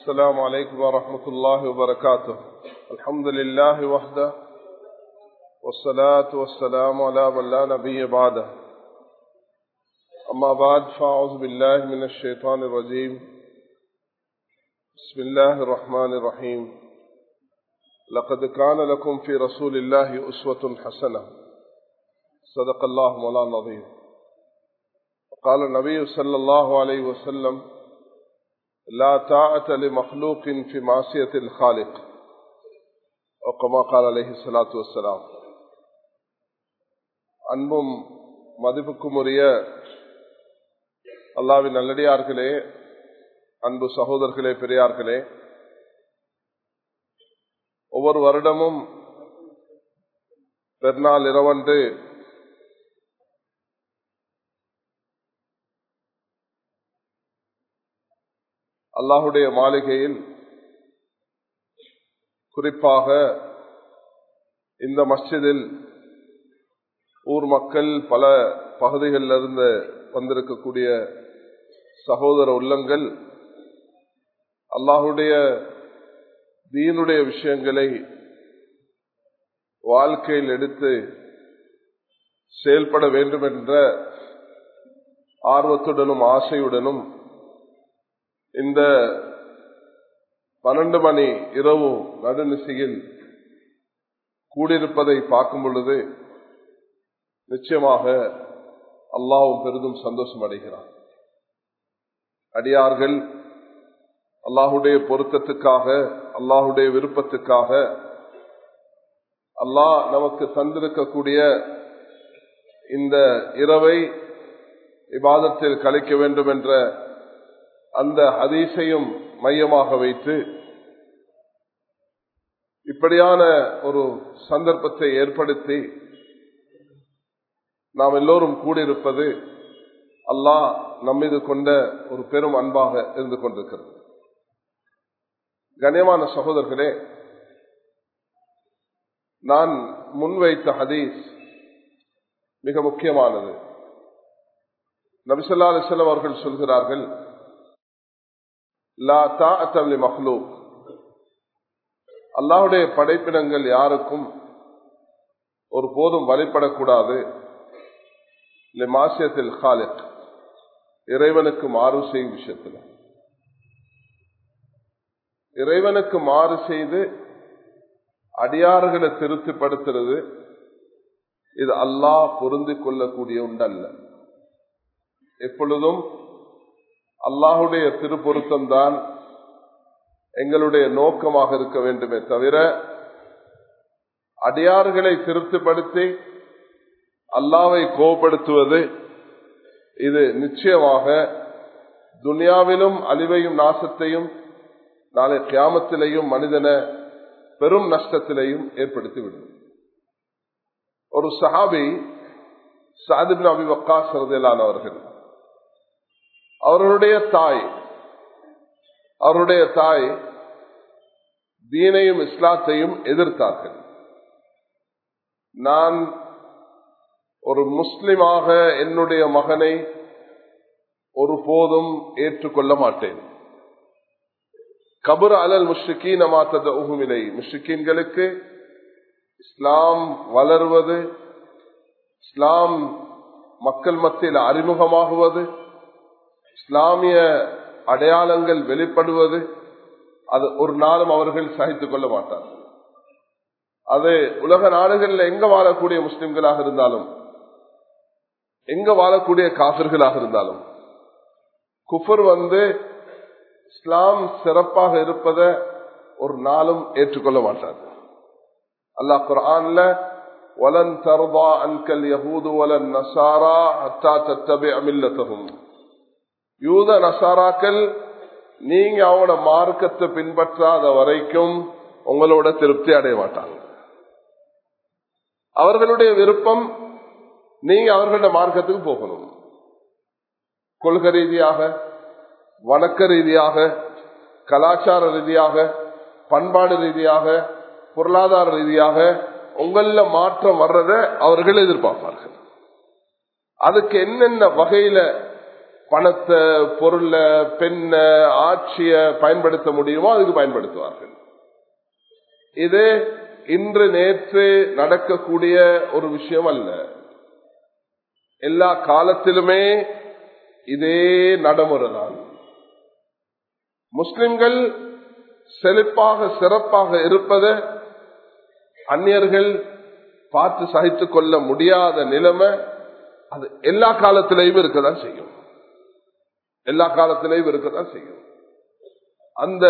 السلام عليكم ورحمة الله وبركاته. الحمد لله وحده والصلاة والسلام على من لا نبي بعده. أما بعد فأعوذ بالله من الشيطان الرجيم. بسم الله الرحمن الرحيم. لقد كان لكم في رسول الله أسوة حسنة. صدق الله مولانا العظيم. قال النبي صلى الله عليه وسلم لا طاعة لمخلوق في معصية الخالق وكما قال عليه الصلاة والسلام அன்பும் மதிப்புக்கும் உரிய அல்லாவின் நல்லடியார்களே அன்பு சகோதரர்களே பெரியார்களே ஒவ்வொரு வருடமும் பெருநாள் இரவன்று அல்லாஹுடைய மாளிகையில் குறிப்பாக இந்த மஸ்ஜிதில் ஊர் மக்கள் பல பகுதிகளில் இருந்து வந்திருக்கக்கூடிய சகோதர உள்ளங்கள் அல்லாஹுடைய தீனுடைய விஷயங்களை வாழ்க்கையில் எடுத்து செயல்பட வேண்டும் என்ற ஆர்வத்துடனும் ஆசையுடனும் இந்த பன்னெண்டு மணி இரவு நடுநிசையில் கூடியிருப்பதை பார்க்கும் பொழுது நிச்சயமாக அல்லாவும் பெரிதும் சந்தோஷம் அடைகிறார் அடியார்கள் அல்லாஹுடைய பொருத்தத்துக்காக அல்லாஹுடைய விருப்பத்துக்காக அல்லாஹ் நமக்கு தந்திருக்கக்கூடிய இந்த இரவை விவாதத்தில் கலைக்க வேண்டும் என்ற அந்த ஹதீஸையும் மையமாக வைத்து இப்படியான ஒரு சந்தர்ப்பத்தை ஏற்படுத்தி நாம் எல்லோரும் கூடியிருப்பது அல்லாஹ் நம்மீது கொண்ட ஒரு பெரும் அன்பாக இருந்து கொண்டிருக்கிறது. கண்ணியமான சகோதரர்களே நான் முன்வைத்த ஹதீஸ் மிக முக்கியமானது. நபிசல்லா அலிஸ்லாம் அவர்கள் சொல்கிறார்கள் லா தாத்தலி மஹ்லூக். அல்லாஹுடைய படைப்பிடங்கள் யாருக்கும் ஒரு போதும் வழிபடக்கூடாது. மாசியத்தில் காலிக் இறைவனுக்கு மாறு செய்யும் விஷயத்தில். இறைவனுக்கு மாறு செய்து அடியார்களை திருப்திப்படுத்துறது இது அல்லாஹ் பொருந்தி கொள்ளக்கூடிய உண்டல்ல எப்பொழுதும் அல்லாஹுடைய திருப்பொருத்தம் தான் எங்களுடைய நோக்கமாக இருக்க வேண்டுமே தவிர அடியார்களை திருப்திப்படுத்தி அல்லாவை கோபப்படுத்துவது இது நிச்சயமாக துனியாவிலும் அழிவையும் நாசத்தையும் நாளை கியாமத்திலையும் மனிதனை பெரும் நஷ்டத்திலையும் ஏற்படுத்திவிடும். ஒரு சஹாபி சாதிபின் அபி வக்காஸ் அவர்களுடைய தாய் அவருடைய தாய் தீனையும் இஸ்லாத்தையும் எதிர்த்தார்கள். நான் ஒரு முஸ்லிமாக என்னுடைய மகனை ஒருபோதும் ஏற்றுக்கொள்ள மாட்டேன். கபர் அலல் முஷ்ரிகீன் மாத்தத உகுமிலை முஷ்ரிகீன்களுக்கு இஸ்லாம் வளர்வது இஸ்லாம் மக்கள் மத்தியில் அறிமுகமாகுவது இஸ்லாமிய அடையாளங்கள் வெளிப்படுவது அது ஒரு நாளும் அவர்கள் சகித்துக் கொள்ள மாட்டார்கள் அது உலக நாடுகளில் எங்க வாழக்கூடிய முஸ்லிம்களாக இருந்தாலும் எங்க வாழக்கூடிய காசர்களாக இருந்தாலும் குஃபர் வந்து இஸ்லாம் சிறப்பாக இருப்பதை ஒரு நாளும் ஏற்றுக்கொள்ள மாட்டார். அல்லாஹ் குரான்ல வலன் தர்வா அன்கல் யஹூது வலன் நசாரா ஹத்தா தத்தபே அமில்லத்தகும் யூத நசாராக்கள் நீங்க அவனோட மார்க்கத்தை பின்பற்றாத வரைக்கும் உங்களோட திருப்தி அடைய மாட்டாங்க. அவர்களுடைய விருப்பம் நீங்க அவர்களோட மார்க்கத்துக்கு போகணும். கொள்கை ரீதியாக வணக்க ரீதியாக கலாச்சார ரீதியாக பண்பாடு ரீதியாக பொருளாதார ரீதியாக உங்கள மாற்றம் வர்றத அவர்கள் எதிர்பார்ப்பார்கள். அதுக்கு என்னென்ன வகையில பணத்தை பொருளை பெண்ண ஆட்சிய பயன்படுத்த முடியுமோ அதுக்கு பயன்படுத்துவார்கள். இது இன்று நேற்று நடக்கக்கூடிய ஒரு விஷயம் அல்ல. எல்லா காலத்திலுமே இதே நடைமுறை தான் முஸ்லிம்கள் செழிப்பாக சிறப்பாக இருப்பதை அந்நியர்கள் பார்த்து சகித்துக் கொள்ள முடியாத நிலைமை அது எல்லா காலத்திலையும் இருக்கதான் செய்யும். எல்லா காலத்திலையும் இருக்கதான் செய்யும். அந்த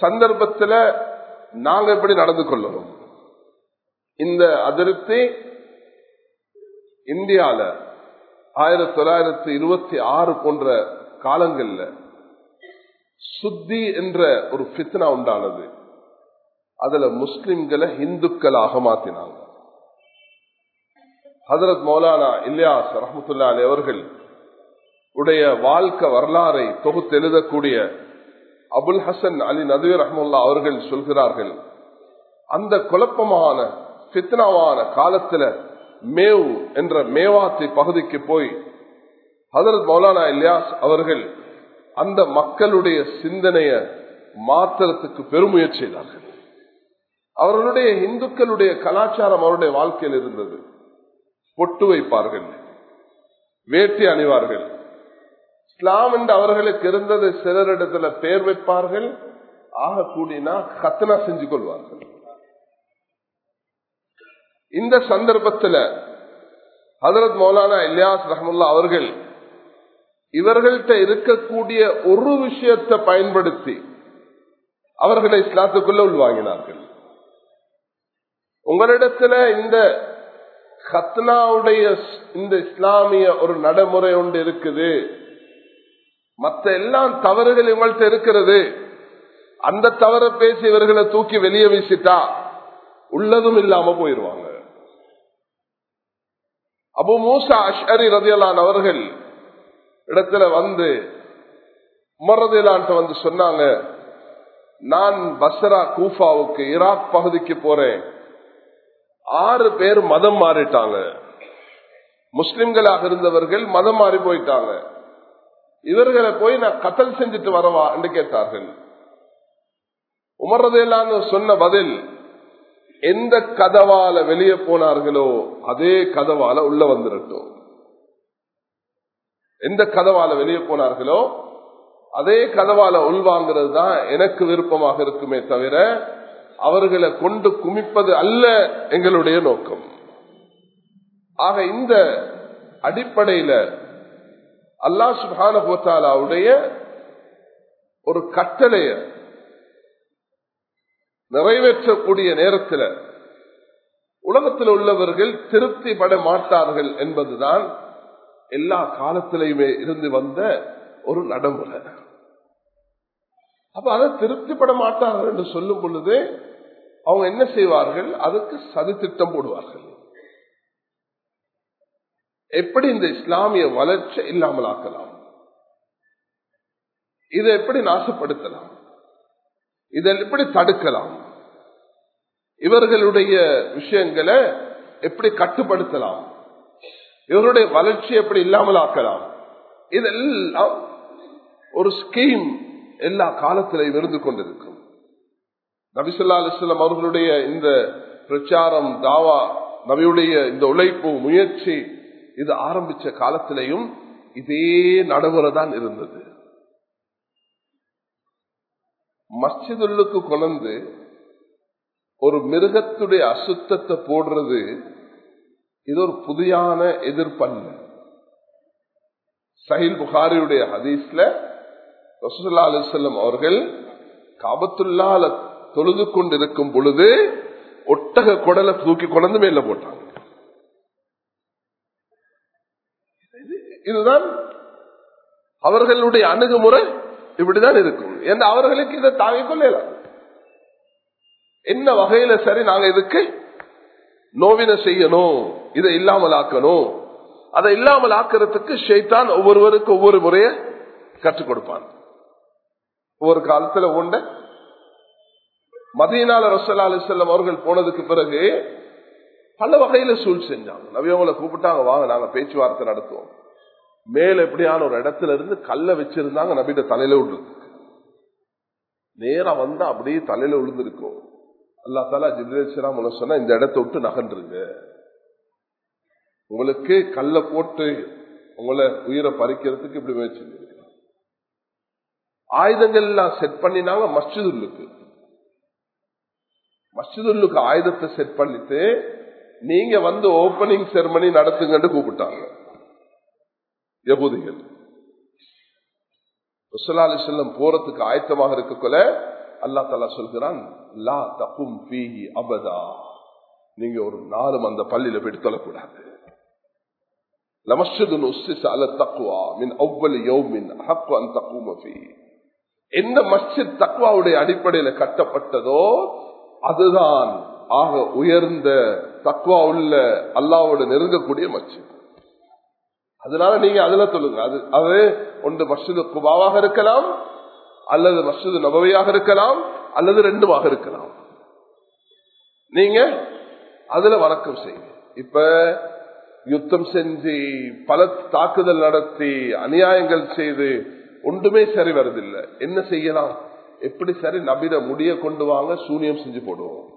சந்தர்ப்பத்தில் நாங்க எப்படி நடந்து கொள்ளணும் இந்த அதிருப்தி இந்தியால ஆயிரத்தி தொள்ளாயிரத்தி இருபத்தி ஆறு போன்ற காலங்கள்ல சுத்தி என்ற ஒரு பித்னா உண்டானது. அதுல முஸ்லிம்களை இந்துக்களாக மாத்தினாங்க. ஹதரத் மௌலானா இல்லியாஸ் ரஹமத்துல்லா அவர்கள் உடைய வாழ்க்கை வரலாறை தொகுத்து எழுதக்கூடிய அபுல் ஹசன் அலி நதீர் ரஹமுல்லா அவர்கள் சொல்கிறார்கள் அந்த குழப்பமான சித்னாவான காலத்துல மேவ் என்ற மேவாத்தி பகுதிக்கு போய் ஹதரத் மௌலானா இல்லியாஸ் அவர்கள் அந்த மக்களுடைய சிந்தனைய மாத்திரத்துக்கு பெருமுயற்சி செய்தார்கள். அவர்களுடைய இந்துக்களுடைய கலாச்சாரம் அவருடைய வாழ்க்கையில் இருந்தது. பொட்டு வைப்பார்கள் வேட்டி அணிவார்கள் இஸ்லாம் என்று அவர்களுக்கு இருந்தது சிலரிடத்துல பேர் வைப்பார்கள். ஆக கூடினா கத்தனா செஞ்சு கொள்வார்கள். இந்த சந்தர்ப்பத்தில் ஹதரத் மௌலானா இலியாஸ் ரஹமுல்லா அவர்கள் இவர்கள்ட்ட இருக்கக்கூடிய ஒரு விஷயத்தை பயன்படுத்தி அவர்களை இஸ்லாத்துக்குள்ள உள்வாங்கினார்கள். உங்களிடத்துல இந்த ஹத்னாவுடைய இந்த இஸ்லாமிய ஒரு நடைமுறை ஒன்று இருக்குது. மற்ற எல்லாம் தவறுகள் இவங்கள்ட்ட இருக்கிறது. அந்த தவற பேசி இவர்களை தூக்கி வெளியே வீசிட்டா உள்ளதும் இல்லாம போயிருவாங்க. அபு மூசா அஷ்ஹரி ரதியலான் அவர்கள் இடத்துல வந்து உமரதிலான்ட்டு வந்து சொன்னாங்க நான் பஸ்ரா கூஃபாவுக்கு ஈராக் பகுதிக்கு போறேன். ஆறு பேர் மதம் மாறிட்டாங்க. முஸ்லிம்களாக இருந்தவர்கள் மதம் மாறி போயிட்டாங்க. இவர்களை போய் நான் கத்தல் செஞ்சுட்டு வரவா என்று கேட்டார்கள். உமர்றதெல்லாம் சொன்ன பதில் எந்த கதவால வெளியே போனார்களோ அதே கதவால உள்ள வந்துடட்டும் எந்த கதவால வெளியே போனார்களோ அதே கதவால உள்வாங்கிறது தான் எனக்கு விருப்பமாக இருக்குமே தவிர அவர்களை கொண்டு குமிப்பது அல்ல எங்களுடைய நோக்கம். ஆக இந்த அடிப்படையில அல்லா போத்தாலாவுடைய ஒரு கட்டளைய நிறைவேற்றக்கூடிய நேரத்தில் உலகத்தில் உள்ளவர்கள் திருப்தி பட மாட்டார்கள் என்பதுதான் எல்லா காலத்திலையுமே இருந்து வந்த ஒரு நடைமுறை. அப்ப அதை திருப்திப்பட மாட்டார்கள் என்று சொல்லும் பொழுது அவங்க என்ன செய்வார்கள்? அதுக்கு சதித்திட்டம் போடுவார்கள். எப்படி இந்த இஸ்லாமிய வளர்ச்சி இல்லாமல் ஆக்கலாம்? இதை எப்படி நாசப்படுத்தலாம்? இதை எப்படி தடுக்கலாம்? இவர்களுடைய விஷயங்களை எப்படி கட்டுப்படுத்தலாம்? இவருடைய வளர்ச்சி எப்படி இல்லாமல் ஆக்கலாம்? இதெல்லாம் ஒரு ஸ்கீம் எல்லா காலத்திலையும் இருந்து கொண்டிருக்கும். நபிசுல்லா அலிஸ்லாம் அவர்களுடைய இந்த பிரச்சாரம் தாவா நபியுடைய இந்த உழைப்பு முயற்சி இது ஆரம்பிச்ச காலத்திலையும் இதே நடைமுறை தான் இருந்தது. மஸ்ஜிதுள்ளுக்கு கொண்டு ஒரு மிருகத்துடைய அசுத்தத்தை போடுறது இது ஒரு புதியான எதிர்ப்பல்ல. சஹில் புகாரியுடைய ஹதீஸ்ல ரசூல்லா அலுவலம் அவர்கள் காபத்துள்ளால தொழுது கொண்டிருக்கும் பொழுது ஒட்டக குடலை தூக்கி கொண்டு மேல போட்டாங்க. இதுதான் அவர்களுடைய அணுகுமுறை இப்படிதான் இருக்கும். ஏன்னா அவர்களுக்கு இதை தாங்கிக் கொள்ளலாம் என்ன வகையில சரி நாங்க இதுக்கு நோவின செய்யணும் இதை இல்லாமல் ஆக்கணும். அதை இல்லாமல் ஆக்கிறதுக்கு ஷெய்தான் ஒவ்வொருவருக்கு ஒவ்வொரு முறைய கற்றுக் கொடுப்பான். ஒவ்வொரு காலத்துல உண்ட. மதியனால ரசல்லா அலிசல்லம் அவர்கள் போனதுக்கு பிறகு பல வகையில சூழ் செஞ்சாங்க. நவியவங்களை கூப்பிட்டாங்க வாங்க நாங்க பேச்சுவார்த்தை நடத்துவோம். மேல எப்படியான ஒரு இடத்துல இருந்து கல்ல வச்சிருந்தாங்க நபிட்ட தலையில விழுந்து நேரா வந்தா அப்படியே தலையில விழுந்திருக்கும். அல்லா தாலா ஜிப்ரேஸ்வரம் சொன்னா இந்த இடத்த விட்டு நகன்றுங்க உங்களுக்கு கல்ல போட்டு உங்களை உயிரை பறிக்கிறதுக்கு இப்படி முயற்சி ஆயுதங்கள் எல்லாம் செட் பண்ணினாங்க மஸ்ஜிதுல்லுக்கு. மஸ்ஜிதுல்லுக்கு ஆயுதத்தை செட் பண்ணிட்டு நீங்க வந்து ஓபனிங் செரமனி நடத்துங்கன்னு கூப்பிட்டாங்க. யகுதிகள். அலி செல்லம் போறதுக்கு ஆயத்தமாக இருக்கக்குள்ள அல்லா தலா சொல்கிறான் லா தப்பும் பீஹி அபதா. நீங்க ஒரு நாளும் அந்த பள்ளியில போயிட்டு தொழக்கூடாது. லமஸ்ஜிதுன் மின் அன் எந்த மஸ்ஜித் தக்வாவுடைய அடிப்படையில கட்டப்பட்டதோ அதுதான் ஆக உயர்ந்த தக்வா உள்ள அல்லாவோட நெருங்கக்கூடிய மஸ்ஜித். அதனால நீங்க அதுல சொல்லுங்க. அது அது ஒன்று மசிது குபாவாக இருக்கலாம் அல்லது மசிது நபவையாக இருக்கலாம் அல்லது ரெண்டுமாக இருக்கலாம். நீங்க அதுல வணக்கம் செய்யுங்க. இப்ப யுத்தம் செஞ்சு பல தாக்குதல் நடத்தி அநியாயங்கள் செய்து ஒன்றுமே சரி வருதில்லை. என்ன செய்யலாம்? எப்படி சரி? நபிட முடிய கொண்டு வாங்க சூனியம் செஞ்சு போடுவோம்.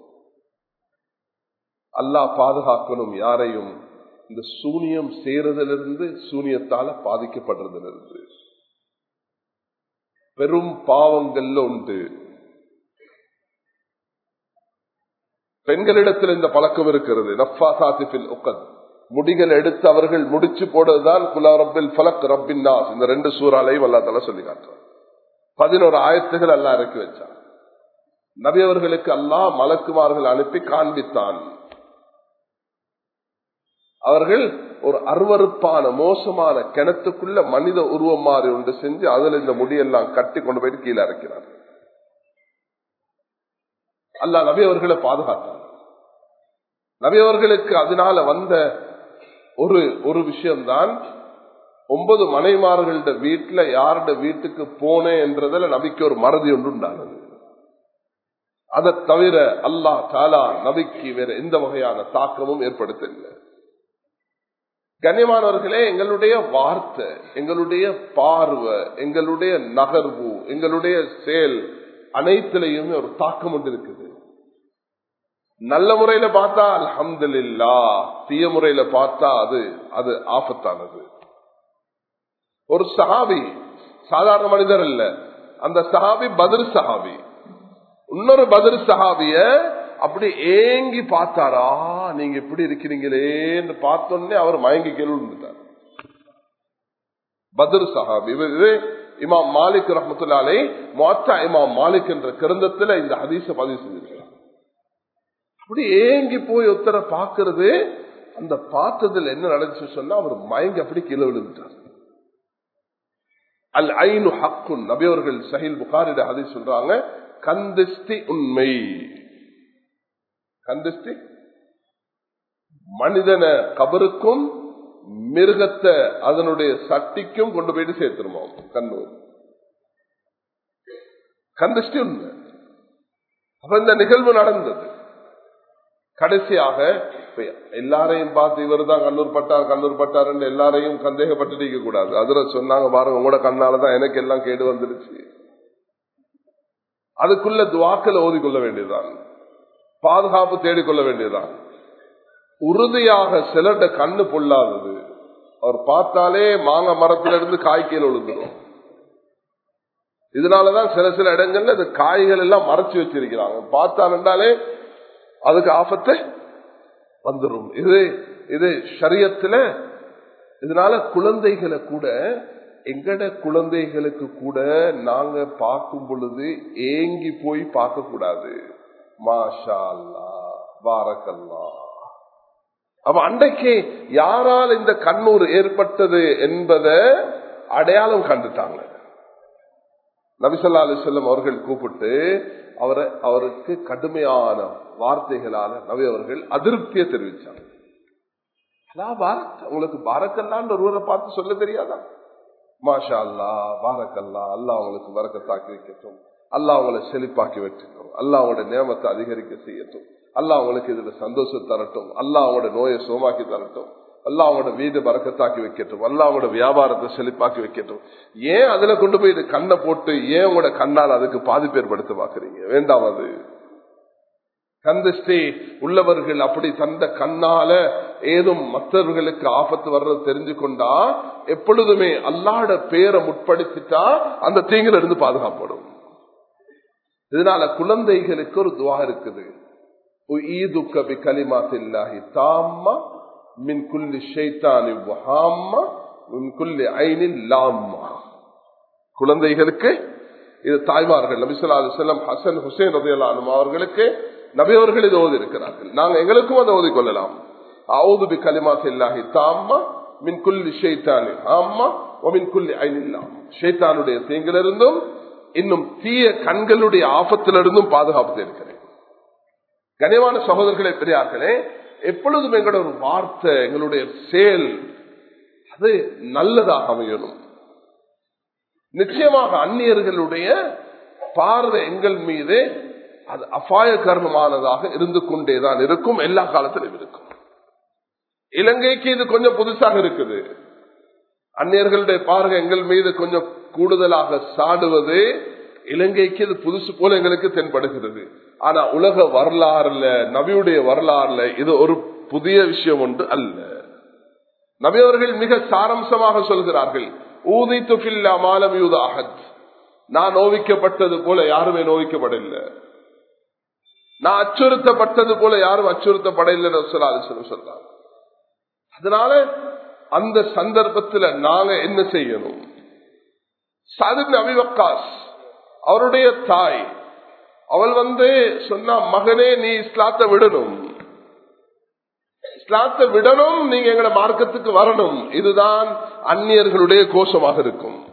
அல்லாஹ் பாதுகாக்கணும் யாரையும். இந்த சூனியம் செய்யறதிலிருந்து சூனியத்தால பாதிக்கப்படுறதிலிருந்து. பெரும் பாவங்கள்ல உண்டு. பெண்களிடத்தில் இந்த பழக்கம் இருக்கிறது. நஃபா சாத்திபில் உக்கத் முடிகள் எடுத்து அவர்கள் முடிச்சு போடுறதுதான் குலா ரப்பில் பலக் ரப்பின் நாஸ். இந்த ரெண்டு சூறாலையும் அல்லாத்தால சொல்லி காட்டுறான். பதினோரு ஆயத்துகள் அல்லா இறக்கி வச்சான். நபி அவர்களுக்கு அல்லாஹ் மலக்குமார்கள் அனுப்பி காண்பித்தான். அவர்கள் ஒரு அருவறுப்பான மோசமான கிணத்துக்குள்ள மனித உருவம் மாறி ஒன்று செஞ்சு அதுல இந்த முடியெல்லாம் கட்டி கொண்டு போயிட்டு கீழே இறக்கிறார். அல்லா நபி அவர்களை பாதுகாத்தார் நபி அவர்களுக்கு அதனால வந்த ஒரு ஒரு விஷயம்தான் ஒன்பது மனைமார்கள்ட வீட்டுல யாருட வீட்டுக்கு போனேன் என்றதுல நபிக்கு ஒரு மறதி ஒன்று உண்டானது. அதை தவிர அல்லாஹ் தாலா நபிக்கு வேற எந்த வகையான தாக்கமும் ஏற்படுத்தவில்லை. கண்ணியமானவர்களே எங்களுடைய வார்த்தை எங்களுடைய பார்வை எங்களுடைய நகர்வு எங்களுடைய செயல் அனைத்திலையுமே ஒரு தாக்கம் ஒன்று இருக்குது. நல்ல முறையில பார்த்தா அலமதுல்லா தீய முறையில பார்த்தா அது அது ஆபத்தானது. ஒரு சஹாபி சாதாரண மனிதர் இல்ல அந்த சஹாபி பதில் சஹாபி. இன்னொரு பதில் சஹாபிய அப்படி ஏங்கி பார்த்தாரா? நீங்க எப்படி இருக்கிறீங்களேன்னு பார்த்தோன்னே அவர் மயங்கி கேள்விட்டார் பத்ர் சஹாப் இது இமாம் மாலிக் ரஹமத்துல்லாலே மொத்தா இமாம் மாலிக் என்ற கிரந்தத்துல இந்த ஹதீச பதிவு செஞ்சிருக்கிறார். அப்படி ஏங்கி போய் ஒருத்தரை பார்க்கறது அந்த பார்த்ததுல என்ன நடந்துச்சு சொன்னா அவர் மயங்கி அப்படி கீழே விழுந்துட்டார். அல் ஐனு ஹக்குன் நபியவர்கள் சஹில் புகாரிட ஹதீஸ் சொல்றாங்க கந்திஸ்தி உண்மை. கந்திஷ்டி மனிதனை கபருக்கும் மிருகத்தை அதனுடைய சட்டிக்கும் கொண்டு போயிட்டு சேர்த்துருமா? கண்ணூர் கந்திஷ்டி உண்மை அப்ப இந்த நிகழ்வு நடந்தது. கடைசியாக எல்லாரையும் பார்த்து இவர் தான் கண்ணூர் பட்டார் கண்ணூர் பட்டார் எல்லாரையும் சந்தேகப்பட்டு இருக்க கூடாது. அதுல சொன்னாங்க பாருங்க உங்களோட கண்ணாலதான் எனக்கு எல்லாம் கேடு வந்துருச்சு. அதுக்குள்ள துவாக்கல ஓதிக்கொள்ள வேண்டியதுதான். பாதுகாப்பு தேடிக்கொள்ள வேண்டியதான் உறுதியாக சிலர்ட கண்ணு பொல்லாதது. அவர் பார்த்தாலே மாங்க மரத்திலிருந்து காய்க்கையில் விழுந்துடும். இதனாலதான் சில சில இடங்கள்ல இந்த காய்கள் எல்லாம் மறைச்சு வச்சிருக்கிறாங்க. பார்த்தாலே அதுக்கு ஆபத்தை வந்துடும் இது இது சரியத்துல இதனால குழந்தைகளை கூட எங்கட குழந்தைகளுக்கு கூட நாங்க பார்க்கும் பொழுது ஏங்கி போய் பார்க்க கூடாது மாஷா அல்லா பாரக்கல்லா. அப்ப அன்றைக்கு யாரால் இந்த கண்ணூர் ஏற்பட்டது என்பதை அடையாளம் கண்டுட்டாங்க. நபிசல்லா அலிசல்லம் அவர்கள் கூப்பிட்டு அவரை அவருக்கு கடுமையான வார்த்தைகளால நபி அவர்கள் அதிருப்தியை தெரிவிச்சாங்க. உங்களுக்கு பாரக்கல்லான்னு ஒருவரை பார்த்து சொல்ல தெரியாதா? மாஷா அல்லா பாரக்கல்லா அல்லா உங்களுக்கு வரக்கத்தாக்கி வைக்கட்டும். அல்லா அவங்களை செழிப்பாக்கி வச்சுக்கணும் அல்லா அவங்களோட நியமத்தை அதிகரிக்க செய்யட்டும். அல்லா அவங்களுக்கு இதுல சந்தோஷம் தரட்டும். அல்லா அவங்களோட நோயை சோமாக்கி தரட்டும். அல்லா அவங்களோட வீடு பறக்கத்தாக்கி வைக்கட்டும். அல்லா அவங்களோட வியாபாரத்தை செழிப்பாக்கி வைக்கட்டும். ஏன் அதுல கொண்டு போய் இது கண்ணை போட்டு ஏன் உங்களோட கண்ணால் அதுக்கு பாதிப்பு ஏற்படுத்த பாக்குறீங்க வேண்டாம் அது உள்ளவர்கள் அப்படி தந்த கண்ணால ஏதும் மற்றவர்களுக்கு ஆபத்து வர்றது தெரிஞ்சு கொண்டா எப்பொழுதுமே அல்லாட பேரை முற்படுத்திட்டா அந்த தீங்கில இருந்து பாதுகாப்படும் இதனால குழந்தைகளுக்கு ஒரு துவா இருக்குது. மின் குல்லி மின் குல்லி குழந்தைகளுக்கு இது தாய்மார்கள் நபிசுல்லா செல்லம் ஹசன் ஹுசேன் ரதையலானும் அவர்களுக்கு நபியவர்கள் இது ஓதி இருக்கிறார்கள் நாங்கள் எங்களுக்கும் அதை ஓதி கொள்ளலாம் ஆவுது பி கலிமாத் இல்லாஹி தாம்மா மின் குல்லி ஷெய்தானி ஆம்மா மின் குல்லி ஐனில்லாம் ஷெய்தானுடைய தீங்கிலிருந்தும் இன்னும் தீய கண்களுடைய ஆபத்திலிருந்தும் பாதுகாப்பு இருக்கிறேன் கனிவான சகோதரர்களை பெரியார்களே எப்பொழுதும் எங்களோட ஒரு வார்த்தை எங்களுடைய செயல் அது நல்லதாக அமையணும். நிச்சயமாக அந்நியர்களுடைய பார்வை எங்கள் மீது அது அபாய கர்மமானதாக இருந்து கொண்டேதான் இருக்கும் எல்லா காலத்திலும் இருக்கும். இலங்கைக்கு இது கொஞ்சம் புதுசாக இருக்குது. அந்நியர்களுடைய பார்வை எங்கள் மீது கொஞ்சம் கூடுதலாக சாடுவது இலங்கைக்கு இது புதுசு போல எங்களுக்கு தென்படுகிறது. ஆனா உலக வரலாறுல நபியுடைய வரலாறுல இது ஒரு புதிய விஷயம் ஒன்று அல்ல. நபி அவர்கள் மிக சாரம்சமாக சொல்கிறார்கள் ஊதி துஃபில்லா மாலம் யூத அகத் நான் நோவிக்கப்பட்டது போல யாருமே நோவிக்கப்படவில்லை. நான் அச்சுறுத்தப்பட்டது போல யாரும் அச்சுறுத்தப்படவில்லை சொல்றாங்க அதனால அந்த சந்தர்ப்பத்தில் நாங்க என்ன செய்யணும்? சாதிப் அபிவக்காஸ் அவருடைய தாய் அவள் வந்து சொன்னா மகனே நீ இஸ்லாத்தை விடணும். இஸ்லாத்தை விடணும் நீங்க எங்களை மார்க்கத்துக்கு வரணும். இதுதான் அந்நியர்களுடைய கோஷமாக இருக்கும்.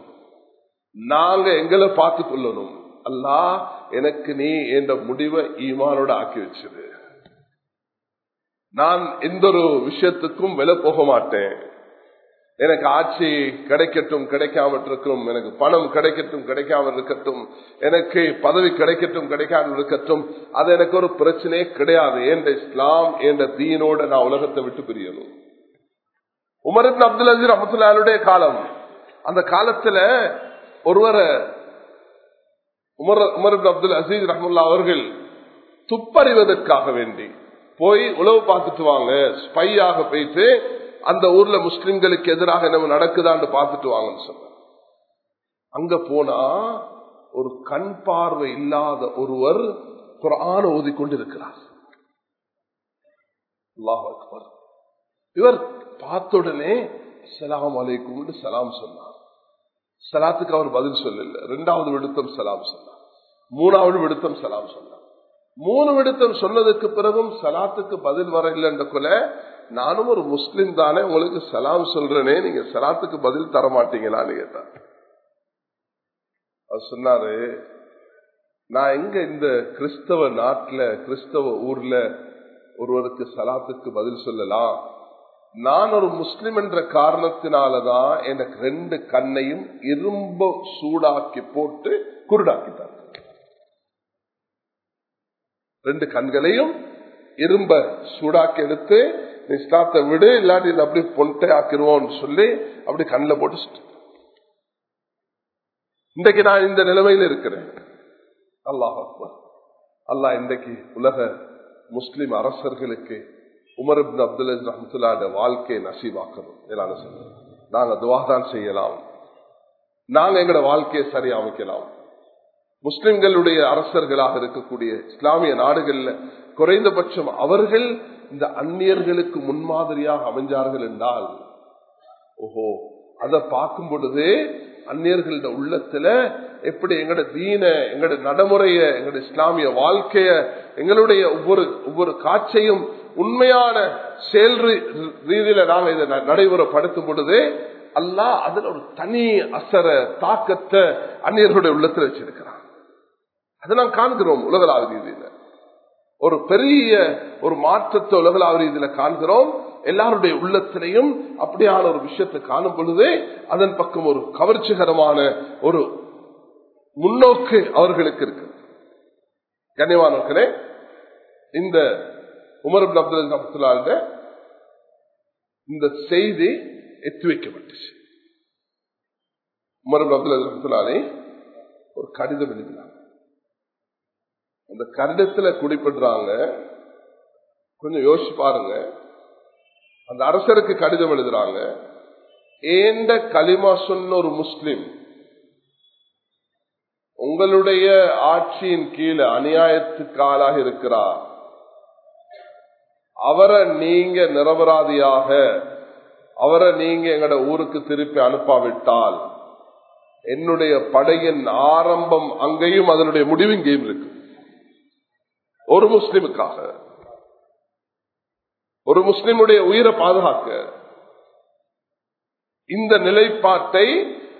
நாங்க எங்களை பார்த்து கொள்ளணும். அல்லா எனக்கு நீ என்ற முடிவை ஈமானோட ஆக்கி வச்சது நான் எந்த ஒரு விஷயத்துக்கும் விலை போக மாட்டேன். எனக்கு ஆட்சி கிடைக்கட்டும் கிடைக்காமட்டிருக்கும் எனக்கு பணம் கிடைக்கட்டும் கிடைக்காம இருக்கட்டும் எனக்கு பதவி கிடைக்கட்டும் கிடைக்காம இருக்கட்டும் அது எனக்கு ஒரு பிரச்சனையே கிடையாது. என்ற இஸ்லாம் என்ற தீனோட நான் உலகத்தை விட்டு பிரியணும். உமரத் அப்துல் அசீர் அஹமத்துல்லாருடைய காலம். அந்த காலத்துல ஒருவரை உமர் உமர் அப்துல் அசீஸ் ரஹமுல்லா அவர்கள் துப்பறிவதற்காக வேண்டி போய் உழவு பார்த்துட்டு வாங்க. ஸ்பையாக போயிட்டு அந்த ஊர்ல முஸ்லிம்களுக்கு எதிராக நம்ம நடக்குதான்னு பார்த்துட்டு வாங்கன்னு சொன்ன அங்க போனா ஒரு கண் பார்வை இல்லாத ஒருவர் குரான ஓதிக்கொண்டிருக்கிறார் இவர் பார்த்த உடனே சலாம் அலைக்கும் சலாம் சொன்னார். சலாத்துக்கு அவர் பதில் சொல்லல. இரண்டாவது விடுத்தம் சலாம் சொன்னார். மூணாவது விடுத்தம் சலாம் சொன்னார். மூணு விடுத்தம் சொன்னதுக்கு பிறகும் சலாத்துக்கு பதில் வர என்ற கொலை நானும் ஒரு முஸ்லீம் தானே உங்களுக்கு சலாம் சொல்றேனே நீங்க சலாத்துக்கு பதில் தர மாட்டீங்களான்னு கேட்டார் அவர் சொன்னாரு நான் எங்க இந்த கிறிஸ்தவ நாட்டுல கிறிஸ்தவ ஊர்ல ஒருவருக்கு சலாத்துக்கு பதில் சொல்லலாம்? நான் ஒரு முஸ்லிம் என்ற காரணத்தினாலதான் எனக்கு ரெண்டு கண்ணையும் இரும்ப சூடாக்கி போட்டு குருடாக்கிட்டார். ரெண்டு கண்களையும் இரும்ப சூடாக்கி எடுத்து நீ ஸ்டாத்தை விடு இல்லாட்டி இதை அப்படி பொண்டை ஆக்கிடுவோம்னு சொல்லி அப்படி கண்ணில் போட்டு இன்றைக்கு நான் இந்த நிலைமையில் இருக்கிறேன். அல்லாஹ் அல்லாஹ் இன்றைக்கு உலக முஸ்லிம் அரசர்களுக்கு உமர் அப்துல் அஜீஸ் ரஹமத்துல்லாட வாழ்க்கையை நசீவாக்கணும். எல்லாரும் சொல்ல நாங்கள் துவாதான் செய்யலாம். நாங்கள் எங்களோட வாழ்க்கையை சரி அமைக்கலாம் முஸ்லிம்களுடைய அரசர்களாக இருக்கக்கூடிய இஸ்லாமிய நாடுகள்ல குறைந்தபட்சம் அவர்கள் இந்த அந்நியர்களுக்கு முன்மாதிரியாக அமைஞ்சார்கள் என்றால் ஓஹோ அதை பார்க்கும் பொழுது அந்நியர்களோட உள்ளத்துல எப்படி எங்கட தீன எங்கட நடைமுறைய எங்கட இஸ்லாமிய வாழ்க்கைய எங்களுடைய ஒவ்வொரு ஒவ்வொரு காட்சியும் உண்மையான செயல் ரீதியில நாங்க இதை நடைமுறைப்படுத்தும் பொழுது அல்லா அதுல ஒரு தனி அசர தாக்கத்தை அந்நியர்களுடைய உள்ளத்துல வச்சிருக்கிறான். அதை நாம் காண்கிறோம் உலகளாவ ரீதியில. ஒரு பெரிய ஒரு மாற்றத்தை உலகளாவ இதுல காண்கிறோம். எல்லாருடைய உள்ளத்திலையும் அப்படியான ஒரு விஷயத்தை காணும் பொழுது அதன் பக்கம் ஒரு கவர்ச்சிகரமான ஒரு முன்னோக்கு அவர்களுக்கு இருக்கு. கண்ணியமானவர்களே இந்த உமர் அப்துல் அப்துல்லா இந்த செய்தி எத்தி வைக்கப்பட்டுச்சு உமர் அப்துல் அப்துல்லாலே ஒரு கடிதம் எழுதினார். அந்த கடிதத்துல குடிப்படுறாங்க கொஞ்சம் யோசிச்சு பாருங்க. அந்த அரசருக்கு கடிதம் எழுதுறாங்க. ஏண்ட களிமா சொன்ன ஒரு முஸ்லிம் உங்களுடைய ஆட்சியின் கீழே அநியாயத்துக்கு ஆளாக இருக்கிறார். அவரை நீங்க நிரபராதியாக அவரை நீங்க எங்கட ஊருக்கு திருப்பி அனுப்பாவிட்டால் என்னுடைய படையின் ஆரம்பம் அங்கேயும் அதனுடைய முடிவு இங்கேயும் இருக்கு. ஒரு முஸ்லிமுக்காக ஒரு முஸ்லிமுடைய உயிரை பாதுகாக்க இந்த நிலைப்பாட்டை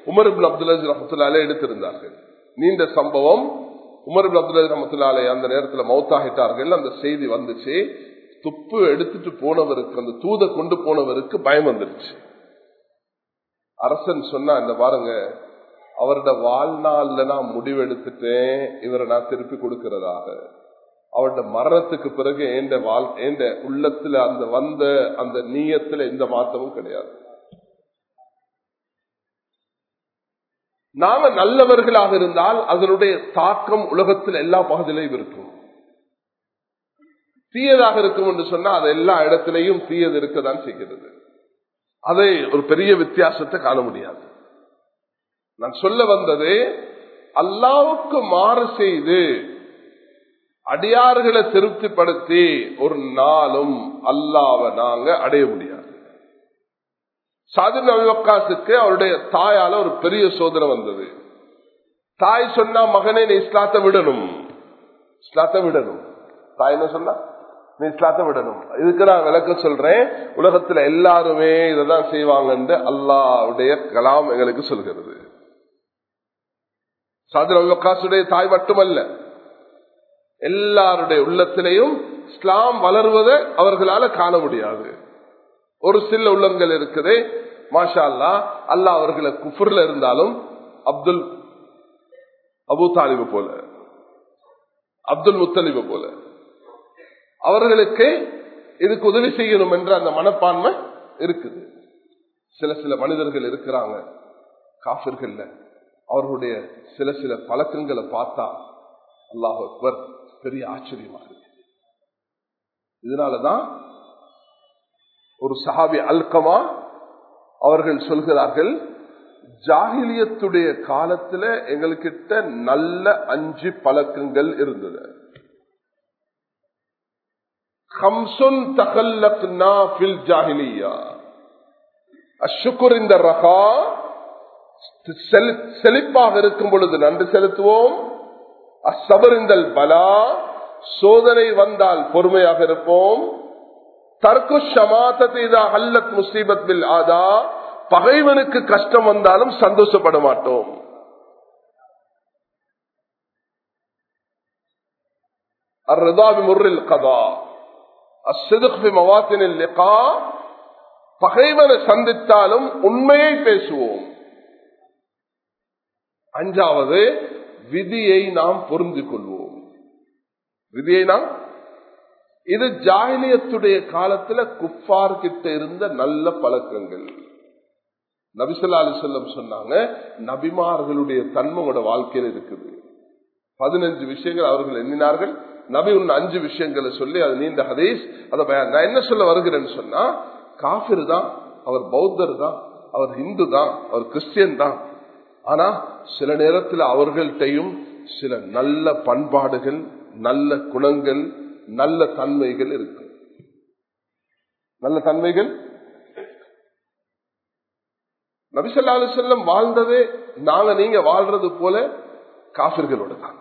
உமர் அப்துல் ரஹத்துல்லாலே எடுத்திருந்தார்கள். நீண்ட சம்பவம். உமர் அப்துல் ரஹமத்துல்லாலே அந்த நேரத்தில் மௌத்தாகிட்டார்கள். அந்த செய்தி வந்துச்சு. துப்பு எடுத்துட்டு போனவருக்கு அந்த தூத கொண்டு போனவருக்கு பயம் வந்துருச்சு. அரசன் சொன்னா இந்த பாருங்க அவரோட வாழ்நாள்ல நான் முடிவெடுத்துட்டேன் இவரை நான் திருப்பி கொடுக்கிறதாக. அவருடைய மரணத்துக்கு பிறகு எந்த வாழ் எந்த உள்ளத்துல அந்த வந்த அந்த நீயத்துல எந்த மாற்றமும் கிடையாது. நாம நல்லவர்களாக இருந்தால் அதனுடைய தாக்கம் உலகத்தில் எல்லா பகுதியிலையும் இருக்கும். தீயதாக இருக்கும் என்று சொன்னா அது எல்லா இடத்திலையும் தீயது இருக்கதான் செய்கிறது. அதை ஒரு பெரிய வித்தியாசத்தை காண முடியாது. நான் சொல்ல வந்தது அல்லாவுக்கு மாறு செய்து அடியார்களை திருப்திப்படுத்தி ஒரு நாளும் அல்லாவ நாங்க அடைய முடியாது. சாதின் அவிவக்காசுக்கு அவருடைய தாயால ஒரு பெரிய சோதனை வந்தது. தாய் சொன்னா மகனே நீ இஸ்லாத்த விடணும். இஸ்லாத்த விடணும். தாய் என்ன சொன்னா? நீ இஸ்லாத்த விடணும். இதுக்கு நான் விளக்க சொல்றேன். உலகத்துல எல்லாருமே இதான் செய்வாங்கன்னு அல்லாவுடைய கலாம் எங்களுக்கு சொல்கிறது. சாதின் அவிவக்காசுடைய தாய் மட்டுமல்ல எல்லாருடைய உள்ளத்திலையும் இஸ்லாம் வளர்வதை அவர்களால காண முடியாது. ஒரு சில உள்ளங்கள் இருக்குது. மாஷா அல்லா அல்லா அவர்களை குஃபுர்ல இருந்தாலும் அப்துல் அபு தாலிபு போல அப்துல் முத்தலிபு போல அவர்களுக்கு இதுக்கு உதவி செய்யணும் என்ற அந்த மனப்பான்மை இருக்குது. சில சில மனிதர்கள் இருக்கிறாங்க காஃபிர்கள் அவர்களுடைய சில சில பழக்கங்களை பார்த்தா அல்லாஹ் அக்பர் பெரிய ஆச்சரியமாக இருக்கு. இதனாலதான் ஒரு சஹாபி அல்கமா அவர்கள் சொல்கிறார்கள் ஜாகிலியத்துடைய காலத்துல எங்கள்கிட்ட நல்ல அஞ்சு பழக்கங்கள் இருந்தது. இந்த செழிப்பாக இருக்கும் பொழுது நன்றி செலுத்துவோம். அசபரிந்தல் பலா சோதனை வந்தால் பொறுமையாக இருப்போம். தர்க்கு ஹல்லத் முசீபத் பில் ஆதா பகைவனுக்கு கஷ்டம் வந்தாலும் சந்தோஷப்பட மாட்டோம். முர்ரில் பகைவனை சந்தித்தாலும் உண்மையை பேசுவோம். அஞ்சாவது விதியை நாம் பொருந்து கொள்வோம் விதியை நாம்? இது ஜாகிலியத்துடைய காலத்துல குப்பார் கிட்ட இருந்த நல்ல பழக்கங்கள். நபிசல்லா அலிசல்லம் சொன்னாங்க நபிமார்களுடைய தன்மையோட வாழ்க்கையில் இருக்குது. பதினஞ்சு விஷயங்கள் அவர்கள் எண்ணினார்கள். நபி ஒன்னு அஞ்சு விஷயங்களை சொல்லி அது நீண்ட ஹதீஸ் அதை நான் என்ன சொல்ல வருகிறேன்னு சொன்னா காபிர் தான் அவர் பௌத்தர் தான் அவர் ஹிந்து தான் அவர் கிறிஸ்டியன் தான். ஆனா சில நேரத்தில் அவர்கள்ட்டையும் சில நல்ல பண்பாடுகள் நல்ல குணங்கள் நல்ல தன்மைகள் இருக்கு. நல்ல தன்மைகள்? நபிசல்லாலு செல்லம் வாழ்ந்ததே நாங்க நீங்க வாழ்றது போல காபிர்களோட தான்.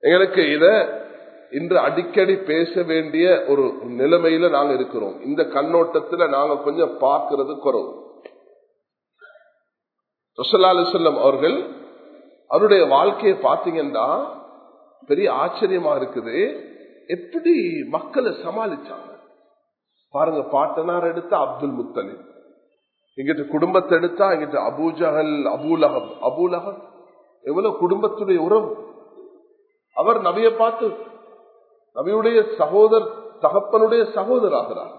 எங்களுக்கு இத இன்று அடிக்கடி பேச வேண்டிய ஒரு நிலைமையில நாங்க இருக்கிறோம். இந்த கண்ணோட்டத்துல நாங்க கொஞ்சம் பார்க்கறது குறவு. ரசல்லா செல்லம் அவர்கள் அவருடைய வாழ்க்கையை பார்த்தீங்கன்னா பெரிய ஆச்சரியமா இருக்குது. எப்படி மக்களை சமாளிச்சாங்க? பாருங்க பாட்டனார் எடுத்தா அப்துல் முத்தலிப். இங்கிட்ட குடும்பத்தை எடுத்தா எங்கிட்ட அபூஜகல் அபூலகம் அபூலகம் எவ்வளவு குடும்பத்துடைய உறவு. அவர் நபியை பார்த்து நபியுடைய சகோதர் தகப்பனுடைய சகோதராகிறார்.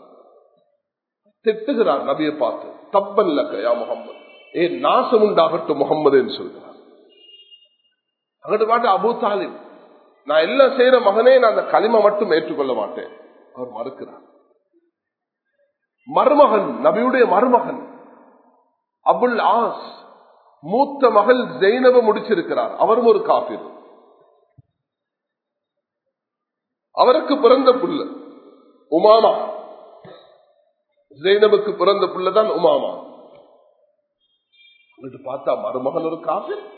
திட்டுகிறார் நபியை பார்த்து. தப்பல்ல கயா முகம்மது ஏ நாசம் உண்டாகட்டும் முகம்மது என்று சொல்கிறார். அங்கிட்டு பாட்டு அபு தாலிப் நான் எல்லாம் செய்யற மகனே நான் அந்த களிமை மட்டும் ஏற்றுக்கொள்ள மாட்டேன். அவர் மறுக்கிறார். மருமகன் நபியுடைய மருமகன் அபுல் ஆஸ் மூத்த மகள் ஜெயினவ முடிச்சிருக்கிறார். அவரும் ஒரு காப்பீர் அவருக்கு பிறந்த புள்ள உமாமா. ஜெயினபுக்கு பிறந்த புள்ளதான் உமாமா. அங்கிட்டு பார்த்தா மருமகன் ஒரு காஃபிர்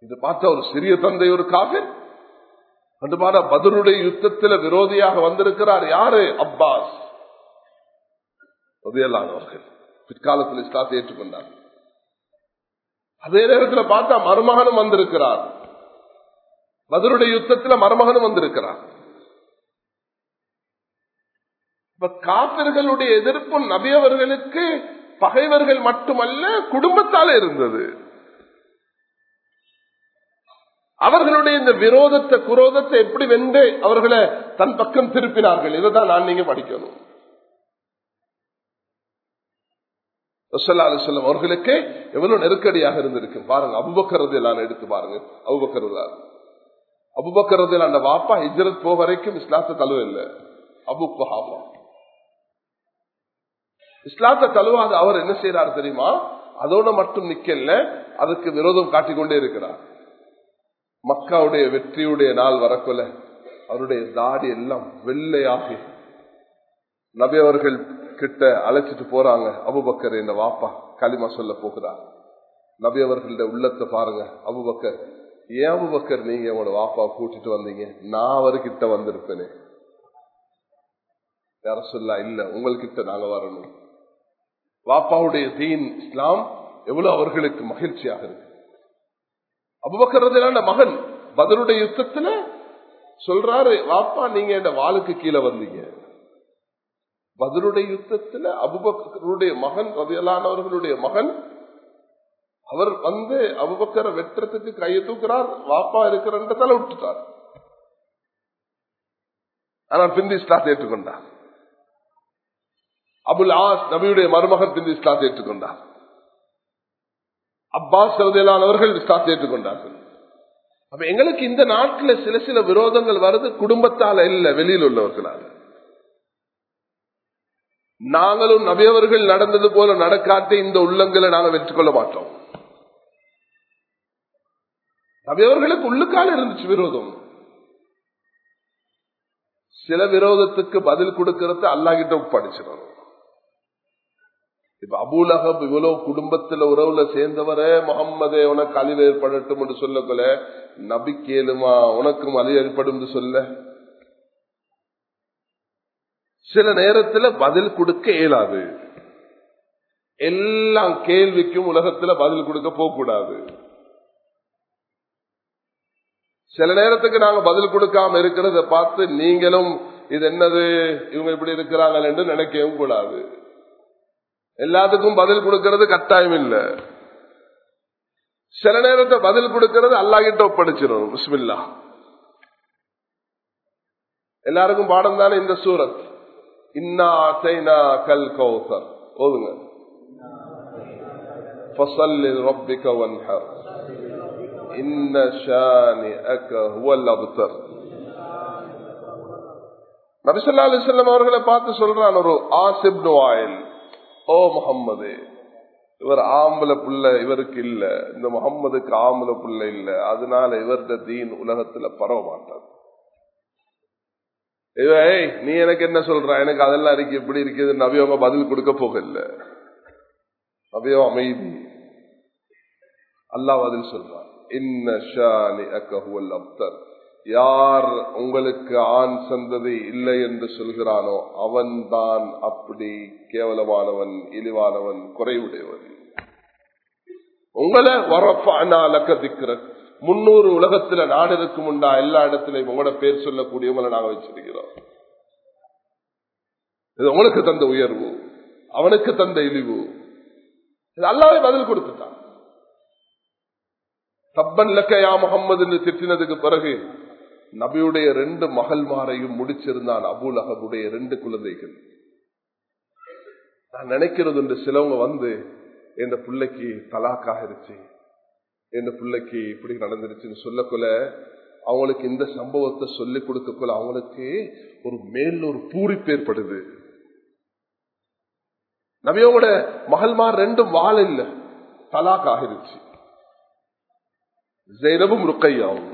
இது பார்த்தா ஒரு சிறிய தந்தை ஒரு காஃபிர் அன்று பார்த்தா பதிலுடைய யுத்தத்தில் விரோதியாக வந்திருக்கிறார் யாரு? அப்பாஸ். அவர்கள். பிற்காலத்தில் இஸ்லாத்தை ஏற்றுக்கொண்டார். அதே நேரத்தில் பார்த்தா மருமகனும் வந்திருக்கிறார். பதிலுடைய யுத்தத்தில் மருமகனும் வந்திருக்கிறார். இப்ப காப்பிர்களுடைய எதிர்ப்பும் நபியவர்களுக்கு பகைவர்கள் மட்டுமல்ல குடும்பத்தால இருந்தது. அவர்களுடைய இந்த விரோதத்தை குரோதத்தை எப்படி வென்று அவர்களை தன் பக்கம் திருப்பினார்கள் இதைதான் நான் நீங்க படிக்கணும். செல்லம் அவர்களுக்கு எவ்வளவு நெருக்கடியாக இருந்திருக்கு பாருங்க அபுபக்கரது எல்லாம் எடுத்து பாருங்க. அபுபக்கரதா அபுபக்கரது அந்த வாப்பா ஹிஜரத் போக வரைக்கும் இஸ்லாத்த தழுவ இல்லை. அபு குஹாபா. இஸ்லாத்த தழுவாத அவர் என்ன செய்யறாரு தெரியுமா? அதோட மட்டும் நிக்கல அதுக்கு விரோதம் காட்டிக்கொண்டே இருக்கிறார். மக்காவுடைய வெற்றியுடைய நாள் வரக்குல அவருடைய தாடி எல்லாம் வெள்ளையாகி நபி அவர்கள் கிட்ட அழைச்சிட்டு போறாங்க அபுபக்கர் இந்த வாப்பா களிமா சொல்ல போகிறார். நபி அவர்களோட உள்ளத்தை பாருங்க அபுபக்கர். ஏன் அபுபக்கர் நீங்க உங்களோட வாப்பா கூட்டிட்டு வந்தீங்க? நான் அவர்கிட்ட வந்திருப்பேனே. யார சொல்லா இல்ல உங்கள்கிட்ட நாங்க வரணும். வாப்பாவுடைய தீன் இஸ்லாம் எவ்வளவு அவர்களுக்கு மகிழ்ச்சியாக இருக்கு. அபுபக்கரதிலான மகன் பதிலுடைய யுத்தத்துல சொல்றாரு வாப்பா நீங்க இந்த வாளுக்கு கீழே வந்தீங்க. பதிலுடைய யுத்தத்துல அபுபக்கருடைய மகன் ரதியலானவர்களுடைய மகன் அவர் வந்து அபுபக்கரை வெட்டுறதுக்கு கையை தூக்குறார் வாப்பா இருக்கிறன்றதால விட்டுட்டார். ஆனால் பிந்தி இஸ்லாத்தை ஏற்றுக்கொண்டார். அபுல் ஆஸ் நபியுடைய மருமகன் பிந்தி இஸ்லாத்தை ஏற்றுக்கொண்டார் அப்பாஸ் சவுதியலானவர்கள் இஸ்லாத்தை ஏற்றுக்கொண்டார்கள் அப்ப எங்களுக்கு இந்த நாட்டில் சில சில விரோதங்கள் வருது குடும்பத்தால இல்ல வெளியில் உள்ளவர்களால். நாங்களும் நபியவர்கள் நடந்தது போல நடக்காட்டி இந்த உள்ளங்களை நாங்கள் வெற்றிக்கொள்ள மாட்டோம். நபியவர்களுக்கு உள்ளுக்கால இருந்துச்சு விரோதம். சில விரோதத்துக்கு பதில் கொடுக்கறது அல்லாஹிட்ட ஒப்படைச்சிடணும். இப்ப அபூலகப் இவ்வளவு குடும்பத்துல உறவுல சேர்ந்தவரே முகம்மதே உனக்கு அழிவு ஏற்படட்டும் என்று சொல்லக்கொல. நபி கேளுமா உனக்கும் அழிவு ஏற்படும் சொல்ல. சில நேரத்துல பதில் கொடுக்க இயலாது. எல்லா கேள்விக்கும் உலகத்துல பதில் கொடுக்க போகக்கூடாது. சில நேரத்துக்கு நாங்க பதில் கொடுக்காம இருக்கிறத பார்த்து நீங்களும் இது என்னது? இவங்க இப்படி இருக்கிறாங்க என்று நினைக்கவும் கூடாது. எல்லாத்துக்கும் பதில் கொடுக்கறது கட்டாயம் இல்லை. சில நேரத்தை பதில் கொடுக்கறது அல்லாஹிட்ட ஒப்படைச்சிடும் எல்லாருக்கும் பாடம் தானே இந்த சூரத்? இன்னா சைனா கல் கௌசர் ஓதுங்க நபிசல்லா அலிசல்லம் அவர்களை பார்த்து சொல்றான் ஒரு ஆசிப் நோயில் ஓ முகம்மது இவர் ஆம்பளை புள்ள இவருக்கு இல்ல. இந்த முகம்மதுக்கு ஆம்பளை புள்ள இல்ல. அதனால இவருடைய தீன் உலகத்துல பரவ மாட்டார். ஏய் நீ எனக்கு என்ன சொல்ற? எனக்கு அதெல்லாம் இருக்கு எப்படி இருக்குதுன்னு நபியவங்க பதில் கொடுக்க போகல. நபியோ அமைதி. அல்லா பதில் சொல்றான். இன்ன ஷானி அக்கஹுவல் அப்தர். யார் உங்களுக்கு ஆண் சந்ததி இல்லை என்று சொல்கிறானோ அவன்தான் அப்படி கேவலமானவன் இழிவானவன் குறைவுடையவன். உங்களை வரப்பானாலக்க திக்கிற முன்னூறு உலகத்துல நாடு இருக்கும் உண்டா எல்லா இடத்திலையும் உங்களோட பேர் சொல்லக்கூடியவங்களை நாங்க வச்சிருக்கிறோம். இது உங்களுக்கு தந்த உயர்வு அவனுக்கு தந்த இழிவு. இது அல்லாவே பதில் கொடுத்துட்டான். தப்பன் லக்கையா முகம்மது திட்டினதுக்கு பிறகு நபியுடைய ரெண்டு மகள்மாரையும் முடிச்சிருந்தான் அபுல் அகபுடைய ரெண்டு குழந்தைகள். நான் நினைக்கிறது என்று சிலவங்க வந்து என் பிள்ளைக்கு தலாக் ஆகிருச்சு. என் பிள்ளைக்கு இப்படி நடந்துருச்சுன்னு சொல்லக்குள்ள அவங்களுக்கு இந்த சம்பவத்தை சொல்லிக் கொடுக்கக்குள்ள அவங்களுக்கு ஒரு மேல் ஒரு பூரிப்பு ஏற்படுது. நபியோட மகள்மார் ரெண்டும் வாழ இல்ல தலாக் ஆகிருச்சு. ஜெயினபும் ருக்கையாவும்.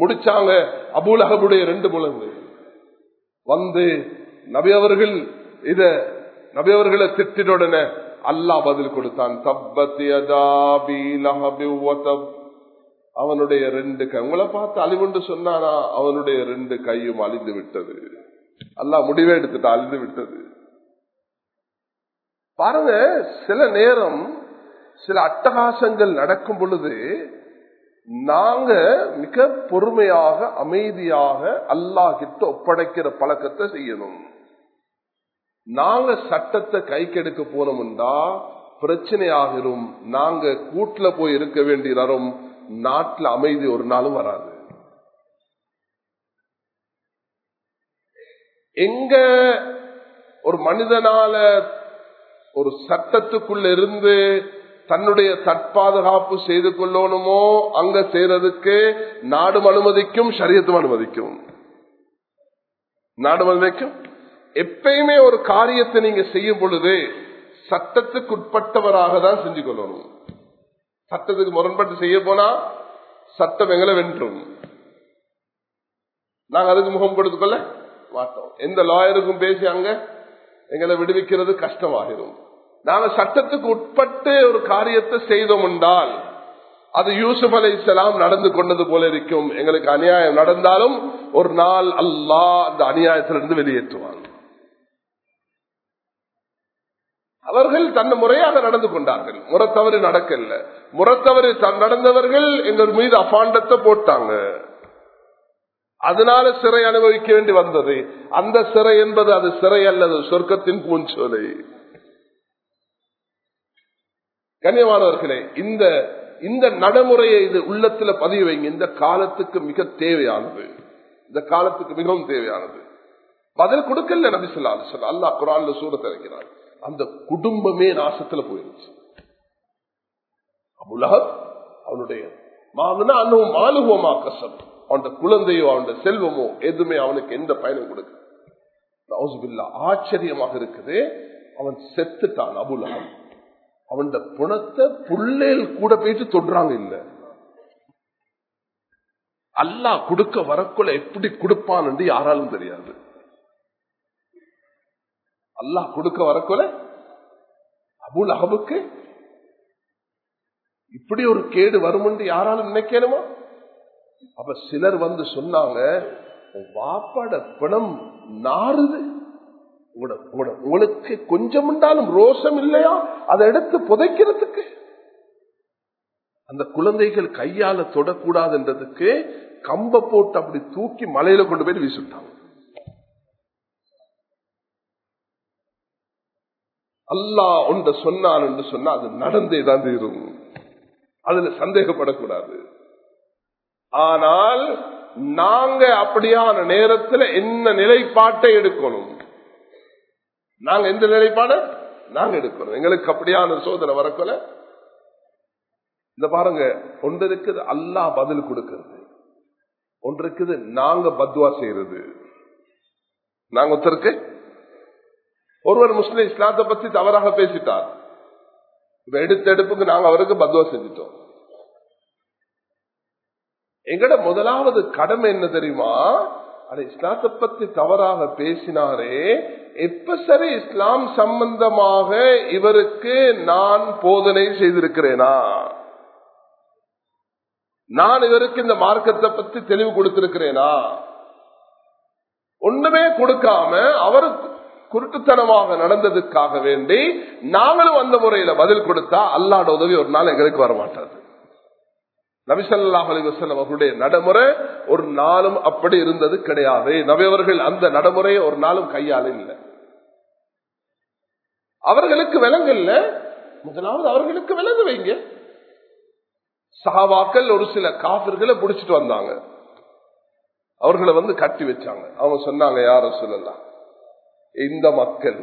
முடிச்சாங்க அபுல் அகபுடைய ரெண்டு குழந்தை வந்து நபி அவர்கள் இத நபி அவர்களை திட்டின அல்லாஹ் பதில் கொடுத்தான். அவனுடைய ரெண்டு கை உங்களை பார்த்து அழிவுண்டு சொன்னானா அவனுடைய ரெண்டு கையும் அழிந்து விட்டது. அல்லாஹ் முடிவே எடுத்துட்டா அழிந்து விட்டது. பாருங்க சில நேரம் சில அட்டகாசங்கள் நடக்கும் பொழுது நாங்க மிக பொறுமையாக அமைதியாக அல்லாஹ் கிட்ட ஒப்படைக்கிற பழக்கத்தை செய்யணும். நாங்க சட்டத்தை கை கெடுக்க போனோம்டா பிரச்சனையாகிரும். நாங்க கூட்டுல போய் இருக்க வேண்டியரும் நாட்டுல அமைதி ஒரு நாளும் வராது. எங்க ஒரு மனிதனால ஒரு சட்டத்துக்குள்ள இருந்து தன்னுடைய தற்பாதுகாப்பு செய்து கொள்ளணுமோ அங்க செய்யறதுக்கு நாடும் அனுமதிக்கும் சரியத்தும் அனுமதிக்கும். நாடும் அனுமதிக்கும். எப்பயுமே ஒரு காரியத்தை நீங்க செய்யும் பொழுது சட்டத்துக்கு உட்பட்டவராக தான் செஞ்சு கொள்ளணும். சட்டத்துக்கு முரண்பட்டு செய்ய போனா சட்டம் எங்களை வென்றும். நாங்க அதுக்கு முகம் கொடுத்துக்கொள்ள மாட்டோம். எந்த லாயருக்கும் பேசி அங்க எங்களை விடுவிக்கிறது கஷ்டமாகிடும் நாம சட்டத்துக்கு உட்பட்டு ஒரு காரியத்தை செய்தோம் என்றால் அது யூசுப் அலை இஸ்லாம் நடந்து கொண்டது போல இருக்கும். எங்களுக்கு அநியாயம் நடந்தாலும் ஒரு நாள் அல்லாஹ் அந்த அநியாயத்திலிருந்து வெளியேற்றுவாங்க அவர்கள் தன்னை முறையாக நடந்து கொண்டார்கள். முறத்தவறு நடக்கல. முறத்தவறு நடந்தவர்கள் எங்கள் மீது அபாண்டத்தை போட்டாங்க. அதனால சிறை அனுபவிக்க வேண்டி வந்தது. அந்த சிறை என்பது அது சிறை அல்லது சொர்க்கத்தின் பூஞ்சோலை. கண்ணியமானவர்களே இந்த இந்த நடைமுறையை இது உள்ளத்துல பதிவு வைங்க. இந்த காலத்துக்கு மிக தேவையானது. இந்த காலத்துக்கு மிகவும் தேவையானது. பதில் கொடுக்கல நபி சொல்லா சொல்ல அல்லா குரான்ல சூரத்தை வைக்கிறார் அந்த குடும்பமே நாசத்துல போயிருச்சு. அபுலகப் அவனுடைய மாமனா அண்ணவும் மாலுகோமா கசம் அவனோட குழந்தையோ அவனோட செல்வமோ எதுவுமே அவனுக்கு எந்த பயனும் கொடுக்க ஆச்சரியமாக இருக்குது. அவன் செத்துட்டான் அபுலகம் அவன் புணத்தை புள்ளேல் கூட போயிட்டு தொடுறாங்க இல்ல. அல்லா கொடுக்க வரக்குள்ள எப்படி கொடுப்பான் என்று யாராலும் தெரியாது. அல்லாஹ் கொடுக்க வரக்குள்ள அபுல் அகபுக்கு இப்படி ஒரு கேடு வரும் என்று யாராலும் நினைக்கணுமா? அப்ப சிலர் வந்து சொன்னாங்க வாப்பாட பணம் நாறுது. உங்களுக்கு கொஞ்சம் உண்டாலும் ரோஷம் இல்லையா? அதை எடுத்து புதைக்கிறதுக்கு. அந்த குழந்தைகள் கையால தொடக்கூடாதுன்றதுக்கு கம்ப போட்டு அப்படி தூக்கி மலையில கொண்டு போய் வீசிட்டாங்க அல்லா ஒன்ற சொன்னான் என்று சொன்னா அது நடந்தே தான் தீரும். அதுல சந்தேகப்படக்கூடாது. ஆனால் நாங்க அப்படியான நேரத்தில் என்ன நிலைப்பாட்டை எடுக்கணும்? நாங்க எந்த நிலைப்பாடு? நாங்க எடுக்கணும் எங்களுக்கு அப்படியான சோதனை வரக்கொல. இந்த பாருங்க ஒன்று இருக்குது அல்லா பதில் கொடுக்கிறது. ஒன்று இருக்குது நாங்க பத்வா செய்யறது. நாங்க ஒருத்தருக்கு ஒருவர் முஸ்லிம் இஸ்லாத்தை பத்தி தவறாக பேசிட்டார். இப்ப எடுத்த எடுப்புக்கு நாங்க அவருக்கு பத்வா செஞ்சிட்டோம். எங்கட முதலாவது கடமை என்ன தெரியுமா? அது இஸ்லாத்தை பத்தி தவறாக பேசினாரே எப்ப சரி இஸ்லாம் சம்பந்தமாக இவருக்கு நான் போதனை செய்திருக்கிறேனா? நான் இவருக்கு இந்த மார்க்கத்தை பத்தி தெளிவு கொடுத்திருக்கிறேனா? ஒண்ணுமே கொடுக்காம அவருக்கு குருட்டுத்தனமாக நடந்ததுக்காக வேண்டி நாங்களும் அந்த முறையில பதில் கொடுத்தா அல்லாட உதவி ஒரு நாள் எங்களுக்கு வரமாட்டாது. நபிசல்லாஹ் அலிவசன் அவர்களுடைய நடைமுறை ஒரு நாளும் அப்படி இருந்தது கிடையாது. நபியவர்கள் அந்த நடைமுறையை ஒரு நாளும் கையால் இல்லை. அவர்களுக்கு விலங்கல்ல முதலாவது அவர்களுக்கு விலங்கு வைங்க. சஹாபாக்கள் ஒரு சில காபிர்களை பிடிச்சிட்டு வந்தாங்க. அவர்களை வந்து கட்டி வச்சாங்க. அவங்க சொன்னாங்க யார சொல்லலாம் இந்த மக்கள்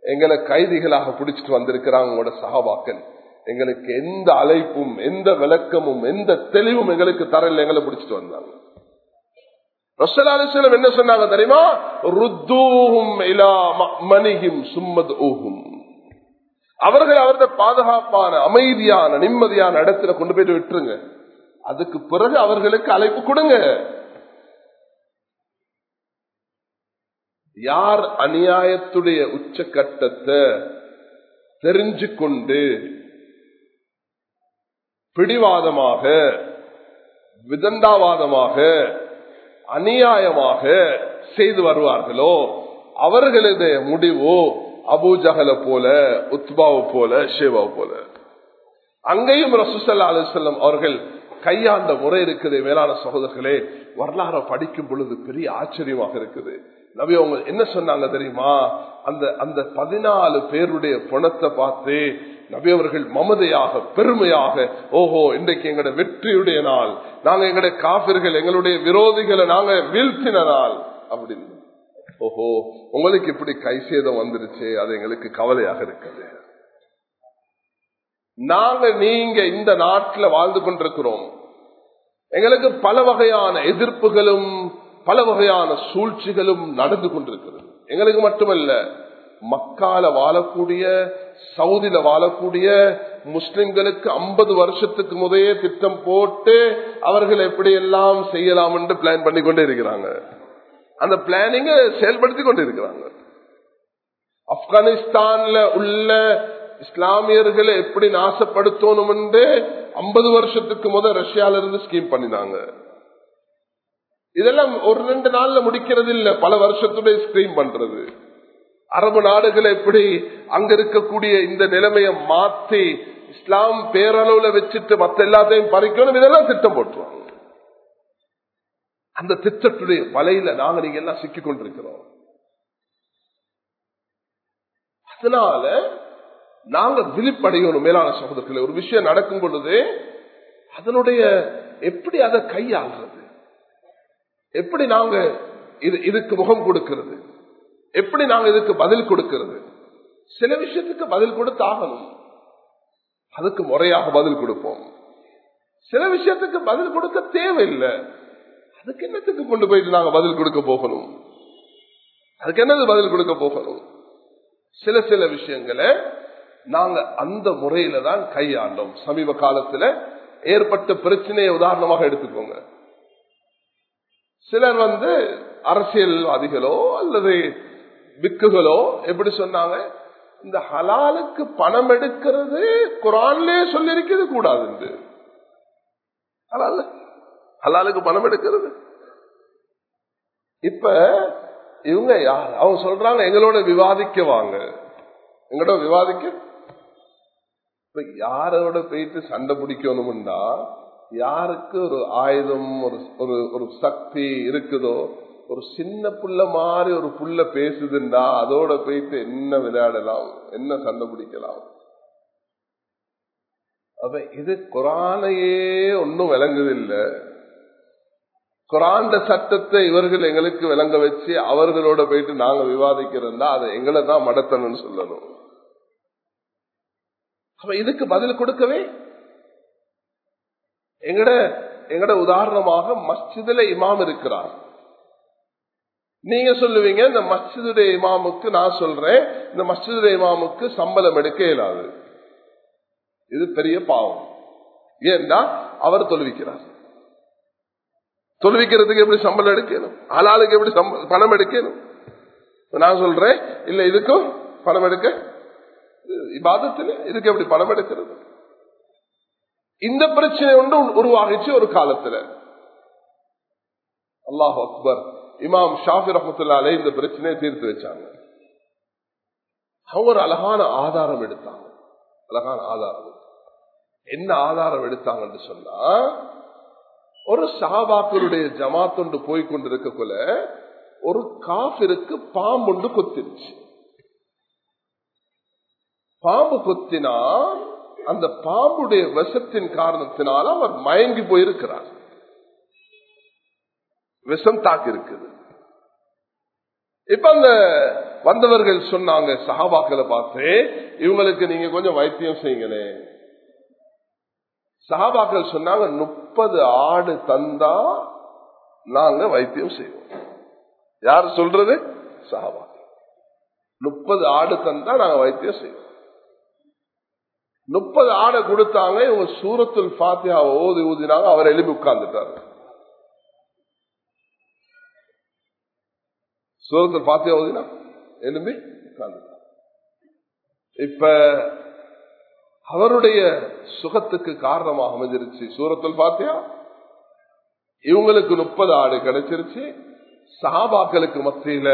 எங்களை கைதிகளாக பிடிச்சிட்டு வந்திருக்கிறாங்க உங்களோட சகாபாக்கள் எங்களுக்கு எந்த அழைப்பும் எந்த விளக்கமும் எந்த தெளிவும் எங்களுக்கு தரல எங்களை பிடிச்சிட்டு வந்தாங்க. ரசலாலிசலம் என்ன சொன்னாங்க தெரியுமா? ருத்தூஹும் மணிகும் சும்மத் அவர்கள் அவரது பாதுகாப்பான அமைதியான நிம்மதியான இடத்துல கொண்டு போயிட்டு விட்டுருங்க. அதுக்கு பிறகு அவர்களுக்கு அழைப்பு கொடுங்க. யார் அநியாயத்துடைய உச்சக்கட்டத்தை தெரிஞ்சு கொண்டு பிடிவாதமாக விதண்டாவாதமாக அநியாயமாக செய்து வருவார்களோ அவர்களது முடிவு அபூஜகல போல உத்பாவை போல ஷேவா போல. அங்கேயும் ரசூசல்லா அலுவலம் அவர்கள் கையாண்ட முறை இருக்குது. மேலான சகோதரர்களே வரலாறு படிக்கும் பொழுது பெரிய ஆச்சரியமாக இருக்குது. நபி அவங்க என்ன சொன்னாங்க தெரியுமா? அந்த அந்த பதினாலு பேருடைய பணத்தை பார்த்து நபி அவர்கள் மமதையாக பெருமையாக ஓஹோ இன்றைக்கு எங்கட வெற்றியுடைய நாள் நாங்க எங்களுடைய காபிர்கள் எங்களுடைய விரோதிகளை நாங்க வீழ்த்தின நாள் அப்படின்னு. ஓஹோ உங்களுக்கு இப்படி கை சேதம் வந்துருச்சு அது எங்களுக்கு கவலையாக இருக்குது. நாங்க நீங்க இந்த நாட்டில் வாழ்ந்து கொண்டிருக்கிறோம். எங்களுக்கு பல வகையான எதிர்ப்புகளும் பல வகையான சூழ்ச்சிகளும் நடந்து கொண்டிருக்கிறது. எங்களுக்கு மட்டுமல்ல மக்கால வாழக்கூடிய சவுதியில வாழக்கூடிய முஸ்லிம்களுக்கு ஐம்பது வருஷத்துக்கு முதைய திட்டம் போட்டு அவர்கள் எப்படி எல்லாம் செய்யலாம் என்று பிளான் பண்ணி கொண்டே இருக்கிறாங்க. அந்த பிளானிங்க செயல்படுத்தி கொண்டு இருக்கிறாங்க. ஆப்கானிஸ்தான்ல உள்ள இஸ்லாமியர்களை எப்படி நாசப்படுத்தணும் என்று ஐம்பது வருஷத்துக்கு முதல் ரஷ்யால இருந்து ஸ்கீம் பண்ணினாங்க. இதெல்லாம் ஒரு ரெண்டு நாள்ல முடிக்கிறது இல்ல பல வருஷத்துடைய ஸ்கிரீம் பண்றது. அரபு நாடுகளை எப்படி அங்க இருக்கக்கூடிய இந்த நிலைமையை மாத்தி இஸ்லாம் பேரளவுல வச்சுட்டு மத்த எல்லாத்தையும் பறிக்கணும் இதெல்லாம் திட்டம் போட்டுருவாங்க. அந்த திட்டத்துடைய வலையில நாங்க நீங்க எல்லாம் சிக்கிக் கொண்டிருக்கிறோம். அதனால நாங்க விழிப்படையணும் மேலான சகோதரத்தில் ஒரு விஷயம் நடக்கும் பொழுது அதனுடைய எப்படி அதை கையாள்றது? எப்படி நாங்க இது இதுக்கு முகம் கொடுக்கிறது? எப்படி நாங்க இதுக்கு பதில் கொடுக்கிறது? சில விஷயத்துக்கு பதில் கொடுத்து ஆகணும் அதுக்கு முறையாக பதில் கொடுப்போம். சில விஷயத்துக்கு பதில் கொடுக்க தேவையில்லை. அதுக்கு என்னத்துக்கு கொண்டு போயிட்டு நாங்க பதில் கொடுக்க போகணும்? அதுக்கு என்னது பதில் கொடுக்க போகணும்? சில சில விஷயங்களை நாங்க அந்த முறையில தான் கையாண்டோம். சமீப காலத்துல ஏற்பட்ட பிரச்சனையை உதாரணமாக எடுத்துக்கோங்க. சிலர் வந்து அரசியல்வாதிகளோ அல்லது விக்குகளோ எப்படி சொன்னாங்க? இந்த ஹலாலுக்கு பணம் எடுக்கிறது குரான்லே சொல்லிருக்கிறது கூடாது ஹலாலுக்கு பணம் எடுக்கிறது. இப்ப இவங்க யார்? அவங்க சொல்றாங்க எங்களோட விவாதிக்க வாங்க. எங்களோட விவாதிக்க. இப்ப யாரோட போயிட்டு சண்டை பிடிக்கணும்னா யாருக்கு ஒரு ஆயுதம் ஒரு ஒரு சக்தி இருக்குதோ ஒரு சின்ன புள்ள மாதிரி ஒரு புள்ள பேசுதுண்டா அதோட போயிட்டு என்ன விளையாடலாம் என்ன சண்டை பிடிக்கலாம். அப்ப இது குரானையே ஒன்னும் விளங்குதில்லை. குராண்ட சட்டத்தை இவர்கள் எங்களுக்கு விளங்க வச்சு அவர்களோட போயிட்டு நாங்க விவாதிக்கிறோம்னா அதை எங்களை தான் மடத்தணும்னு சொல்லணும். அப்ப இதுக்கு பதில் கொடுக்கவே எங்கட எங்கட உதாரணமாக மஸ்ஜிதுல இமாம் இருக்கிறார். நீங்க சொல்லுவீங்க இந்த மஸ்ஜிதுடைய இமாமுக்கு நான் சொல்றேன் இந்த மஸ்ஜிதுடைய இமாமுக்கு சம்பளம் எடுக்க இயலாது. இது பெரிய பாவம். ஏன்னா அவர் தொழுவிக்கிறார். தொழுவிக்கிறதுக்கு எப்படி சம்பளம் எடுக்கணும்? ஆளாளுக்கு எப்படி பணம் எடுக்கணும்? நான் சொல்றேன் இல்ல இதுக்கும் பணம் எடுக்க இபாதத்தில் இதுக்கு எப்படி பணம் எடுக்கிறது? இந்த பிரச்சனை ஒன்று உருவாகிச்சு ஒரு காலத்துல. அல்லாஹ் அக்பர் இமாம் ஷாஃபி ரஹமத்துல்லாலே இந்த பிரச்சனையை தீர்த்து வச்சாங்க. அவங்க ஒரு அழகான ஆதாரம் எடுத்தாங்க. அழகான ஆதாரம். என்ன ஆதாரம் எடுத்தாங்கன்னு சொன்னா ஒரு சஹாபாக்களுடைய ஜமாத் ஒன்று போய் கொண்டிருக்கக்குள்ள ஒரு காஃபிற்கு பாம்பு கொத்திருச்சு. பாம்பு கொத்தினா அந்த பாம்புடைய விஷத்தின் காரணத்தினால அவர் மயங்கி போயிருக்கிறார். விஷம் தாக்கி இருக்குது இப்ப அந்த வந்தவர்கள் சொன்னாங்க சகாபாக்களை பார்த்து இவங்களுக்கு நீங்க கொஞ்சம் வைத்தியம் செய்யுங்களே. சகாபாக்கள் சொன்னாங்க முப்பது ஆடு தந்தா நாங்க வைத்தியம் செய்வோம். யார் சொல்றது? சகாபாக்கள். முப்பது ஆடு தந்தா நாங்க வைத்தியம் செய்வோம். முப்பது ஆடை கொடுத்தாங்க இவங்க சூரத்துல் பாத்தியா ஓதி ஊதினாங்க அவர் எழுப்பி உட்கார்ந்துட்டாரு. சூரத்தில் பாத்தியா ஓதினா எழுப்பி உட்கார்ந்துட்டார். இப்ப அவருடைய சுகத்துக்கு காரணமாக அமைஞ்சிருச்சு சூரத்துல் பாத்தியா இவங்களுக்கு முப்பது ஆடு கிடைச்சிருச்சு. சாபாக்களுக்கு மத்தியில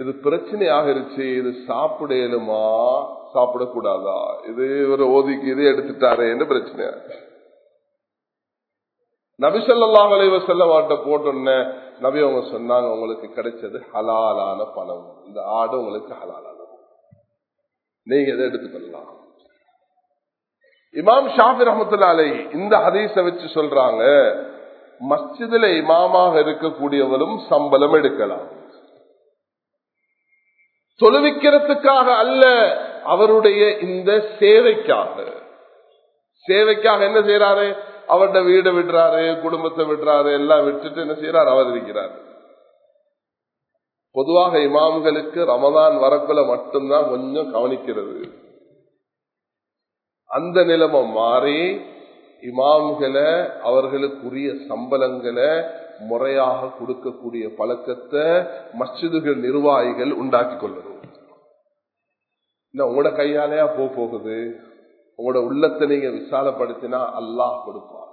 இது பிரச்சனையாக இருச்சு இது சாப்பிடலுமா சாப்பிடக்கூடாதா? இது ஒரு ஓதிக்கு இது எடுத்துட்டாரு என்று பிரச்சனை. நபிசல்லா வளைவ செல்ல மாட்ட போட்டோன்ன நபி அவங்க சொன்னாங்க உங்களுக்கு கிடைச்சது ஹலாலான பணம் இந்த ஆடு உங்களுக்கு ஹலாலான நீங்க எதை எடுத்துக்கலாம் இமாம் ஷாஃபி ரஹமத்துல்லா அலை இந்த ஹதீஸ வச்சு சொல்றாங்க மஸ்ஜிதில் இமாமாக இருக்கக்கூடியவரும் சம்பளம் எடுக்கலாம். தொழுவிக்கிறதுக்காக அல்ல அவருடைய இந்த சேவைக்காக. சேவைக்காக என்ன செய்யறாரு அவருடைய வீடை விடுறாரு குடும்பத்தை விடுறாரு எல்லாம் விட்டுட்டு என்ன செய்யறாரு அவர் இருக்கிறார். பொதுவாக இமாம்களுக்கு ரமதான் வரக்குள்ள மட்டும்தான் கொஞ்சம் கவனிக்கிறது. அந்த நிலைமை மாறி இமாம்களை அவர்களுக்குரிய சம்பளங்களை முறையாக கொடுக்கக்கூடிய பழக்கத்தை மஸ்ஜிதுகள் நிர்வாகிகள் உண்டாக்கி கொள்ளணும். உங்களோட கையாலையா போகுது. உங்களோட உள்ளத்தை நீங்க விசாலப்படுத்தினா அல்லாஹ் கொடுப்பார்.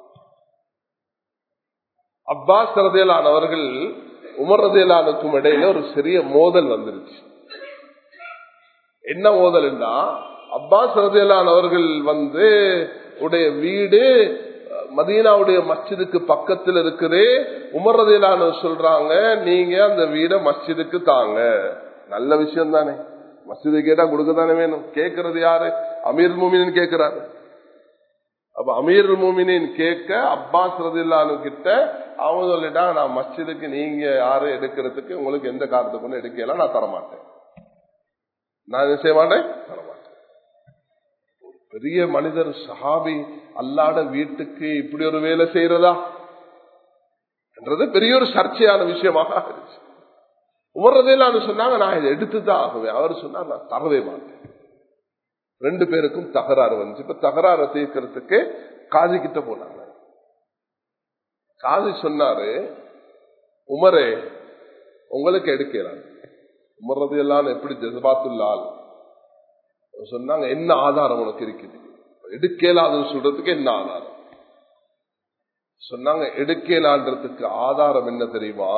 அப்பாஸ் ரதையிலானவர்கள் உமர் ரதையிலானுக்கும் இடையில ஒரு சிறிய மோதல் வந்துருச்சு. என்ன மோதல்னா அப்பாஸ் ரதையிலானவர்கள் வந்து உடைய வீடு மதீனாவுடைய மஸ்ஜிதுக்கு பக்கத்தில் இருக்குது. உமர்றதையிலான சொல்றாங்க நீங்க அந்த வீட மஸ்ஜிதுக்கு தாங்க. நல்ல விஷயம் தானே. மஸ்ஜிது கேட்டா கொடுக்க தானே வேணும். கேட்கறது யாரு? அமீர் மூமினின் கேட்கிறாரு. அப்ப அமீர் மூமினின் கேட்க அப்பாஸ் ரதில்லானு கிட்ட அவங்க சொல்லிட்டா நான் மஸ்ஜிதுக்கு நீங்க யாரு எடுக்கிறதுக்கு உங்களுக்கு எந்த காரணத்துக்கு எடுக்கலாம் நான் தரமாட்டேன். நான் என்ன செய்ய மாட்டேன்? பெரிய மனிதர் சஹாபி அல்லாட வீட்டுக்கு இப்படி ஒரு வேலை செய்யறதா? என்றது பெரிய ஒரு சர்ச்சையான விஷயமாக ஆகிருச்சு உமர்றதேலான்னு சொன்னாங்க நான் இதை எடுத்துதான் ஆகுவேன். அவர் சொன்னார் நான் தரவே மாட்டேன். ரெண்டு பேருக்கும் தகராறு வந்துச்சு. இப்ப தகராறு தீர்க்கறதுக்கு காதி கிட்ட போனாங்க. காதி சொன்னாரு உமரே உங்களுக்கு எடுக்கிறான் உமர்றது எல்லாம் எப்படி ஜசபாத்துள்ளால் சொன்னாங்க என்ன ஆதாரம் உனக்கு இருக்குது? எடுக்கலாதுன்னு சொல்றதுக்கு என்ன ஆதாரம்? சொன்னாங்க எடுக்கலான்றதுக்கு ஆதாரம் என்ன தெரியுமா?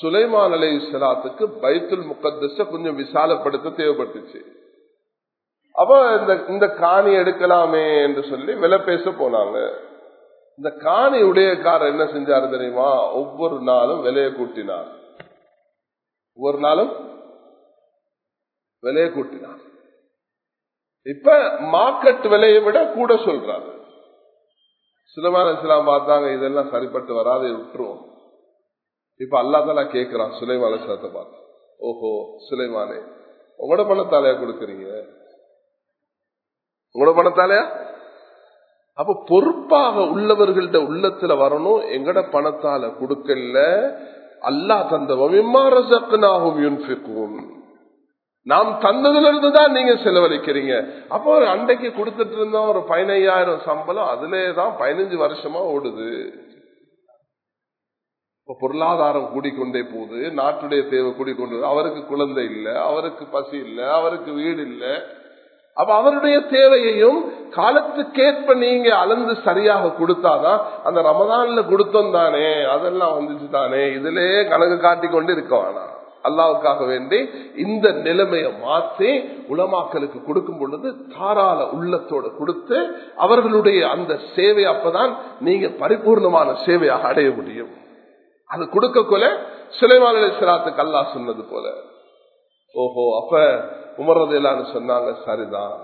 சுலைமான் அலை சலாத்துக்கு பைத்துல் முகத்தஸ கொஞ்சம் விசாலப்படுத்த தேவைப்பட்டுச்சு. அப்ப இந்த இந்த காணி எடுக்கலாமே என்று சொல்லி விலை பேச போனாங்க. இந்த காணி உடையக்காரர் என்ன செஞ்சாரு தெரியுமா? ஒவ்வொரு நாளும் விலையை கூட்டினார். ஒவ்வொரு நாளும் விலையை கூட்டினார். இப்ப மார்க்கெட் விலையை விட கூட சொல்றாரு. சுலைமான் இஸ்லாம் பார்த்தாங்க இதெல்லாம் சரிப்பட்டு வராது விட்டுருவோம். இப்ப அல்லாதான் கேட்கிறான் சுலைமான அலிஸ்லாத்தை பார்த்து. ஓஹோ சுலைமானே உங்களோட பணத்தாலையா கொடுக்குறீங்க? உங்களோட பணத்தாலையா? அப்ப பொறுப்பாக உள்ளவர்கள்ட்ட உள்ளத்துல வரணும் எங்கட பணத்தால கொடுக்கல அல்லா தந்தவம் நாம் தந்ததுல இருந்து தான் நீங்க செலவழிக்கிறீங்க. அப்போ ஒரு அண்டைக்கு கொடுத்துட்டு இருந்தோம் ஒரு பதினையாயிரம் சம்பளம் அதுலே தான் பதினஞ்சு வருஷமா ஓடுது. இப்ப பொருளாதாரம் கூடிக்கொண்டே போகுது. நாட்டுடைய தேவை கூடிக்கொண்டு அவருக்கு குழந்தை இல்லை அவருக்கு பசி இல்லை அவருக்கு வீடு இல்லை. அப்ப அவருடைய தேவையையும் காலத்துக்கேற்ப நீங்க அளந்து சரியாக கொடுத்தாதான் அந்த ரமதான்ல கொடுத்தோம் தானே அதெல்லாம் வந்துச்சு தானே இதுலயே கணக்கு காட்டி கொண்டு இருக்க வேணாம். அல்லாவுக்காக வேண்டி இந்த நிலைமையை மாற்றி உலமாக்களுக்கு கொடுக்கும் பொழுது தாராள உள்ளத்தோடு கொடுத்து அவர்களுடைய அந்த சேவை அப்பதான் நீங்க பரிபூர்ணமான சேவையாக அடைய முடியும். அது கொடுக்க கொல சிலைமான சிராத்துக்கு அல்லா சொன்னது போல. ஓஹோ அப்ப உமர்றது சொன்னாங்க சரிதான்.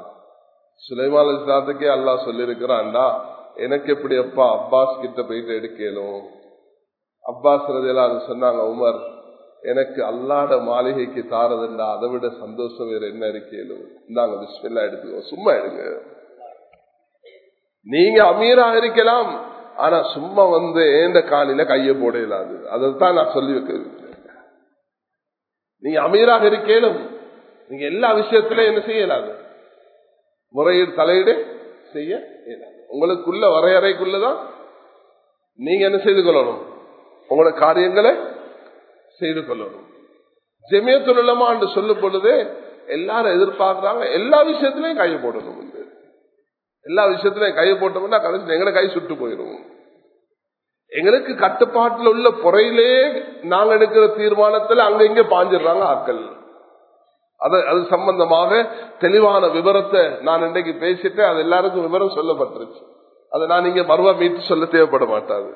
சுலைமான சிராத்துக்கே அல்லா சொல்லிருக்கிறான்டா எனக்கு எப்படி அப்பா அப்பாஸ் கிட்ட போயிட்டு எடுக்கலும்? அப்பாஸ் ரதியெல்லாம் சொன்னாங்க உமர் எனக்கு அல்லாட மாளிகைக்கு தாரதுண்டா? அதை விட சந்தோஷம் வேற என்ன இருக்கேலும் இந்தாங்க பிஸ்மில்லா எடுத்துக்கோ. சும்மா எடுங்க. நீங்க அமீராக இருக்கலாம். ஆனா சும்மா வந்து ஏந்த காலில கைய போடலாது. இயலாது அதைத்தான் நான் சொல்லி வைக்கிறேன் நீங்க அமீராக இருக்கேனும் நீங்க எல்லா விஷயத்திலும் என்ன செய்யலாது? முறையீடு தலையீடு செய்ய உங்களுக்குள்ள வரையறைக்குள்ளதான் நீங்க என்ன செய்து கொள்ளணும்? உங்களோட காரியங்களை செய்து கொள்ளணும். ஜெமியத்துலமா என்று சொல்லும் பொழுது எல்லாரும் எதிர்பார்க்கிறாங்க. எல்லா விஷயத்திலையும் கை போடணும் எல்லா விஷயத்திலையும் கையை போட்டோம்னா கடைசி எங்களை கை சுட்டு போயிடும் எங்களுக்கு கட்டுப்பாட்டில் உள்ள பொறையிலே நாங்க எடுக்கிற தீர்மானத்தில் அங்க இங்க பாஞ்சிடுறாங்க ஆக்கள் அது அது சம்பந்தமாக தெளிவான விவரத்தை நான் இன்னைக்கு பேசிட்டு அது எல்லாருக்கும் விவரம் சொல்லப்பட்டிருச்சு. அதை நான் இங்க மறுவா மீட்டு சொல்ல தேவைப்பட மாட்டாது.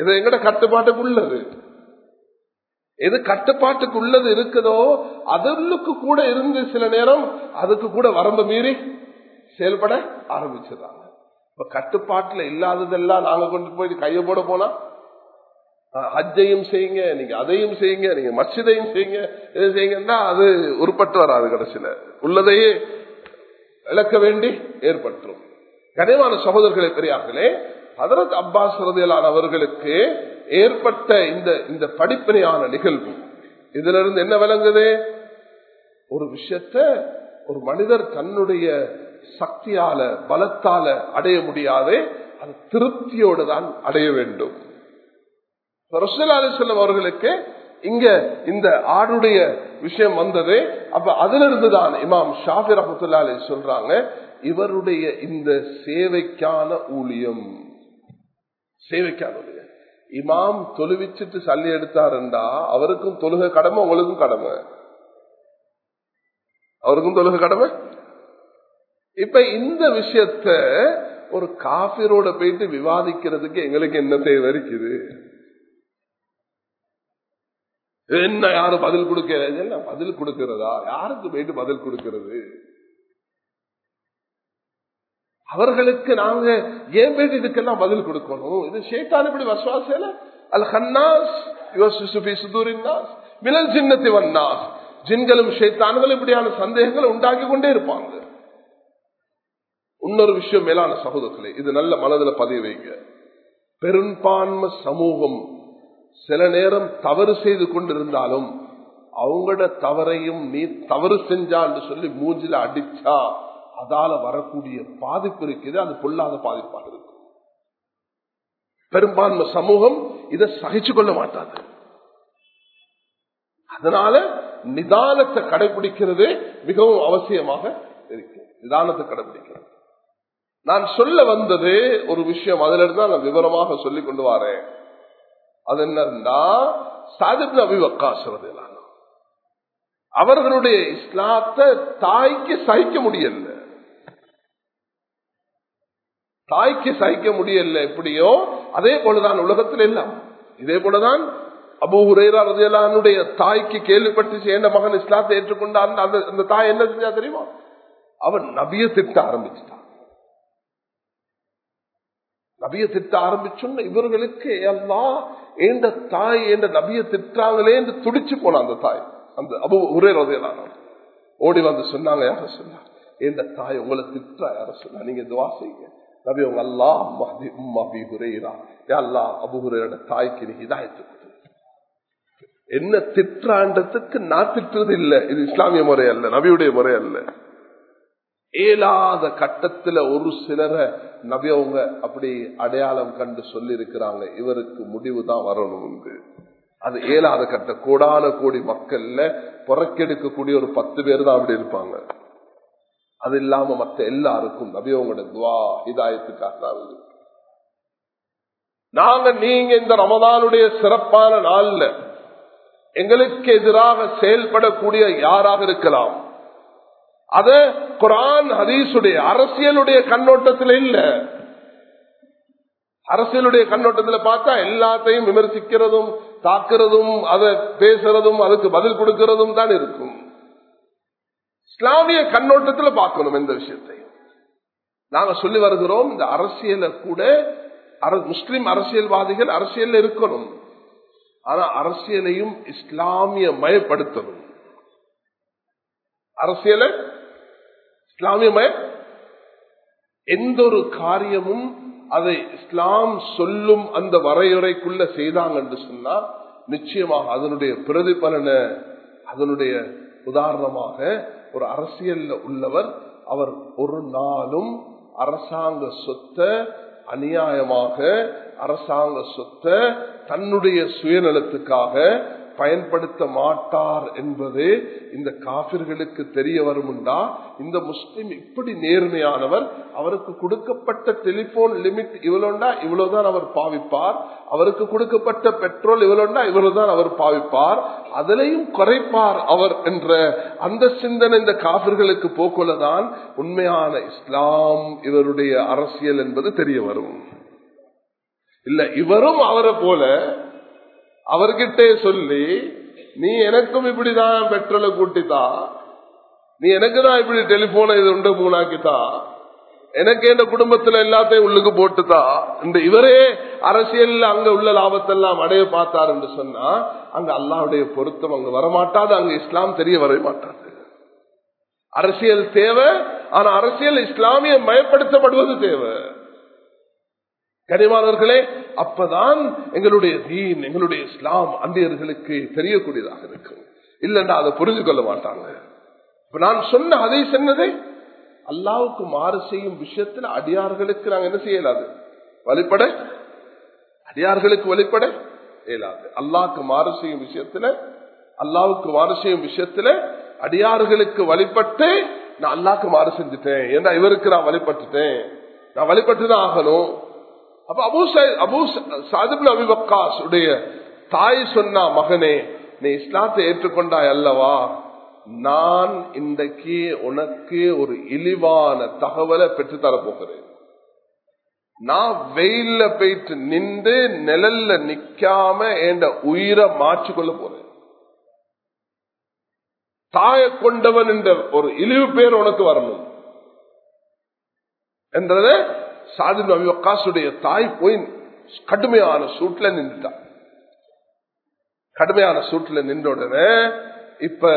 இது எங்கட கட்டுப்பாட்டுக்குள்ளது. எது கட்டுப்பாட்டுக்கு உள்ளது இருக்குதோ அதற்கு கூட இருந்து சில நேரம் அதுக்கு கூட வரம்பு மீறி செயல்பட ஆரம்பிச்சிடறாங்க. இப்ப கட்டுப்பாட்டுல இல்லாததெல்லாம் நாங்க கொண்டு போய் கையை போட போனா அஜையும் செய்யுங்க நீங்க அதையும் செய்யுங்க நீங்க மச்சிதையும் செய்யுங்க எது செய்யுங்கன்னா அது உருப்பட்டு வராது கடைசியில. உள்ளதையே இழக்க வேண்டி ஏற்பட்டுரும். கனிவான சகோதரர்களை பெரியார்களே ஹதரத் அப்பாஸ் ரதியலான் அவர்களுக்கு ஏற்பட்ட இந்த இந்த படிப்பினையான நிகழ்வு. இதுல இருந்து என்ன விளங்குது? ஒரு விஷயத்த ஒரு மனிதர் தன்னுடைய சக்தியால பலத்தால அடைய முடியாது. அது திருப்தியோடு தான் அடைய வேண்டும். செல்லம் அவர்களுக்கு இங்க இந்த ஆடுடைய விஷயம் வந்தது. அப்ப அதிலிருந்து தான் இமாம் ஷாஃபி ரஹத்துல்லா சொல்றாங்க இவருடைய இந்த சேவைக்கான ஊழியம். சேவைக்கான ஊழியம். இமாம் தொழுவிச்சுட்டு சல்லி எடுத்தாருண்டா அவருக்கும் தொழுக கடமை உங்களுக்கும் கடமை. அவருக்கும் தொழுக கடமை? இப்ப இந்த விஷயத்த ஒரு காபிரோட போயிட்டு விவாதிக்கிறதுக்கு எங்களுக்கு என்ன தேவை இருக்குது? என்ன யாரும் பதில் கொடுக்கிறது பதில் கொடுக்கிறதா? யாருக்கு போயிட்டு பதில் கொடுக்கிறது? அவர்களுக்கு நாங்க ஏன் போயிட்டு இதுக்கெல்லாம் பதில் கொடுக்கணும்? இது ஷேட்டான் இப்படி வசுவாசல அல் ஹன்னாஸ் மினல் சின்னத்தி வன்னாஸ். ஜின்களும் ஷேத்தான்களும் இப்படியான சந்தேகங்களை உண்டாக்கி கொண்டே இருப்பாங்க. இன்னொரு விஷயம் மேலான சகோதரர்களே இது நல்ல மனதில் பதிவு வைங்க. பெரும்பான்மை சமூகம் சில நேரம் தவறு செய்து கொண்டிருந்தாலும் அவங்களோட தவறையும் நீ தவறு செஞ்சான்னு சொல்லி மூஞ்சில அடிச்சா அதால வரக்கூடிய பாதிப்பு இருக்குது அது பொல்லாத பாதிப்பாக இருக்கும். பெரும்பான்மை சமூகம் இதை சகிச்சு கொள்ள மாட்டாது அதனால நிதானத்தை கடைபிடிக்கிறது மிகவும் அவசியமாக இருக்கு. நிதானத்தை கடைபிடிக்கிறது. நான் சொல்ல வந்தது ஒரு விஷயம் அதுல இருந்து நான் விவரமாக சொல்லிக் கொண்டு வரேன். அது என்னன்னா சாதிப் நபி அவர்களுடைய இஸ்லாத்தை தாய்க்கு சகிக்க முடியல. தாய்க்கு சகிக்க முடியல எப்படியோ? அதே போலதான் உலகத்தில் எல்லாம். இதே போலதான் அபு ஹுரேரா ரதியலானுடைய தாய்க்கு கேள்விப்பட்டு சேர்ந்த மகன் இஸ்லாத்தை ஏற்றுக்கொண்டான். அந்த அந்த தாய் என்ன செஞ்சா தெரியுமா? அவன் நபிய திட்ட ஆரம்பிச்சுட்டான். நபிய திட்ட ஆரம்பிச்சோன்னு இவர்களுக்கு எல்லாம் எந்த தாய் என்ற நபிய திட்டாங்களே என்று துடிச்சு போன அந்த தாய். அந்த அபு ஒரே ரதையிலான ஓடி வந்து சொன்னாங்க யார சொன்னா எந்த தாய் உங்களை திட்டா யார சொன்னா நீங்க துவா செய்யுங்க. நபி உங்க அல்லா அபி ஹுரேரா அல்லா அபு ஹுரேரோட தாய்க்கு நீ இதாயத்து என்ன திட்டாண்டத்துக்கு நான் திட்டுறது இல்லை இது இஸ்லாமிய முறை அல்ல நபியுடைய முறை அல்ல இயலாத கட்டத்துல ஒரு சிலரை நபி அவங்க அப்படி அடையாளம் கண்டு சொல்லி இருக்கிறாங்க இவருக்கு முடிவு தான் வரணும் அது இயலாத கட்ட கோடான கோடி மக்கள்ல புறக்கெடுக்கக்கூடிய ஒரு பத்து பேர் தான் அப்படி இருப்பாங்க அது இல்லாம மற்ற எல்லாருக்கும் நபியோங்களோட துவா இதாயத்துக்காக நாங்க நீங்க இந்த ரமதானுடைய சிறப்பான நாள்ல எங்களுக்கு எதிராக செயல்படக்கூடிய யாராக இருக்கலாம்? அத குரான் ஹதீசுடைய அரசியலுடைய கண்ணோட்டத்தில் இல்ல. அரசியலுடைய கண்ணோட்டத்தில் பார்த்தா எல்லாத்தையும் விமர்சிக்கிறதும் தாக்குறதும் அதை பேசுறதும் அதுக்கு பதில் கொடுக்கிறதும் தான் இருக்கும். இஸ்லாமிய கண்ணோட்டத்தில் பார்க்கணும் எந்த விஷயத்தையும் நாங்க சொல்லி வருகிறோம் இந்த அரசியல கூட முஸ்லிம் அரசியல்வாதிகள் அரசியல் இருக்கணும். ஆனா அரசியலையும் இஸ்லாமிய மயப்படுத்தணும். அரசியல இஸ்லாமிய மய எந்த ஒரு காரியமும் அதை இஸ்லாம் சொல்லும் அந்த வரையறைக்குள்ள செய்தாங்க என்று சொன்னா நிச்சயமாக அதனுடைய பிரதிபலனை அதனுடைய உதாரணமாக ஒரு அரசியல்ல உள்ளவர் அவர் ஒரு நாளும் அரசாங்க சொத்தை அநியாயமாக அரசாங்க சொத்தை தன்னுடைய சுயநலத்துக்காக பயன்படுத்த மாட்டார் என்பது இந்த காபிர்களுக்கு தெரிய வருமுண்டா? இந்த முஸ்லிம் இப்படி நேர்மையானவர் அவருக்கு கொடுக்கப்பட்ட டெலிபோன் லிமிட் இவ்வளோண்டா இவ்வளவுதான் அவர் பாவிப்பார். அவருக்கு கொடுக்கப்பட்ட பெட்ரோல் இவ்வளோண்டா இவ்வளவுதான் அவர் பாவிப்பார். அதிலையும் குறைப்பார் அவர் என்ற அந்த சிந்தனை இந்த காபிர்களுக்கு போக்குள்ளதான் உண்மையான இஸ்லாம் இவருடைய அரசியல் என்பது தெரிய வரும். இல்ல இவரும் அவரை போல அவர்கிட்டே சொல்லி நீ எனக்கும் இப்படிதான் பெட்ரோலை கூட்டித்தா? நீ எனக்கு தான் இப்படி டெலிபோனை இது உண்டு மூணாக்கித்தா? எனக்கு எந்த குடும்பத்துல எல்லாத்தையும் உள்ளுக்கு போட்டுதா இந்த இவரே அரசியல் அங்க உள்ள லாபத்தெல்லாம் அடைய பார்த்தார் என்று சொன்னா அங்க அல்லாவுடைய பொருத்தம் அங்க வரமாட்டாது அங்க இஸ்லாம் தெரிய வர மாட்டாது அரசியல் தேவை ஆனா அரசியல் இஸ்லாமிய மயப்படுத்தப்படுவது தேவை. கனிவாளர்களே அப்பதான் எங்களுடைய தீன் எங்களுடைய இஸ்லாம் அந்தியர்களுக்கு தெரியக்கூடியதாக இருக்கும். இல்லைன்னா அதை புரிஞ்சு கொள்ள மாட்டாங்க. இப்ப நான் சொன்ன அதை சொன்னதே அல்லாவுக்கு மாறு செய்யும் விஷயத்துல அடியார்களுக்கு நாங்க என்ன செய்யலாது வழிபட? அடியார்களுக்கு வழிபட? இயலாது. அல்லாவுக்கு மாறு செய்யும் விஷயத்துல அல்லாவுக்கு மாறு செய்யும் விஷயத்துல அடியார்களுக்கு வழிபட்டு நான் அல்லாக்கு மாறு செஞ்சுட்டேன். ஏன்னா இவருக்கு நான் வழிபட்டுட்டேன். நான் வழிபட்டுதான் ஆகணும். அப்ப அபு அபு சாதிபுல் அபிபக்காஸ் உடைய தாய் சொன்னா மகனே நீ இஸ்லாத்தை ஏற்றுக்கொண்டாய் அல்லவா? நான் இன்றைக்கு உனக்கு ஒரு இழிவான தகவலை பெற்றுத்தர தரப்போகிறேன் நான் வெயில்ல போயிட்டு நின்று நிழல்ல நிக்காம என் உயிரை மாற்றிக்கொள்ள போறேன். தாய கொண்டவன் என்ற ஒரு இழிவு பேர் உனக்கு வரணும். என்றத சாதின் அபிவக்காசுடைய தாய் போய் கடுமையான சூட்ல நின்றுட்டா. கடுமையான சூட்ல நின்ற உடனே இப்ப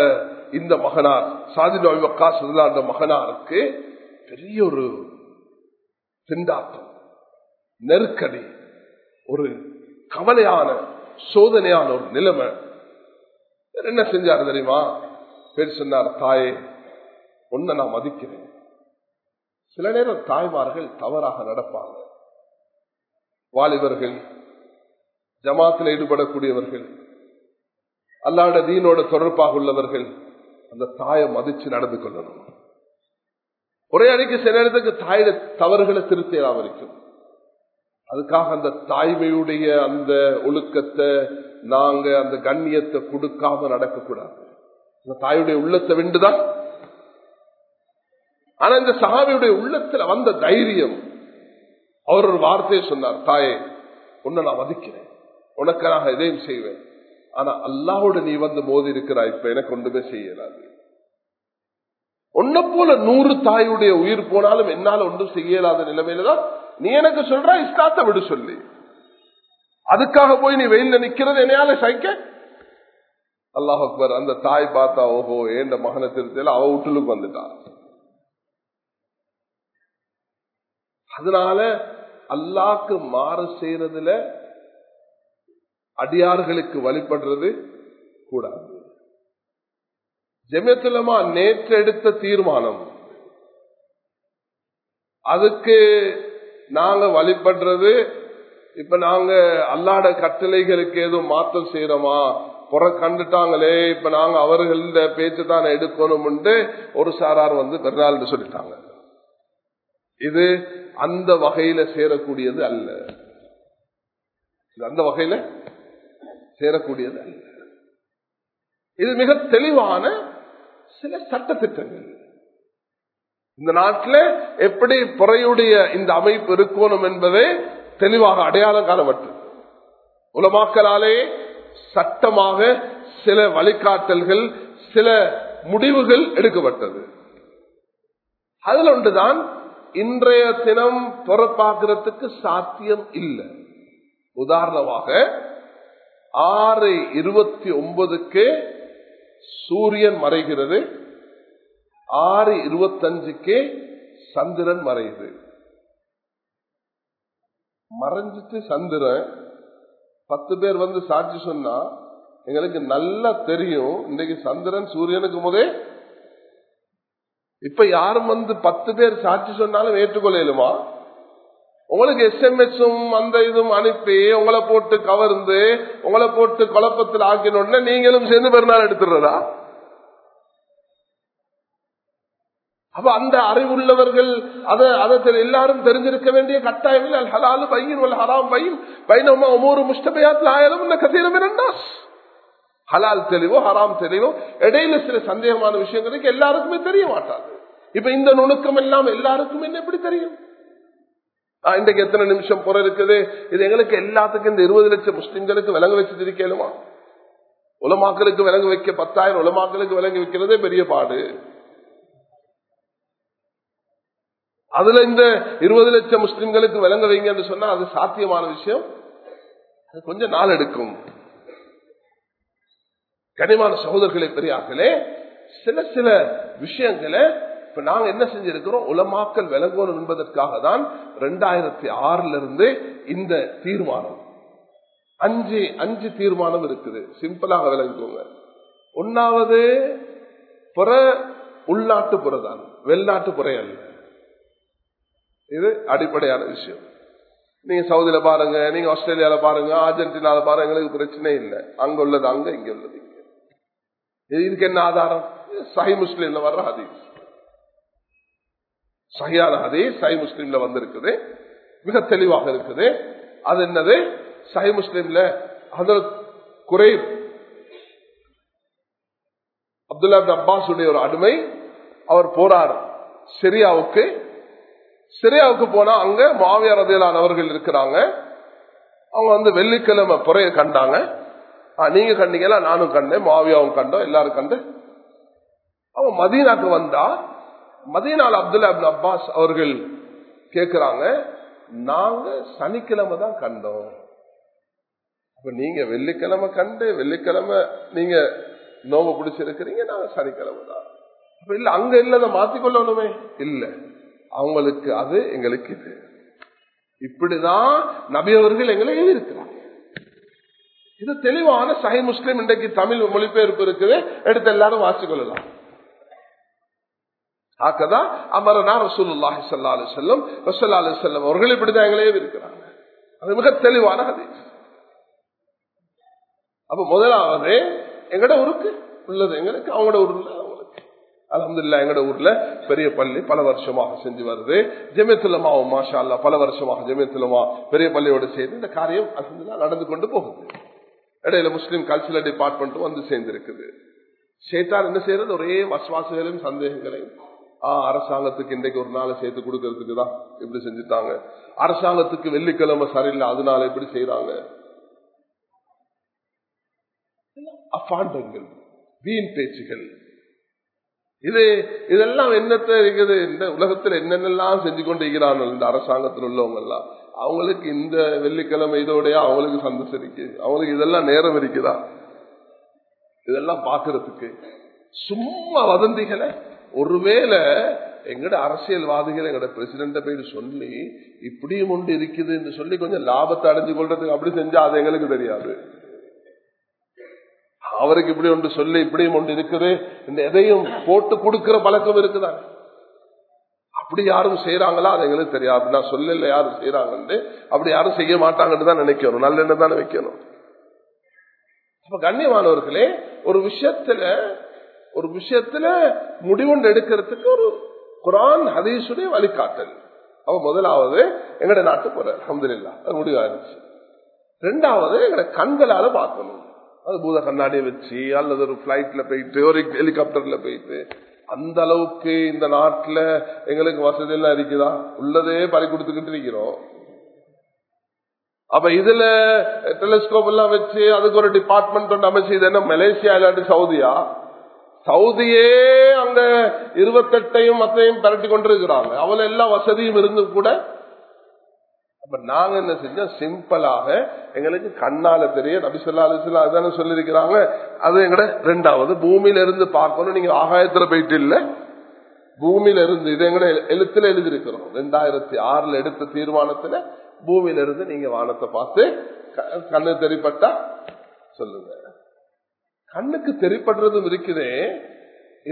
இந்த மகனார் சாதின் அபிவக்காசு அந்த மகனாருக்கு பெரிய ஒரு திண்டாட்டம் நெருக்கடி ஒரு கவலையான சோதனையான ஒரு நிலைமை. என்ன செஞ்சாரு தெரியுமா? பேர் சொன்னார் தாயே ஒன்ன நான் மதிக்கிறேன். சில நேரம் தாய்மார்கள் தவறாக நடப்பாங்க. வாலிபர்கள் ஜமாத்தில் ஈடுபடக்கூடியவர்கள் அல்லாட தீனோட தொடர்பாக உள்ளவர்கள் அந்த தாயை மதிச்சு நடந்து கொள்ளணும். ஒரே அன்னைக்கு சில நேரத்துக்கு தாயிட தவறுகளை திருத்தலாம் இருக்கும் அதுக்காக அந்த தாய்மையுடைய அந்த ஒழுக்கத்தை நாங்க அந்த கண்ணியத்தை கொடுக்காம நடக்கக்கூடாது. அந்த தாயுடைய உள்ளத்தை வெண்டுதான் ஆனா இந்த சகாவியுடைய உள்ளத்துல வந்த தைரியம். அவர் ஒரு வார்த்தையை சொன்னார் தாயே உன்னை நான் மதிக்கிறேன் உனக்கு நான் எதையும் செய்வேன். ஆனா அல்லாவோட நீ வந்து மோதி இருக்கிறாய் இப்ப எனக்கு ஒன்றுமே செய்யலாது. உன்னை போல நூறு தாயுடைய உயிர் போனாலும் என்னால ஒன்றும் செய்யலாத நிலைமையில தான் நீ எனக்கு சொல்ற இஸ்லாத்தை விடு சொல்லி. அதுக்காக போய் நீ வெயில நிக்கிறது என்னையால சைக்க அல்லாஹ் அக்பர் அந்த தாய் பார்த்தா ஓஹோ ஏண்ட மகனை திருத்தியில அவ வீட்டுலுக்கு வந்துட்டான் அதனால அல்லாக்கு மாறு செய்யறதுல அடியார்களுக்கு வழிபடுறது கூடாது. ஜெமியத்துலமா நேற்று எடுத்த தீர்மானம் அதுக்கு நாங்க வழிபடுறது இப்ப நாங்க அல்லாட கட்டளைகளுக்கு ஏதோ மாற்றம் செய்யறோமா? புற கண்டுட்டாங்களே இப்ப நாங்க அவர்கள பேச்சு தான் எடுக்கணும் ஒரு சாரார் வந்து பெருநாள் சொல்லிட்டாங்க. இது அந்த வகையில சேரக்கூடியது அல்ல. இது அந்த வகையில சேரக்கூடியது அல்ல. இது மிக தெளிவான சில சட்ட திட்டங்கள் இந்த நாட்டில் எப்படி புறையுடைய இந்த அமைப்பு இருக்கணும் என்பதை தெளிவாக அடையாளம் காணப்பட்டு உலமாக்கலாலே சட்டமாக சில வழிகாட்டல்கள் சில முடிவுகள் எடுக்கப்பட்டது. அதில் ஒன்றுதான் இன்றைய தினம் புறப்பாக்குறதுக்கு சாத்தியம் இல்லை. உதாரணமாக ஆறு இருபத்தி ஒன்பதுக்கு சூரியன் மறைகிறது ஆறு இருபத்தஞ்சுக்கு சந்திரன் மறையுது. மறைஞ்சிட்டு சந்திரன் பத்து பேர் வந்து சாட்சி சொன்னா எங்களுக்கு நல்லா தெரியும் இன்னைக்கு சந்திரன் சூரியனுக்கு முதல் இப்ப யாரும் வந்து பத்து பேர் சாட்சி சொன்னாலும் ஏற்றுக்கொள்ளலுமா? உங்களுக்கு எஸ்எம்எஸும் அந்த இதுவும் அனுப்பி உங்களை போட்டு கவர்ந்து உங்களை போட்டு குழப்பத்தில் ஆக்கினோடனே நீங்களும் சேர்ந்து பெருநாள் எடுத்துடுறதா? அப்ப அந்த அறிவுள்ளவர்கள் அதை அதை எல்லாரும் தெரிஞ்சிருக்க வேண்டிய கட்டாயம் இல்லை. ஹலாலு பையன் ஒரு ஹராம் பையன். பைனமா ஒவ்வொரு முஷ்டபையாத்தில் ஆயிரம் இந்த கசீரம் இரண்டாஸ் ஹலால் தெளிவோ ஹராம் தெளிவோ இடையில சில சந்தேகமான விஷயங்களுக்கு எல்லாருக்குமே தெரிய மாட்டாங்க இப்ப இந்த நுணுக்கம் எல்லாம் எல்லாருக்கும் என்ன எப்படி தெரியும்? இன்றைக்கு எத்தனை நிமிஷம் புற இருக்குது? இது எங்களுக்கு எல்லாத்துக்கும் இந்த இருபது லட்சம் முஸ்லிம்களுக்கு விலங்கு வச்சு உலமாக்களுக்கு விலங்கு வைக்க பத்தாயிரம் உலமாக்களுக்கு விலங்கு வைக்கிறதே பெரிய பாடு. அதுல இந்த இருபது லட்சம் முஸ்லிம்களுக்கு விளங்க வைங்க என்று சொன்னா அது சாத்தியமான விஷயம். அது கொஞ்சம் நாள் எடுக்கும். கனிமான சகோதரர்களை பெரியார்களே சில சில விஷயங்களை இப்ப நாங்க என்ன செஞ்சிருக்கிறோம்? உலமாக்கல் விளங்கணும் என்பதற்காக தான் ரெண்டாயிரத்தி ஆறுல இருந்து இந்த தீர்மானம். அஞ்சு அஞ்சு தீர்மானம் இருக்குது. சிம்பிளாக விளங்குவோங்க ஒன்னாவது புற உள்நாட்டு புறதான் வெளிநாட்டு புறை அல்ல. இது அடிப்படையான விஷயம். நீங்க சவுதியில பாருங்க நீங்க ஆஸ்திரேலியால பாருங்க அர்ஜென்டினால பாருங்க எங்களுக்கு பிரச்சனை இல்லை. அங்க உள்ளது அங்க இங்க உள்ளது. இதுக்கு என்ன ஆதாரம்? சஹி முஸ்லீம்ல வர்ற ஹதீஸ். சஹியான அதே சை முஸ்லீம்ல வந்திருக்குது. மிக தெளிவாக இருக்குது. அது என்னது? சை முஸ்லீம்ல குறை அப்துல்லா அப்பாஸ் ஒரு அடிமை அவர் போறார் சிரியாவுக்கு. சிரியாவுக்கு போனா அங்க மாவியார் ரதியலான் அவர்கள் இருக்கிறாங்க. அவங்க வந்து வெள்ளிக்கிழமை புறைய கண்டாங்க. நீங்க கண்டீங்களா? நானும் கண்டேன். மாவியாவும் கண்டோம். எல்லாரும் கண்டு. அவங்க மதீனாக்கு வந்தா மதியனால் அப்துல்லா அப்பாஸ் அவர்கள் கேக்குறாங்க நாங்க சனிக்கிழமை தான் கண்டோம். அப்ப நீங்க வெள்ளிக்கிழமை கண்டு வெள்ளிக்கிழமை நீங்க நோவு பிடிச்சிருக்கிறீங்க நாங்க சனிக்கிழமை தான். அப்ப இல்ல அங்க இல்லத மாத்திக்கொள்ளணுமே இல்ல. அவங்களுக்கு அது எங்களுக்கு இது. இப்படிதான் நபி அவர்கள் எங்களை எழுதியிருக்கிறாங்க இது தெளிவான சஹி முஸ்லிம் இன்றைக்கு தமிழ் மொழிபெயர்ப்பு இருக்குது எடுத்து எல்லாரும் வாசிக்கொள்ளலாம் ஆக்கதான் அமரனா ரசூலுல்லாஹி சல்லா அலி செல்லம் ரசல்லா அலி செல்லம் அவர்கள் இப்படிதான் எங்களே இருக்கிறாங்க அது மிக தெளிவான கதை அப்ப முதலாவது எங்கட ஊருக்கு? உள்ளது. எங்களுக்கு அவங்களோட ஊர்ல அவங்களுக்கு. அலமதுல்லா எங்கட ஊர்ல பெரிய பள்ளி பல வருஷமாக செஞ்சு வருது. ஜெமியத்துலமாவும் மாஷா அல்லா பல வருஷமாக ஜெமியத்துலமா பெரிய பள்ளியோடு சேர்ந்து இந்த காரியம் அலமதுல்லா நடந்து கொண்டு போகுது. இடையில முஸ்லீம் கல்ச்சரல் டிபார்ட்மெண்ட்டும் வந்து சேர்ந்திருக்குது. சேத்தான் என்ன செய்யறது? ஒரே வசுவாசுகளையும் சந்தேகங்களையும் அரசாங்கத்துக்கு இன்றைக்கு ஒரு நாளை சேர்த்து கொடுக்கறதுக்கு தான் இப்படி செஞ்சுட்டாங்க. அரசாங்கத்துக்கு வெள்ளிக்கிழமை சரியில்லை அதனால இப்படி செய்யறாங்க அப்பாண்டங்கள் வீண் பேச்சுகள். இது இதெல்லாம் என்னத்தை இருக்குது? இந்த உலகத்தில் என்னென்னலாம் செஞ்சு கொண்டு இருக்கிறாங்க இந்த அரசாங்கத்தில் உள்ளவங்க எல்லாம் அவங்களுக்கு இந்த வெள்ளிக்கிழமை இதோடைய அவங்களுக்கு சந்தோஷம் இருக்கு. அவங்களுக்கு இதெல்லாம் நேரம் இருக்குதா? இதெல்லாம் பாக்குறதுக்கு சும்மா வதந்திகளை ஒருவேளை எங்கட அரசியல்வாதிகள் எங்கட பிரசிடண்ட போயிட்டு சொல்லி இப்படியும் ஒன்று இருக்குது என்று சொல்லி கொஞ்சம் லாபத்தை அடைஞ்சு கொள்றதுக்கு அப்படி செஞ்சா அது எங்களுக்கு தெரியாது. அவருக்கு இப்படி ஒன்று சொல்லி இப்படியும் ஒன்று இருக்குது இந்த எதையும் போட்டு கொடுக்கிற பழக்கம் இருக்குதான் அப்படி யாரும் செய்யறாங்களா அது எங்களுக்கு தெரியாது. நான் சொல்லல யாரும் செய்யறாங்கன்னு அப்படி யாரும் செய்ய மாட்டாங்கன்னு தான் நினைக்கணும். நல்ல தானே வைக்கணும். அப்ப கண்ணியமானவர்களே ஒரு விஷயத்துல ஒரு விஷயத்துல முடிவுண்டு எடுக்கிறதுக்கு ஒரு குரான் ஹதீசுடைய வழிகாட்டல். அவ முதலாவது எங்கட நாட்டு போற அஹமதுல்லா அது இருந்துச்சு ரெண்டாவது எங்கட கண்களால பார்க்கணும். அது பூத கண்ணாடியை வச்சு அல்லது ஒரு பிளைட்ல போயிட்டு ஒரு ஹெலிகாப்டர்ல போயிட்டு அந்த அளவுக்கு இந்த நாட்டுல எங்களுக்கு வசதி எல்லாம் இருக்குதா? உள்ளதே பறி கொடுத்துக்கிட்டு இருக்கிறோம். அப்ப இதுல டெலிஸ்கோப் எல்லாம் வச்சு அதுக்கு ஒரு டிபார்ட்மெண்ட் ஒன்று அமைச்சு இது என்ன மலேசியா இல்லாட்டி சவுதியா? சவுதியே அங்க இருபத்தெட்டையும் மத்தையும் பரட்டி கொண்டிருக்கிறாங்க. அவள எல்லா வசதியும் இருந்து கூட அப்ப நாங்க என்ன செஞ்சோம்? சிம்பிளாக எங்களுக்கு கண்ணால தெரிய நபிசல்லா அலிஸ்லாம் அதுதானே சொல்லியிருக்கிறாங்க. அது எங்கட ரெண்டாவது பூமியில இருந்து பார்க்கணும். நீங்க ஆகாயத்துல போயிட்டு இல்ல. பூமியில இருந்து இது எங்கட எழுத்துல எழுதியிருக்கிறோம். ரெண்டாயிரத்தி ஆறுல எடுத்த தீர்மானத்துல பூமியில இருந்து நீங்க வானத்தை பார்த்து கண்ணு தெரிப்பட்டா சொல்லுங்க. கண்ணுக்கு தெரிப்படுறதும் இருக்குது.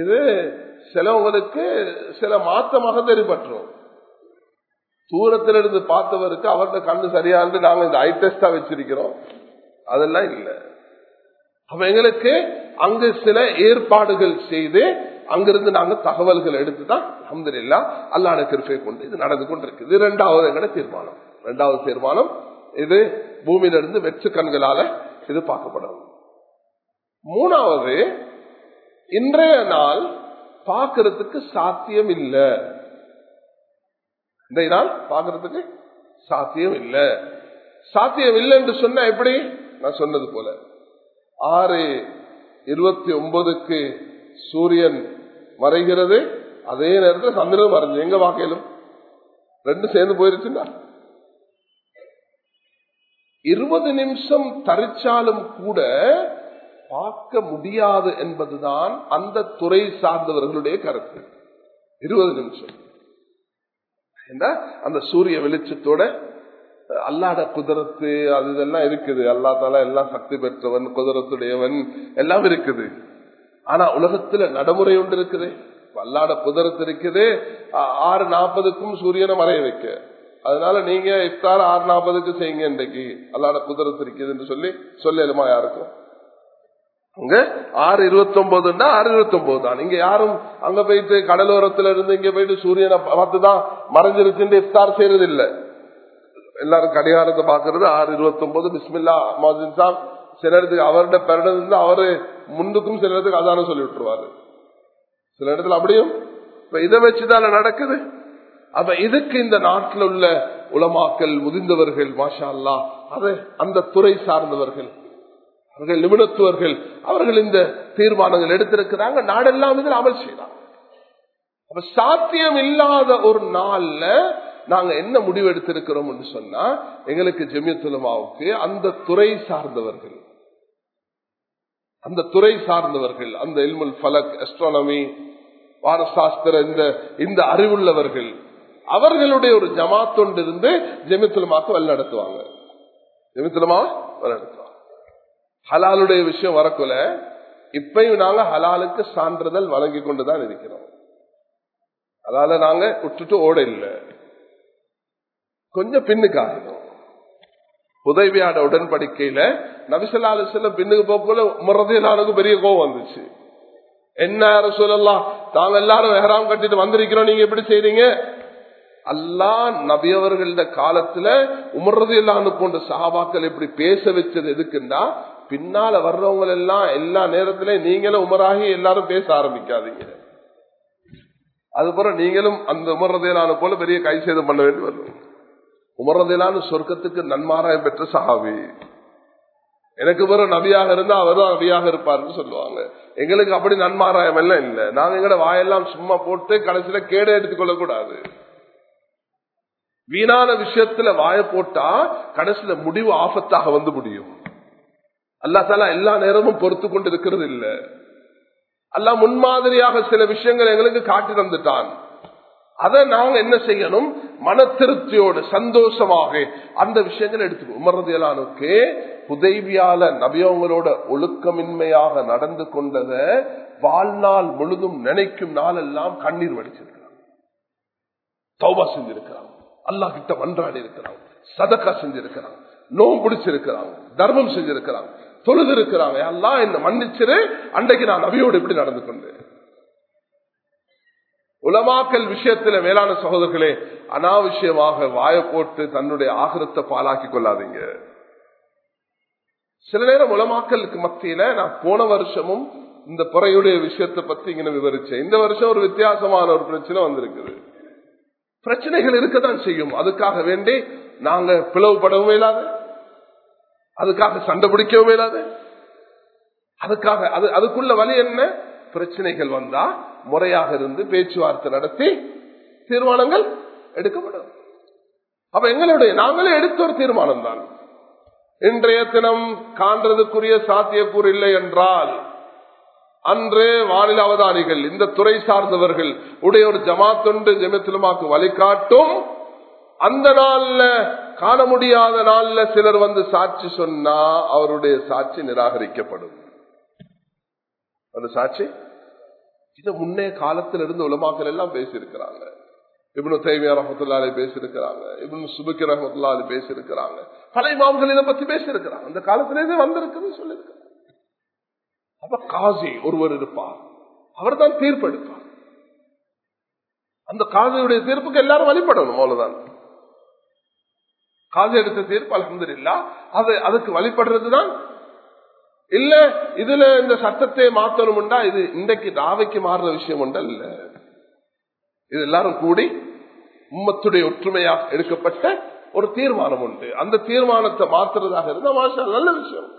இது சிலவங்களுக்கு சில மாற்றமாக தூரத்துல இருந்து பார்த்தவருக்கு அவர்கிட்ட கண்ணு சரியானது நாங்க இந்த ஐ டெஸ்டா வச்சிருக்கிறோம். அதெல்லாம் இல்லை. அப்ப எங்களுக்கு அங்கு சில ஏற்பாடுகள் செய்து அங்கிருந்து நாங்க தகவல்கள் எடுத்துதான் அஹமதுல்லா அல்லாட கிருப்பை கொண்டு இது நடந்து கொண்டிருக்கு. இது ரெண்டாவது எங்கட தீர்மானம். ரெண்டாவது தீர்மானம் இது பூமியிலிருந்து வெற்று கண்களால இது பார்க்கப்படும். மூணாவது இன்றைய நாள் பார்க்கறதுக்கு சாத்தியம் இல்லை இன்றைய நாள் பார்க்கறதுக்கு சாத்தியம் இல்லை சாத்தியம் இல்லை என்று சொன்ன எப்படி? நான் சொன்னது போல. ஆறு இருபத்தி ஒன்பதுக்கு சூரியன் மறைகிறது. அதே நேரத்தில் சந்திரன் மறைஞ்சு. எங்க வாக்கையிலும் ரெண்டு சேர்ந்து போயிருச்சுன்னா? இருபது நிமிஷம் தரிச்சாலும் கூட பார்க்க முடியாது என்பதுதான் அந்த துறை சார்ந்தவர்களுடைய கருத்து. இருபது நிமிஷம். அந்த சூரிய வெளிச்சத்தோட அல்லாட குதிரத்து அது இதெல்லாம் இருக்குது. அல்லா தால எல்லாம் சக்தி பெற்றவன் குதிரத்துடையவன் எல்லாம் இருக்குது. ஆனா உலகத்துல நடைமுறை ஒன்று இருக்குது. அல்லாட குதிரத்து இருக்குது. ஆறு நாற்பதுக்கும் சூரியனை மறைய வைக்க. அதனால நீங்க இஃப்தார் ஆறு நாற்பதுக்கு செய்யுங்க இன்றைக்கு. அல்லாட குதிரத்து இருக்குதுன்னு சொல்லி சொல்லலுமா யாருக்கும்? அங்க ஆறு இருபத்தி ஒன்பதுன்னா ஆறு இருபத்தி ஒன்பது தான். இங்க யாரும் அங்க போயிட்டு கடலோரத்துல இருந்து இங்க போயிட்டு சூரியனை பார்த்துதான் மறைஞ்சிருச்சுன்னு இஃப்தார் செய்யறது இல்ல எல்லாரும் கடிகாரத்தை பாக்குறது ஆறு இருபத்தி ஒன்பது பிஸ்மில்லா மாசின் சாப் சில இடத்துக்கு அவருடைய பிறகு அவரு முன்னுக்கும் சில இடத்துக்கு அதான சொல்லி விட்டுருவாரு. சில இடத்துல அப்படியும் இப்ப இதை வச்சுதான நடக்குது. அப்ப இதுக்கு இந்த நாட்டில் உள்ள உலமாக்கல் முதிர்ந்தவர்கள் மாஷா அல்லா அது அந்த துறை சார்ந்தவர்கள். அவர்கள் நிபுணத்துவர்கள் அவர்கள் இந்த தீர்மானங்கள் எடுத்திருக்கிறாங்க. நாடெல்லாம் இதில் அமல் செய்யலாம் அப்ப சாத்தியம் இல்லாத ஒரு நாள்ல நாங்க என்ன முடிவு எடுத்திருக்கிறோம் சொன்னா எங்களுக்கு ஜெமியத்துலமாவுக்கு அந்த துறை சார்ந்தவர்கள் அந்த துறை சார்ந்தவர்கள் அந்த இல்முல் பலக் அஸ்ட்ரானமி வாரசாஸ்திர இந்த இந்த அறிவுள்ளவர்கள் அவர்களுடைய ஒரு ஜமாத்தொண்டு இருந்து ஜெமித்துலமாக்கு வழிநடத்துவாங்க. ஜெமித்துலமா வழிநடத்துவாங்க. ஹலாலுடைய விஷயம் வரக்குல இப்பயும் நாங்க ஹலாலுக்கு சான்றிதழ் வழங்கி கொண்டுதான் இருக்கிறோம். அதால நாங்க விட்டுட்டு ஓட இல்லை கொஞ்சம் பின்னுக்கு ஆகிடும் உதவியாட உடன்படிக்கையில நபிசல்லாலு சில பின்னுக்கு போக்குள்ள நானுக்கு பெரிய கோவம் வந்துச்சு. என்ன சொல்லலாம் தாங்க எல்லாரும் வேறாம் கட்டிட்டு வந்திருக்கிறோம் நீங்க எப்படி செய்றீங்க? அல்லா நபியவர்கள காலத்துல உமர்றது எல்லாம் போன்ற சகாபாக்கள் எப்படி பேச வச்சது எதுக்குன்னா பின்னால வர்றவங்க எல்லாம் எல்லா நேரத்திலையும் நீங்களும் உமராகி எல்லாரும் பேச ஆரம்பிக்காதீங்க. அதுபோல நீங்களும் அந்த உமர்றதையிலான போல பெரிய கை சேதம் பண்ண வேண்டி வரும். உமர்றதையிலான சொர்க்கத்துக்கு நன்மாராயம் பெற்ற சகாவி எனக்கு பிறகு நபியாக இருந்தா அவரும் நபியாக இருப்பாருன்னு சொல்லுவாங்க. எங்களுக்கு அப்படி நன்மாராயம் எல்லாம் இல்லை. நாங்க எங்கட வாயெல்லாம் சும்மா போட்டு கடைசியில கேட எடுத்துக்கொள்ள கூடாது வீணான விஷயத்துல வாய போட்டா கடைசியில முடிவு ஆபத்தாக வந்து முடியும். அல்லா தாலா எல்லா நேரமும் பொறுத்து கொண்டு இருக்கிறது இல்ல. அல்லா முன்மாதிரியாக சில விஷயங்கள் எங்களுக்கு காட்டி தந்துட்டான். அதை நாங்க என்ன செய்யணும்? மன திருப்தியோடு சந்தோஷமாக அந்த விஷயங்களை எடுத்துக்கோ. உமர்றதியலானுக்கு புதைவியால நபியவங்களோட ஒழுக்கமின்மையாக நடந்து கொண்டத வாழ்நாள் முழுதும் நினைக்கும் நாளெல்லாம் கண்ணீர் வடிச்சிருக்கிறான். தௌபா செஞ்சிருக்கிறான். அல்லா கிட்ட மன்றாடி இருக்கிறான். சதக்கா செஞ்சிருக்கிறான். நோம் பிடிச்சிருக்கிறான் தர்மம் செஞ்சிருக்கிறான். தொழுது இருக்கிறாங்க எல்லாம் என்ன மன்னிச்சிரு அன்றைக்கு நான் நபியோடு இப்படி நடந்து கொண்டேன். உலமாக்கல் விஷயத்துல மேலான சகோதரர்களே அனாவசியமாக வாய போட்டு தன்னுடைய ஆகிரத்தை பாலாக்கி கொள்ளாதீங்க. சில நேரம் உலமாக்கலுக்கு மத்தியில நான் போன வருஷமும் இந்த புறையுடைய விஷயத்தை பத்தி இங்க விவரிச்சேன். இந்த வருஷம் ஒரு வித்தியாசமான ஒரு பிரச்சனை வந்திருக்குது. பிரச்சனைகள் இருக்கத்தான் செய்யும். அதுக்காக வேண்டி நாங்க பிளவுபடவும் இல்லாத அதுக்காக சண்டை பிடிக்கவும் இல்லாது. அதுக்காக அது அதுக்குள்ள வழி என்ன? பிரச்சனைகள் வந்தா முறையாக இருந்து பேச்சுவார்த்தை நடத்தி தீர்மானங்கள் எடுக்கப்படும். அப்ப எங்களுடைய நாங்களே எடுத்த ஒரு தீர்மானம் தான். இன்றைய தினம் காண்றதுக்குரிய சாத்தியக்கூறு இல்லை என்றால் அன்று வானில அவதானிகள் இந்த துறை சார்ந்தவர்கள் உடைய ஒரு ஜமாத்தொண்டு ஜெமத்திலுமாக்கு வழிகாட்டும். அந்த நாள்ல காண முடியாத நாள்ல சிலர் வந்து சாட்சி சொன்னா அவருடைய சாட்சி நிராகரிக்கப்படும். அந்த சாட்சி? இது முன்னே காலத்தில் இருந்து உலமாக்கள் எல்லாம் பேசியிருக்கிறாங்க. இப்னு தைமியா ரஹமத்துல்லாலே பேசியிருக்கிறாங்க. இப்னு சுபக்கி ரஹமத்துல்லாலே பேசியிருக்கிறாங்க. பல இமாம்கள் இதை பத்தி பேசியிருக்கிறாங்க. அந்த காலத்திலேயே வந்திருக்குன்னு சொல்லியிருக்காங்க அப்ப காசி ஒருவர் இருப்பார். அவர் தான் தீர்ப்பு எடுப்பார் அந்த காசியுடைய தீர்ப்புக்கு எல்லாரும் வழிபடணும் அவ்வளவுதான். காது எடுத்த தீர்ப்பு அலமது இல்லா அது அதுக்கு வழிபடுறதுதான். இல்ல இதுல இந்த சட்டத்தை மாத்தணும்டா இது இன்றைக்கு தாவைக்கு மாறுற விஷயம் உண்டா இல்ல இது எல்லாரும் கூடி உம்மத்துடைய ஒற்றுமையாக எடுக்கப்பட்ட ஒரு தீர்மானம் உண்டு. அந்த தீர்மானத்தை மாத்துறதாக இருந்தா மாஷா நல்ல விஷயம்.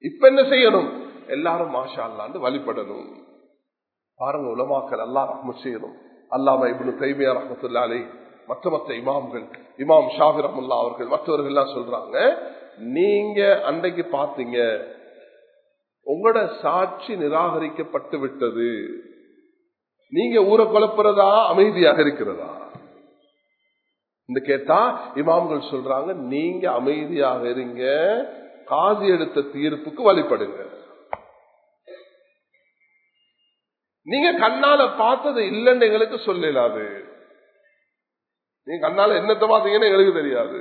இப்ப என்ன செய்யணும்? எல்லாரும் மாஷா அல்லாண்டு வழிபடணும். பாருங்க உலமாக்கள் அல்லா ரஹ்மத் செய்யணும். அல்லாம இப்னு தைமியா ரஹமத்துல்லாலே மற்ற மற்ற இமாம்கள் இமாம் ஷாஹி ரஹமுல்லா அவர்கள் மற்றவர்கள் எல்லாம் சொல்றாங்க நீங்க அன்றைக்கு பாத்தீங்க உங்களோட சாட்சி நிராகரிக்கப்பட்டு விட்டது. நீங்க ஊரை குழப்புறதா அமைதியாக இருக்கிறதா? இந்த கேட்டா இமாம்கள் சொல்றாங்க நீங்க அமைதியாக இருங்க காதி எடுத்த தீர்ப்புக்கு வழிபடுங்க. நீங்க கண்ணால பார்த்தது இல்லைன்னு எங்களுக்கு சொல்லலாது நீங்க கண்ணால என்னத்தை பார்த்தீங்கன்னு எங்களுக்கு தெரியாது.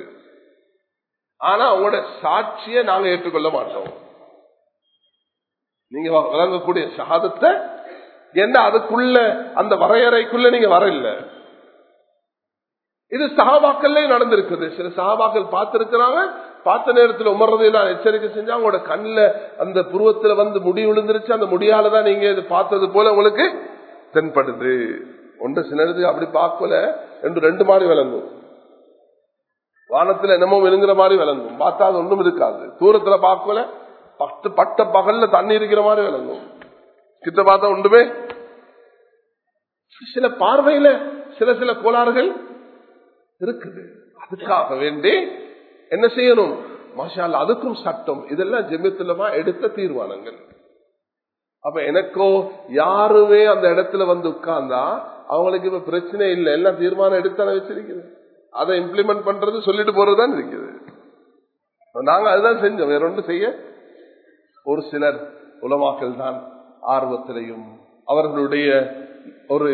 ஆனா உங்களோட சாட்சியை நாங்க ஏற்றுக்கொள்ள மாட்டோம். நீங்க வழங்கக்கூடிய சாதத்தை என்ன அதுக்குள்ள அந்த வரையறைக்குள்ள நீங்க வரல. இது சகாபாக்கள்ல நடந்திருக்குது. சில சகாபாக்கள் பார்த்திருக்கிறாங்க பார்த்த நேரத்தில் உமர்றதையெல்லாம் எச்சரிக்கை செஞ்சா உங்களோட கண்ணில் அந்த புருவத்துல வந்து முடி விழுந்துருச்சு அந்த முடியாலதான் நீங்க இது பார்த்தது போல உங்களுக்கு தென்படுது. ஒன்று சிலருது அப்படி பார்க்கல ரெண்டு ரெண்டு மாதிரி விளங்கும். வானத்துல என்னமோ விழுங்குற மாதிரி விளங்கும். பார்த்தா அது ஒன்றும் இருக்காது. தூரத்துல பார்க்கல பத்து பட்ட பகல்ல தண்ணி இருக்கிற மாதிரி விளங்கும். கிட்ட பார்த்தா ஒன்றுமே சில பார்வையில சில சில கோளாறுகள் இருக்குது. அதுக்காக வேண்டி என்ன செய்யணும்? மாஷால் அதுக்கும் சட்டம். இதெல்லாம் ஜெமித்துலமா எடுத்த தீர்மானங்கள். அப்ப எனக்கோ யாருமே அந்த இடத்துல வந்து உட்கார்ந்தா அவங்களுக்கு இப்ப பிரச்சனை இல்லை. எல்லாம் தீர்மானம் எடுத்தான வச்சிருக்குது அதை இம்ப்ளிமெண்ட் பண்றது சொல்லிட்டு போறதுதான் இருக்குது. நாங்க அதுதான் செஞ்சோம். வேற ஒன்று செய்ய ஒரு சிலர் உலமாக்கள் தான் ஆர்வத்திலையும் அவர்களுடைய ஒரு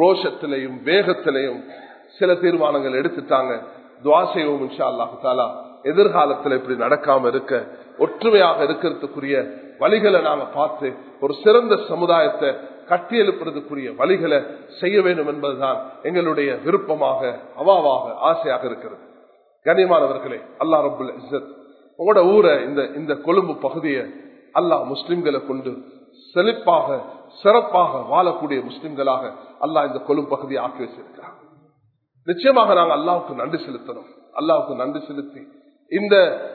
ரோஷத்திலையும் வேகத்திலையும் சில தீர்மானங்கள் எடுத்துட்டாங்க. துவாசையும் இன்ஷா அல்லாஹு எதிர்காலத்தில் இப்படி நடக்காம இருக்க ஒற்றுமையாக இருக்கிறதுக்குரிய வழிகளை நாங்க பார்த்து ஒரு சிறந்த சமுதாயத்தை கட்டியெழுப்புறதுக்குரிய வழிகளை செய்ய வேண்டும் என்பதுதான் எங்களுடைய விருப்பமாக அவாவாக ஆசையாக இருக்கிறது. கனிமானவர்களே அல்லா ரபுல் இசத் உங்களோட ஊரை இந்த இந்த கொழும்பு பகுதியை அல்லாஹ் முஸ்லிம்களை கொண்டு செழிப்பாக சிறப்பாக வாழக்கூடிய முஸ்லிம்களாக அல்லாஹ் இந்த கொழும்பு பகுதியை ஆக்கி வச்சிருக்கிறார். நிச்சயமாக நாங்கள் அல்லாவுக்கு நன்றி செலுத்தணும் அல்லாவுக்கு நன்றி செலுத்தி இந்த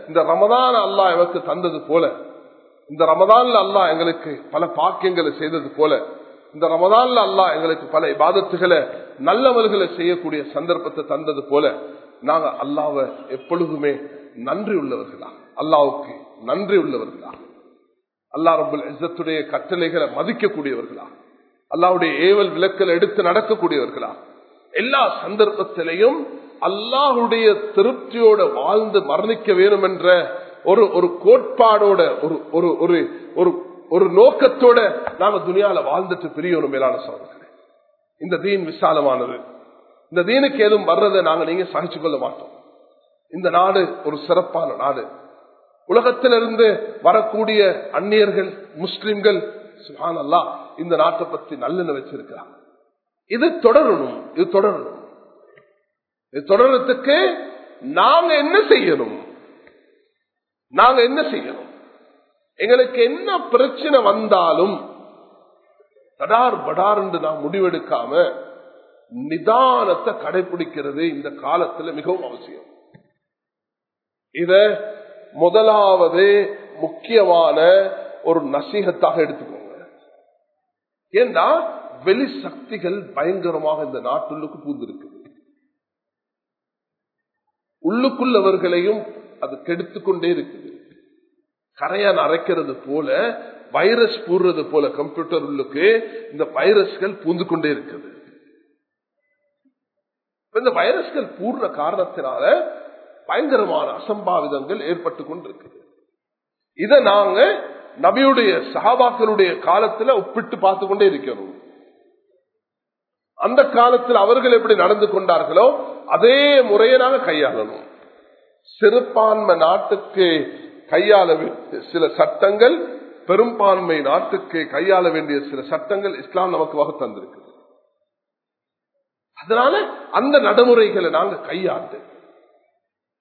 இந்த ரமதான அல்லாஹ் எனக்கு தந்தது போல இந்த ரமதான்ல அல்லாஹ் எங்களுக்கு பல பாக்கியங்களை செய்தது போல இந்த ரமதான்ல அல்லாஹ் எங்களுக்கு பல இபாதத்துகளை நல்லவர்களை செய்யக்கூடிய சந்தர்ப்பத்தை தந்தது போல நாங்க அல்லாவை எப்பொழுதுமே நன்றி உள்ளவர்களா? அல்லாவுக்கு நன்றி உள்ளவர்களா? அல்லா ரபுல் இசத்துடைய கட்டளைகளை மதிக்கக்கூடியவர்களா? அல்லாவுடைய ஏவல் விளக்கல் எடுத்து நடக்கக்கூடியவர்களா? எல்லா சந்தர்ப்பத்திலையும் அல்லாஹுடைய திருப்தியோட வாழ்ந்து மரணிக்க வேணும் என்ற ஒரு ஒரு கோட்பாடோட ஒரு ஒரு ஒரு ஒரு நோக்கத்தோட நாம துணியால வாழ்ந்துட்டு பிரியணும் மேலான சோதனை இந்த தீன் விசாலமானது. இந்த தீனுக்கு ஏதும் வர்றதை நாங்க நீங்க சகிச்சு கொள்ள மாட்டோம். இந்த நாடு ஒரு சிறப்பான நாடு. உலகத்திலிருந்து வரக்கூடிய அந்நியர்கள் முஸ்லிம்கள் சுஹான் அல்லா இந்த நாட்டை பத்தி நல்லெண்ண வச்சிருக்கிறாங்க. இது தொடரணும் இது தொடரணும். இது தொடரத்துக்கு நாங்க என்ன செய்யணும்? நாங்க என்ன செய்யணும்? எங்களுக்கு என்ன பிரச்சனை வந்தாலும் தடார் படார் என்று நாம் முடிவெடுக்காம நிதானத்தை கடைபிடிக்கிறது இந்த காலத்துல மிகவும் அவசியம். இத முதலாவது முக்கியமான ஒரு நசீகத்தாக எடுத்துக்கோங்க. ஏண்டா வெளி சக்திகள் பயங்கரமாக இந்த நாட்டுள்ளுக்கு பூந்திருக்கு. உள்ளுக்குள்ளவர்களையும் அது கெடுத்து கொண்டே இருக்குது. கரையான் அரைக்கிறது போல வைரஸ் பூர்றது போல கம்ப்யூட்டர் உள்ளுக்கு இந்த வைரஸ்கள் பூந்து கொண்டே இருக்குது இந்த வைரஸ்கள் பூர்ற காரணத்தினால பயங்கரமான அசம்பாவிதங்கள் ஏற்பட்டு கொண்டிருக்குது. இதை நாங்க நபியுடைய சகாபாக்களுடைய காலத்துல ஒப்பிட்டு பார்த்து கொண்டே இருக்கிறோம். அந்த காலத்தில் அவர்கள் எப்படி நடந்து கொண்டார்களோ அதே முறையை நாங்க கையாளணும். சிறுபான்மை நாட்டுக்கு கையாள சில சட்டங்கள் பெரும்பான்மை நாட்டுக்கு கையாள வேண்டிய சில சட்டங்கள் இஸ்லாம் நமக்கு வகை அதனால அந்த நடைமுறைகளை நாங்க கையாண்டு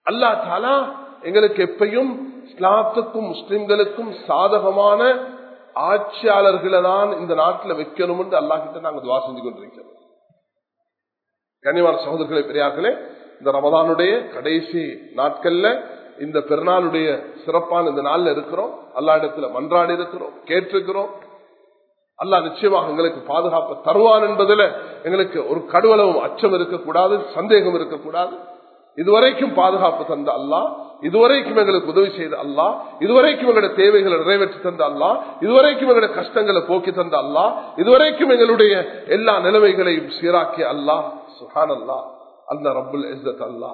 அல்லா தாலா எங்களுக்கு எப்பையும் இஸ்லாத்துக்கும் முஸ்லிம்களுக்கும் சாதகமான ஆட்சியாளர்களை தான் இந்த நாட்டில் வைக்கணும் என்று அல்லா கிட்ட நாங்க துவா செஞ்சு கொண்டிருக்கிறோம். கனிவான சகோதரர்களை பெரியார்களே இந்த ரமதானுடைய கடைசி நாட்கள்ல இந்த பெருநாளுடைய சிறப்பான இந்த நாள்ல இருக்கிறோம். அல்லா இடத்துல மன்றாடி இருக்கிறோம் கேட்டிருக்கிறோம். அல்லா நிச்சயமாக எங்களுக்கு பாதுகாப்பு தருவான் என்பதுல எங்களுக்கு ஒரு கடுவளவும் அச்சம் இருக்கக்கூடாது சந்தேகம் இருக்கக்கூடாது. இதுவரைக்கும் பாதுகாப்பு தந்த அல்லா இதுவரைக்கும் எங்களுக்கு உதவி செய்த அல்லா இதுவரைக்கும் எங்களுடைய தேவைகளை நிறைவேற்றி தந்த அல்லா இதுவரைக்கும் எங்களுடைய கஷ்டங்களை போக்கி தந்த அல்லா இதுவரைக்கும் எங்களுடைய எல்லா நிலைமைகளையும் சீராக்கிய அல்லா சுஹான் அல்லா அல்ல ரபுல் இஸ்ஸத் அல்லா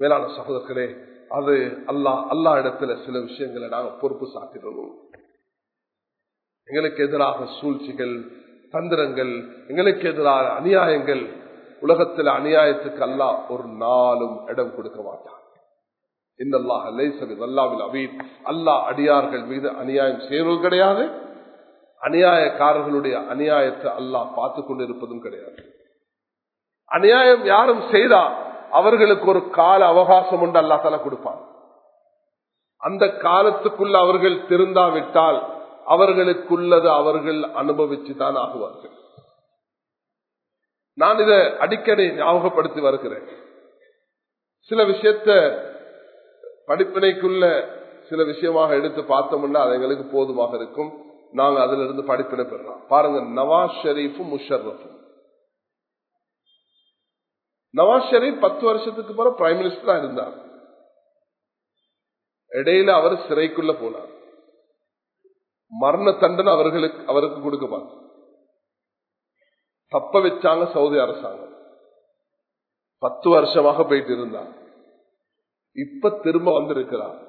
மேலான சகோதரர்களே அது அல்லா அல்லா இடத்துல சில விஷயங்களை நாங்கள் பொறுப்பு சாத்திடணும். எங்களுக்கு எதிராக சூழ்ச்சிகள் தந்திரங்கள் எங்களுக்கு எதிராக அநியாயங்கள் உலகத்தில் அநியாயத்துக்கு அல்லா ஒரு நாளும் இடம் கொடுக்க மாட்டான். அல்லா அடியார்கள் மீது அநியாயம் செய்வது கிடையாது அநியாயக்காரர்களுடைய அநியாயத்தை அல்லாஹ் பார்த்து கொண்டிருப்பதும் கிடையாது. அநியாயம் யாரும் செய்தா அவர்களுக்கு ஒரு கால அவகாசம் உண்டு அல்லா தலா கொடுப்பான். அந்த காலத்துக்குள்ள அவர்கள் திருந்தாவிட்டால் அவர்களுக்குள்ளது அவர்கள் அனுபவிச்சு தான் ஆகுவார்கள். நான் இதை அடிக்கடி ஞாபகப்படுத்தி வருகிறேன். சில விஷயத்த படிப்பினைக்குள்ள சில விஷயமாக எடுத்து பார்த்தோம்னா அது எங்களுக்கு போதுமாக இருக்கும். நாங்க அதுல இருந்து படிப்பினை பெறலாம். பாருங்க நவாஸ் ஷெரீஃபும் முஷர்ரஃபும் நவாஸ் ஷெரீப் பத்து வருஷத்துக்கு பிறகு பிரைம் மினிஸ்டரா இருந்தார். இடையில அவர் சிறைக்குள்ள போனார். மரண தண்டனை அவர்களுக்கு அவருக்கு கொடுக்க தப்ப வச்சாங்க சவுதி அரசாங்கம். பத்து வருஷமாக போயிட்டு இருந்தார். இப்ப திரும்ப வந்திருக்கிறார்.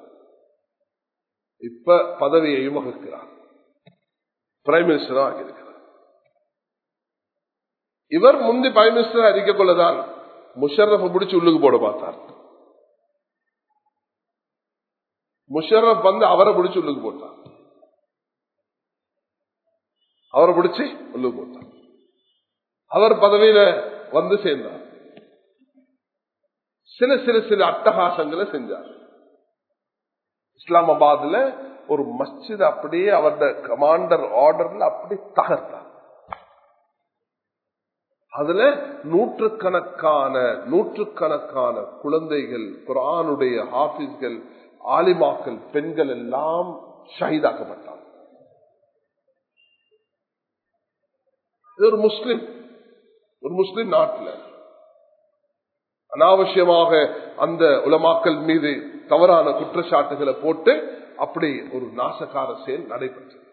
இப்ப பதவியையும் வகுக்கிறார். பிரைம் மினிஸ்டரும் ஆகியிருக்கிறார் இவர் முந்தி பிரைம் மினிஸ்டர் அறிக்கை கொள்ளதான் முஷர்ரஃப பிடிச்சு உள்ளுக்கு போட பார்த்தார். முஷர்ரப் வந்து அவரை பிடிச்சு உள்ளுக்கு போட்டார். அவரை பிடிச்சு உள்ளுக்கு போட்டார். அவர் பதவியில வந்து சேர்ந்தார். சில சில சில அட்டகாசங்களை செஞ்சார். இஸ்லாமாபாத்ல ஒரு மஸ்ஜித் அப்படியே அவருடைய கமாண்டர் ஆர்டர்ல அப்படி தகர்த்தார். அதுல நூற்றுக்கணக்கான நூற்றுக்கணக்கான குழந்தைகள் குரானுடைய ஹாபிஸ்கள் ஆலிமாக்கள் பெண்கள் எல்லாம் ஷஹீதாக்கப்பட்டார் இது ஒரு முஸ்லிம் ஒரு முஸ்லிம் நாட்டில். அனாவசியமாக அந்த உலமாக்கல் மீது தவறான குற்றச்சாட்டுகளை போட்டு அப்படி ஒரு நாசகார செயல் நடைபெற்றது.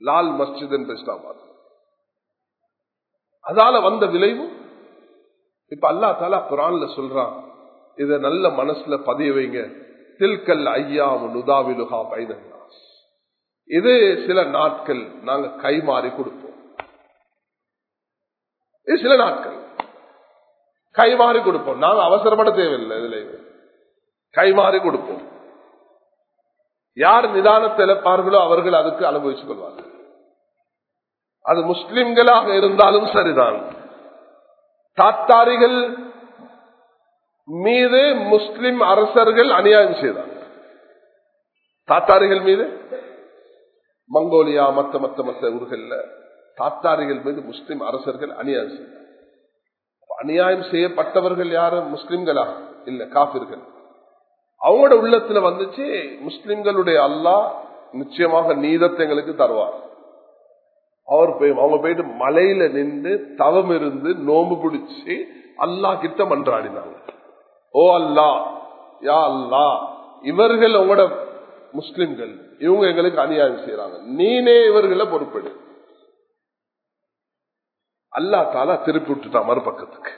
லால் மஸ்ஜித் என்று இஸ்லாமாபாத். அதால வந்த விளைவு? இப்ப அல்லா தாலா குரான்ல சொல்றான் இத நல்ல மனசுல பதிய வைங்க. தில்கல் ஐயாம் நுதாவிலுகா பைதன்னாஸ் இது சில நாட்கள் நாங்க கைமாறி கொடுப்போம். இது சில நாட்கள். கைமாறி கொடுப்போம். நாங்க அவசரப்பட தேவையில்லை இதுல. கைமாறி கொடுப்போம். யார் நிதானத்தில் பார்களோ அவர்கள் அதுக்கு அனுபவிச்சு கொள்வார்கள். அது முஸ்லிம்களாக இருந்தாலும் சரிதான். தாத்தாரிகள் மீது முஸ்லிம் அரசர்கள் அநியாயம் செய்தார். தாத்தாரிகள் மீது? மங்கோலியா மத்த மத்த மத்த ஊர்கள்ல தாத்தாரிகள் மீது முஸ்லிம் அரசர்கள் அநியாயம் செய்தார். அநியாயம் செய்யப்பட்டவர்கள் யாரும் முஸ்லிம்களா? இல்ல காபிர்கள். அவங்களோட உள்ளத்துல வந்துச்சு முஸ்லிம்களுடைய அல்லா நிச்சயமாக நீதத்தை எங்களுக்கு தருவார். அவர் போய் அவங்க போயிட்டு மலையில நின்று தவம் இருந்து நோம்பு பிடிச்சி அல்லா கிட்ட மன்றாடினாங்க. ஓ அல்லா யா அல்லா இவர்கள் உங்களோட முஸ்லிம்கள் இவங்க எங்களுக்கு அநியாயம் செய்யறாங்க நீனே இவர்களை பொறுப்பெடு. அல்லா தாலா திருப்பி விட்டுட்டான் மறுபக்கத்துக்கு.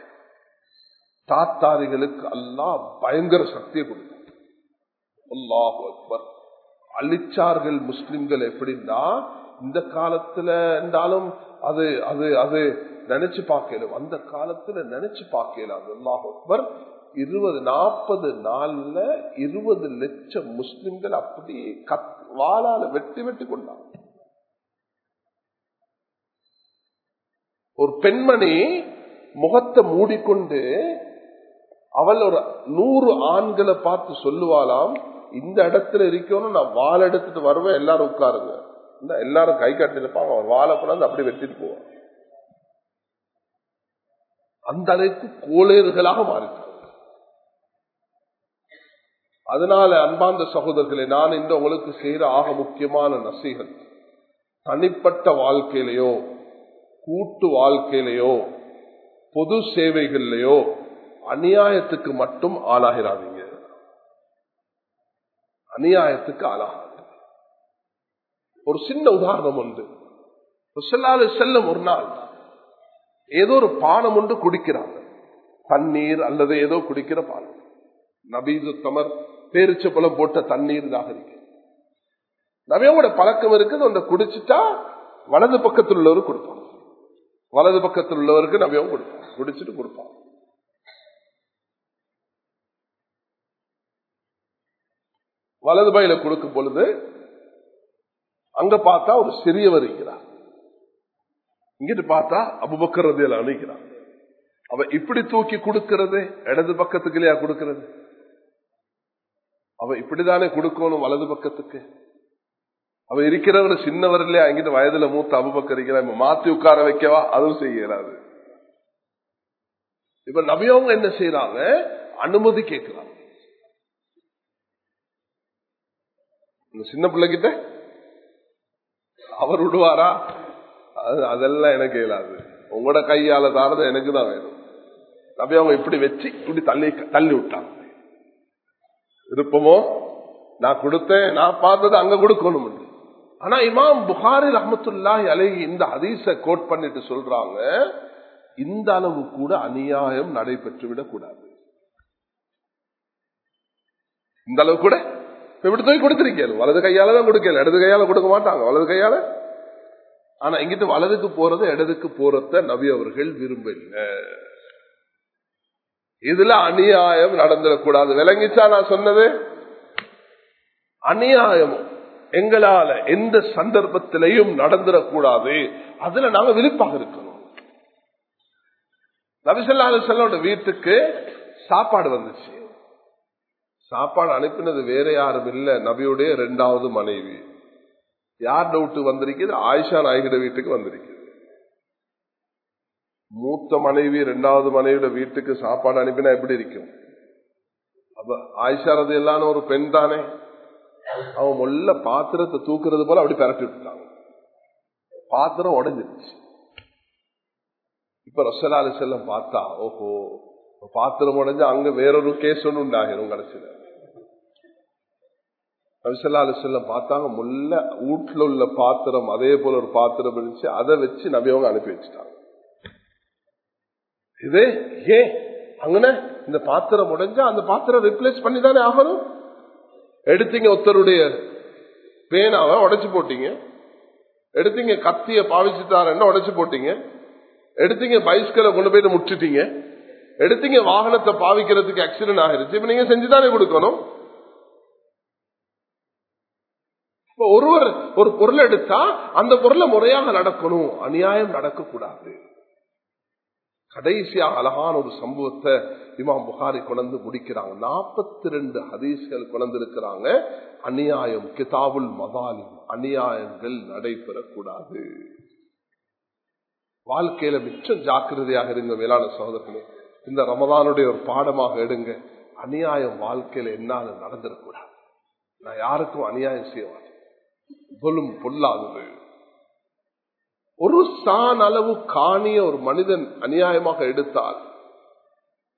தாத்தாரிகளுக்கு அல்லா பயங்கர சக்தியை கொடுத்தான். அல்லாஹு அக்பர். அழிச்சார்கள் முஸ்லிம்கள் எப்படின்னா இந்த காலத்துல இருந்தாலும் அது அது அது நினைச்சு பார்க்கலும். அந்த காலத்துல நினைச்சு பார்க்கலாம் அல்லாஹ் அக்பர். இருபது நாற்பது நாள்ல இருபது லட்சம் முஸ்லிம்கள் அப்படி கத் வாழால வெட்டி வெட்டி கொண்டாங்க. ஒரு பெண்மணி முகத்தை மூடிக்கொண்டு அவள் ஒரு நூறு ஆண்களை பார்த்து சொல்லுவாளாம் இந்த இடத்துல இருக்கணும் நான் வாழ எடுத்துட்டு வருவேன் எல்லாரும் உட்காருங்க. எல்லாரும் கை கட்டிருப்பாங்க அவன் வாழக்கூடாது அப்படி வெட்டிட்டு போவான் அந்த அளவுக்கு கோளேறுகளாக மாறிட்டாங்க அதனால அன்பார்ந்த சகோதரர்களை நான் இந்த உங்களுக்கு செய்யற ஆக முக்கியமான நசைகள் தனிப்பட்ட வாழ்க்கையிலையோ கூட்டு வாழ்க்கையிலையோ பொது சேவைகள்லையோ அநியாயத்துக்கு மட்டும் ஆளாகிறாதீங்க. அநியாயத்துக்கு ஆளாகாது ஒரு சின்ன உதாரணம் உண்டு. செல்லாத செல்லும் ஒரு நாள் ஏதோ ஒரு பானம் உண்டு குடிக்கிறாங்க. தண்ணீர் அல்லது ஏதோ குடிக்கிற பானம். நபீது தமர் பேரிச்ச பழம் போட்ட தண்ணீர் தாகரிக்க நபியோட பழக்கம் இருக்குது அந்த குடிச்சுட்டா வலது பக்கத்தில் உள்ளவர் கொடுப்பாங்க. வலது பக்கத்தில் உள்ளவருக்கு நவியம் கொடுப்பாங்க. குடிச்சிட்டு கொடுப்பாங்க. வலது பயில கொடுக்கும் பொழுது அங்க பார்த்தா ஒரு சிறியவர் இருக்கிறார். இங்கிட்டு பார்த்தா அபுபக்கரதியில் அணுகிறார் அவ இப்படி தூக்கி கொடுக்கிறது இடது பக்கத்துக்கு இல்லையா கொடுக்கிறது? அவ இப்படிதானே கொடுக்கணும் வலது பக்கத்துக்கு? அவ இருக்கிறவர் சின்னவர் இல்லையா எங்கிட்ட வயதுல மூத்த அபுபக்கர் இருக்கிறா மாத்தி உட்கார வைக்கவா? அதுவும் செய்யறாரு இப்ப நபியவங்க என்ன செய்யறாங்க அனுமதி கேட்கிறாங்க. இந்த சின்ன பிள்ளைகிட்ட அவர் விடுவாரா? அதெல்லாம் எனக்கு இயலாது. உங்களோட கையால தாரது எனக்கு தான் வேணும். நபி அவங்க இப்படி வச்சு இப்படி தள்ளி தள்ளி விட்டாங்க. விருப்பமோ? நான் கொடுத்தேன் நான் பார்த்தது அங்க கொடுக்கணும் ஆனா இமாம் புகாரி ரஹமத்துல்லாஹி அலை இந்த ஹதீஸ கோட் பண்ணிட்டு சொல்றாங்க இந்த அளவு கூட அநியாயம் நடைபெற்று விடக் கூடாது. இந்த அளவு கூட? இப்படி தூக்கி கொடுத்திருக்கேன் வலது கையால தான் கொடுக்கல. இடது கையால கொடுக்க மாட்டாங்க. வலது கையால. ஆனா இங்கிட்டு வலதுக்கு போறது இடதுக்கு போறத நபி அவர்கள் விரும்பல. இதுல அநியாயம் நடந்துடக்கூடாது. விளங்கிச்சா நான் சொன்னது? அநியாயம். எங்களால எந்த சந்தர்ப்பத்திலையும் நடந்துடக்கூடாது. அதுல நாங்க விருப்பாக இருக்கணும். நபிசல்லாத செல்லோட வீட்டுக்கு சாப்பாடு வந்துச்சு. சாப்பாடு அனுப்பினது வேற யாரும் இல்ல நபியுடைய ரெண்டாவது மனைவி. யார் டவுட்டு வந்திருக்குது? ஆயிஷா நாயகிட வீட்டுக்கு வந்திருக்குது. மூத்த மனைவி ரெண்டாவது மனைவியோட வீட்டுக்கு சாப்பாடு அனுப்பினா எப்படி இருக்கும்? அப்ப ஆயிஷாரது ரது ஒரு பெண் தானே. அவன் முல்ல பாத்திரத்தை தூக்குறது போல அப்படி பரப்பி விட்டாங்க பாத்திரம் உடஞ்சிருச்சு. இப்ப ரசலாலு செல்லம் பார்த்தா ஓஹோ பாத்திரம் உடஞ்சு அங்க வேறொரு கேஸ் ஒன்று உண்டாகிடும் கடைசியில் நபிசல்லாலு செல்லம் பார்த்தாங்க முல்ல வீட்டுல உள்ள பாத்திரம் அதே போல ஒரு பாத்திரம் இருந்துச்சு அதை வச்சு நபியவங்க அனுப்பி வச்சுட்டாங்க இது ஏன் அங்கன இந்த பாத்திரம் உடைஞ்சா அந்த பாத்திரம் ரிப்ளேஸ் பண்ணி தானே ஆகணும் எடுத்தீங்க ஒருத்தருடைய பேனாவை உடைச்சு போட்டீங்க எடுத்தீங்க கத்திய பாவிச்சுட்டாரன்னு உடைச்சு போட்டீங்க எடுத்தீங்க பைஸ்கலை கொண்டு போயிட்டு முட்டுட்டீங்க எடுத்தீங்க வாகனத்தை பாவிக்கிறதுக்கு ஆக்சிடென்ட் ஆகிருச்சு. இப்ப நீங்க செஞ்சுதானே கொடுக்கணும்? ஒருவர் ஒரு பொருள் எடுத்தா அந்த பொருளை முறையாக நடக்கணும். அநியாயம் நடக்கக்கூடாது. கடைசியாக அழகான ஒரு சம்பவத்தை இமாம் புகாரி கொண்டு முடிக்கிறாங்க. நாற்பத்தி ரெண்டு ஹதீஸ்கள் கொண்டிருக்கிறாங்க அநியாயம் கிதாபுல் மதாலிம். அநியாயங்கள் நடைபெறக்கூடாது. வாழ்க்கையில மிச்சம் ஜாக்கிரதையாக இருந்த மேலான சகோதரர்களே. இந்த ரமதானுடைய ஒரு பாடமாக எடுங்க. அநியாயம் வாழ்க்கையில என்னால நடந்திருக்கூடாது நான் யாருக்கும் அநியாயம் செய்ய மாட்டேன். பொல்லாதது. ஒரு சான் அளவு காணிய ஒரு மனிதன் அநியாயமாக எடுத்தால்